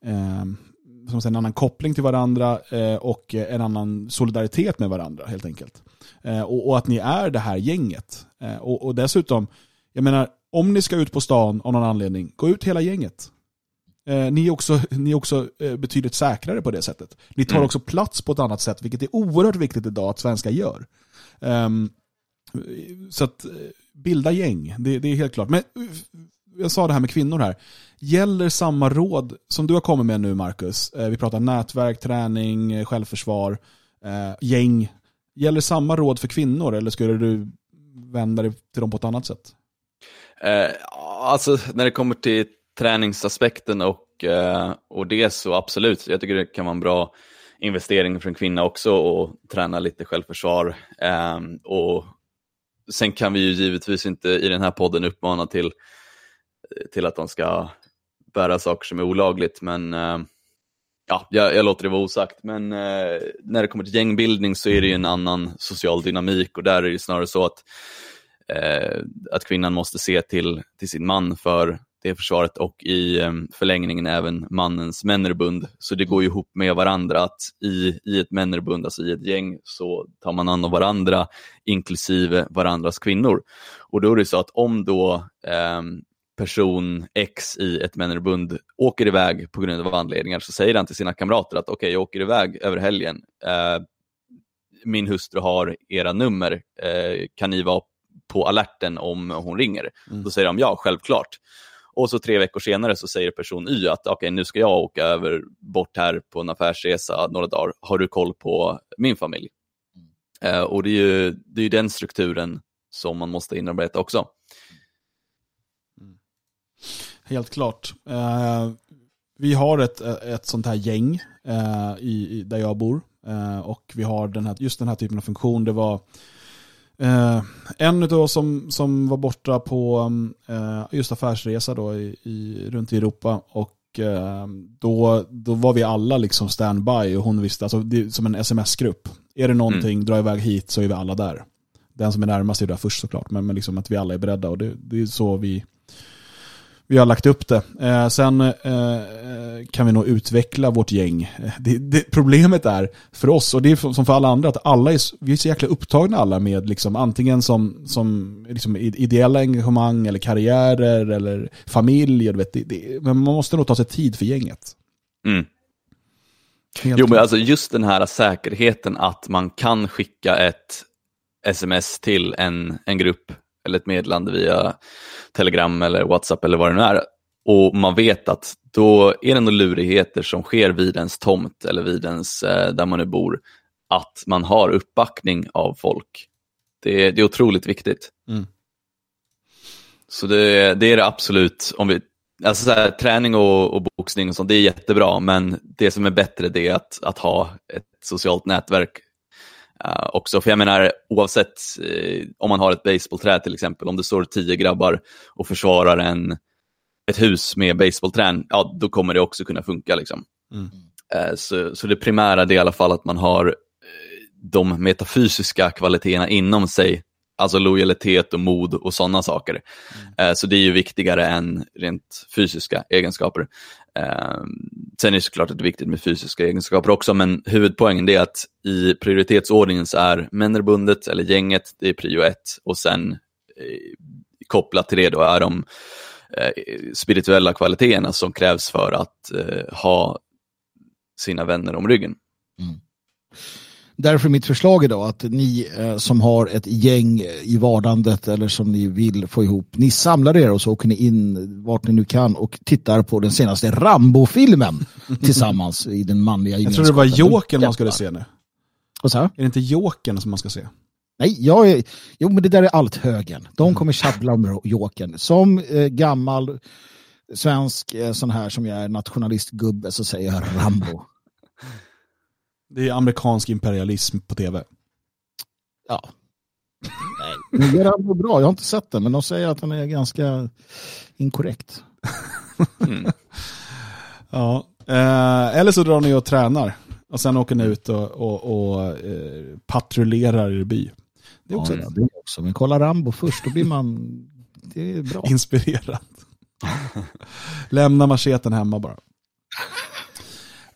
ehm, som säger, en annan koppling till varandra eh, och en annan solidaritet med varandra helt enkelt. Eh, och, att ni är det här gänget. Eh, och, dessutom, jag menar, om ni ska ut på stan av någon anledning, gå ut hela gänget. Ni är också, ni är också betydligt säkrare på det sättet. Ni tar Mm. också plats på ett annat sätt, vilket är oerhört viktigt idag att svenskar gör. Ehm, så att bilda gäng, det, det är helt klart. Men jag sa det här med kvinnor här. Gäller samma råd som du har kommit med nu Marcus? Eh, vi pratar nätverk, träning, eh, självförsvar, eh, gäng. Gäller samma råd för kvinnor eller skulle du vända dig till dem på ett annat sätt? Eh, alltså när det kommer till träningsaspekten och, eh, och det så absolut. Jag tycker det kan vara en bra investering för en kvinna också att träna lite självförsvar. Eh, och sen kan vi ju givetvis inte i den här podden uppmana till, Eh, till att de ska bära saker som är olagligt, men eh, ja, jag, jag låter det vara osagt. Men eh, när det kommer till gängbildning så är det ju en annan social dynamik och där är det snarare så att eh, att kvinnan måste se till, till sin man för det försvaret och i eh, förlängningen även mannens männerbund. Så det går ju ihop med varandra att i, i ett männerbund, alltså i ett gäng, så tar man hand om varandra, inklusive varandras kvinnor. Och då är det så att om då eh, person X i ett männerbund åker iväg på grund av anledningar så säger han till sina kamrater att okej, jag åker iväg över helgen. Eh, min hustru har era nummer, eh, kan ni vara på alerten om hon ringer? Då säger de ja, självklart. Och så tre veckor senare så säger person Y att okej, nu ska jag åka över bort här på en affärsresa några dagar. Har du koll på min familj? Eh, och det är ju det är den strukturen som man måste inarbeta också. Helt klart. Eh, vi har ett, ett sånt här gäng eh, i, där jag bor. Eh, och vi har den här, just den här typen av funktion. Det var eh, en av oss som, som var borta på eh, just affärsresa då i, i, runt i Europa. Och eh, då, då var vi alla liksom standby och hon visste, alltså det som en sms-grupp. Är det någonting, dra iväg hit så är vi alla där. Den som är närmast är där först såklart, men, men liksom att vi alla är beredda och det, det är så vi vi har lagt upp det. Eh, sen eh, kan vi nog utveckla vårt gäng. Eh, Det, det, problemet är för oss, och det är som för alla andra, att alla är, vi är så jäkla upptagna alla med liksom, antingen som, som liksom, ideella engagemang eller karriärer eller familj. Du vet, det, det, men man måste nog ta sig tid för gänget. Mm. Jo, men alltså just den här säkerheten att man kan skicka ett sms till en, en grupp eller ett meddelande via Telegram eller WhatsApp eller vad det nu är. Och man vet att då är det nog lurigheter som sker vid ens tomt eller vid ens, eh, där man nu bor. Att man har uppbackning av folk. Det, är- det är otroligt viktigt. Mm. Så det, det är det absolut, om vi alltså så här, träning och, och boxning och sånt, det är jättebra, men det som är bättre det är att, att ha ett socialt nätverk eh, också. För jag menar, oavsett eh, om man har ett baseballträ till exempel, om det står tio grabbar och försvarar en, ett hus med baseballträn, ja då kommer det också kunna funka. Liksom. Mm. Eh, så, så det primära det är i alla fall att man har de metafysiska kvaliteterna inom sig, alltså lojalitet och mod och sådana saker. Eh, Så det är ju viktigare än rent fysiska egenskaper. Eh, Sen är det såklart att det är viktigt med fysiska egenskaper också, men huvudpoängen är att i prioritetsordningen så är Männerbundet, eller gänget, det är prio ett och sen eh, kopplat till det då är de eh, spirituella kvaliteterna som krävs för att eh, ha sina vänner om ryggen. Mm. Därför är mitt förslag idag att ni eh, som har ett gäng i vardandet eller som ni vill få ihop, ni samlar er och så åker ni in vart ni nu kan och tittar på den senaste Rambo-filmen <laughs> tillsammans i den manliga Jag tror det var gemenskapen. Jokern man skulle se nu. Vad sa? Är det inte Jokern som man ska se? Nej, jag är, jo men det där är allt högen. De Mm. kommer tjabbla om Jokern. Som eh, gammal svensk eh, sån här som jag är nationalistgubbe så säger jag Rambo. Det är amerikansk imperialism på tv. Ja. Nej, det är bra. Jag har inte sett den men de säger att den är ganska inkorrekt. <laughs> Ja. Eh, eller så drar ni och tränar. Och sen åker ni ut och, och, och eh, patrullerar er by. Det är också ja, det är också. Men kolla Rambo först, då blir man... Det är bra. <laughs> inspirerad. Lämna macheten hemma bara. <laughs>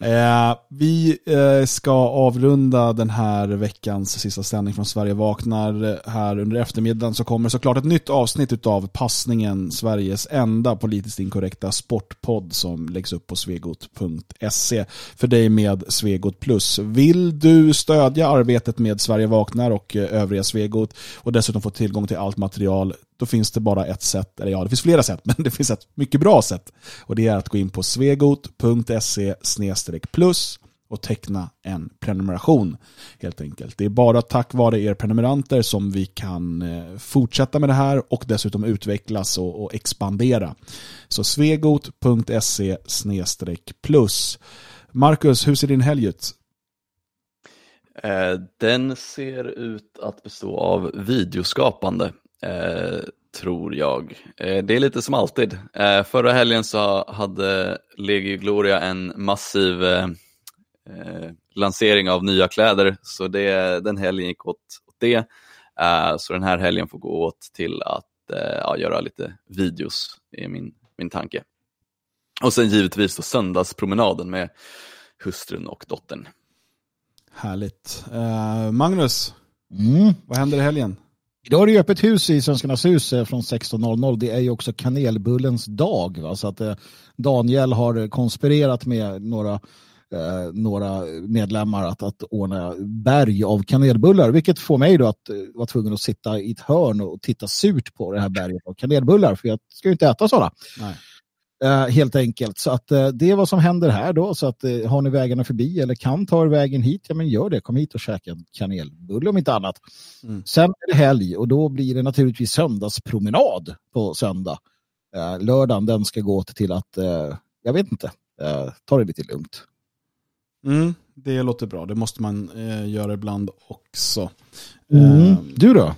Eh, vi eh, ska avrunda den här veckans sista sändning från Sverige vaknar. Här under eftermiddagen så kommer såklart ett nytt avsnitt av Passningen, Sveriges enda politiskt inkorrekta sportpodd som läggs upp på svegot.se för dig med Svegot Plus. Vill du stödja arbetet med Sverige vaknar och eh, övriga Svegot och dessutom få tillgång till allt material då finns det bara ett sätt, eller ja det finns flera sätt, <laughs> men det finns ett mycket bra sätt. Och det är att gå in på svegot.se plus och teckna en prenumeration helt enkelt. Det är bara tack vare er prenumeranter som vi kan eh, fortsätta med det här och dessutom utvecklas och, och expandera. Så svegot.se plus. Marcus, hur ser din helg ut? Eh, den ser ut att bestå av videoskapande, eh, tror jag. Eh, Det är lite som alltid. Eh, Förra helgen så hade Legio Gloria en massiv eh, eh, lansering av nya kläder, så det, den helgen gick åt, åt det. Eh, Så den här helgen får gå åt till att eh, ja, göra lite videos, är min, min tanke. Och sen givetvis då söndagspromenaden med hustrun och dottern. Härligt. Magnus, Mm. vad händer i helgen? Idag är det ju öppet hus i Svenskarnas hus eh, från 16.00. Det är ju också kanelbullens dag. Va? Så att eh, Daniel har konspirerat med några, eh, några medlemmar att, att ordna berg av kanelbullar. Vilket får mig då att eh, vara tvungen att sitta i ett hörn och titta surt på det här berget av kanelbullar. För jag ska ju inte äta sådana. Nej. Eh, helt enkelt. Så att eh, det är vad som händer här då. Så att eh, har ni vägarna förbi eller kan ta er vägen hit, ja men gör det. Kom hit och käka en kanelbulle om inte annat. Mm. Sen är det helg och då blir det naturligtvis söndagspromenad på söndag. Lördagen den ska gå till att, jag vet inte, ta det lite lugnt. Mm, det låter bra. Det måste man göra ibland också. Mm. Du då?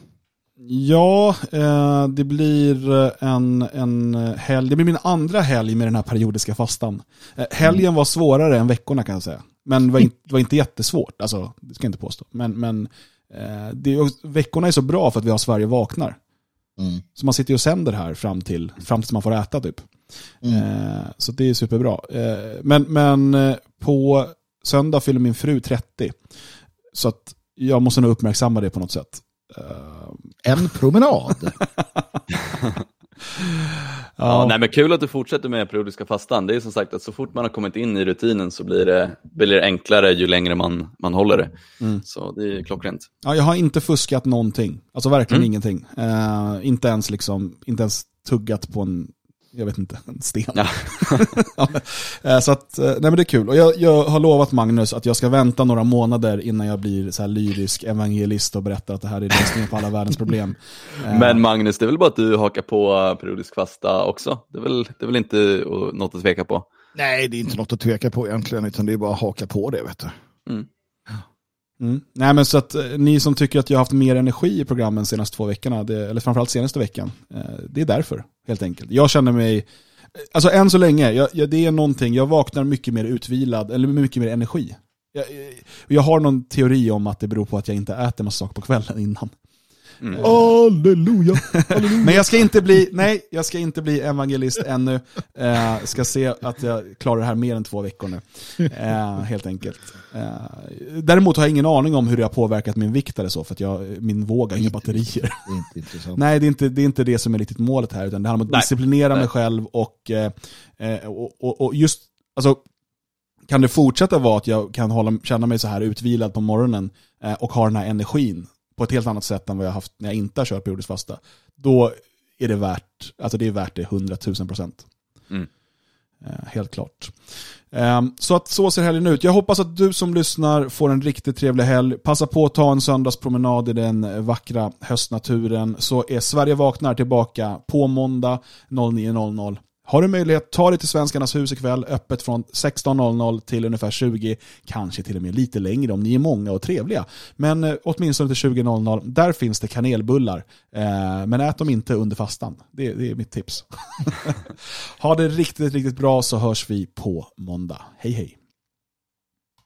Ja, eh, det blir eh, en, en helg. Det blir min andra helg med den här periodiska fastan. Eh, helgen var svårare än veckorna kan jag säga. Men var, in, det var inte jättesvårt, alltså, det ska jag inte påstå. Men, men eh, det, veckorna är så bra för att vi har Sverige vaknar. Mm. Så man sitter ju och sänder här fram till, fram tills man får äta typ. Eh, så det är superbra. Eh, men, men eh, på söndag fyller min fru 30. Så att jag måste nog uppmärksamma det på något sätt. En promenad. <laughs> Ja, nej, men kul att du fortsätter med periodiska fastan. Det är som sagt att så fort man har kommit in i rutinen så blir det, blir det enklare ju längre man, man håller det. Mm. Så det är klockrent. Ja, jag har inte fuskat någonting. Alltså verkligen Mm. ingenting. Eh, inte, ens liksom, inte ens tuggat på en jag vet inte, en sten. Ja. <laughs> Ja, eh, så att, eh, nej men det är kul. Och jag, jag har lovat Magnus att jag ska vänta några månader innan jag blir så här lyrisk evangelist och berättar att det här är lösningen på alla världens problem. <laughs> Men Magnus, det är väl bara att du hakar på periodisk fasta också? Det är väl, det är väl inte något att tveka på? Nej, det är inte något att tveka på egentligen, utan det är bara att haka på det. Vet du. Mm. Mm. Nej men så att eh, ni som tycker att jag har haft mer energi i programmen de senaste två veckorna, det, eller framförallt senaste veckan, eh, det är därför helt enkelt. Jag känner mig, eh, alltså än så länge, jag, jag, det är någonting, jag vaknar mycket mer utvilad, eller med mycket mer energi. Jag, jag, jag har någon teori om att det beror på att jag inte äter massa saker på kvällen innan. Halleluja! Halleluja. <laughs> Men jag ska inte bli, nej, jag ska inte bli evangelist ännu. Eh, ska se att jag klarar det här mer än två veckor nu. Eh, helt enkelt. Eh, däremot har jag ingen aning om hur det har påverkat min vikt eller så, för att jag, min våg har inga batterier. Det är inte intressant. Nej, det är, inte, det är inte det som är riktigt målet här, utan det handlar om att Nej. disciplinera mig Nej. själv och, eh, eh, och, och, och just, alltså, kan det fortsätta vara att jag kan hålla, känna mig så här utvilad på morgonen eh, och ha den här energin på ett helt annat sätt än vad jag haft när jag inte har kört periodisk fasta, då är det värt, alltså det är värt det 100 000 procent. Mm. Eh, helt klart. Ehm, Så att så ser helgen ut. Jag hoppas att du som lyssnar får en riktigt trevlig helg. Passa på att ta en söndagspromenad i den vackra höstnaturen. Så är Sverige vaknar tillbaka på måndag 09.00. Har du möjlighet, ta dig till Svenskarnas hus ikväll, öppet från 16.00 till ungefär 20, kanske till och med lite längre om ni är många och trevliga. Men eh, åtminstone till 20.00, där finns det kanelbullar. Eh, men ät dem inte under fastan, det, det är mitt tips. <laughs> ha det riktigt, riktigt bra så hörs vi på måndag. Hej hej!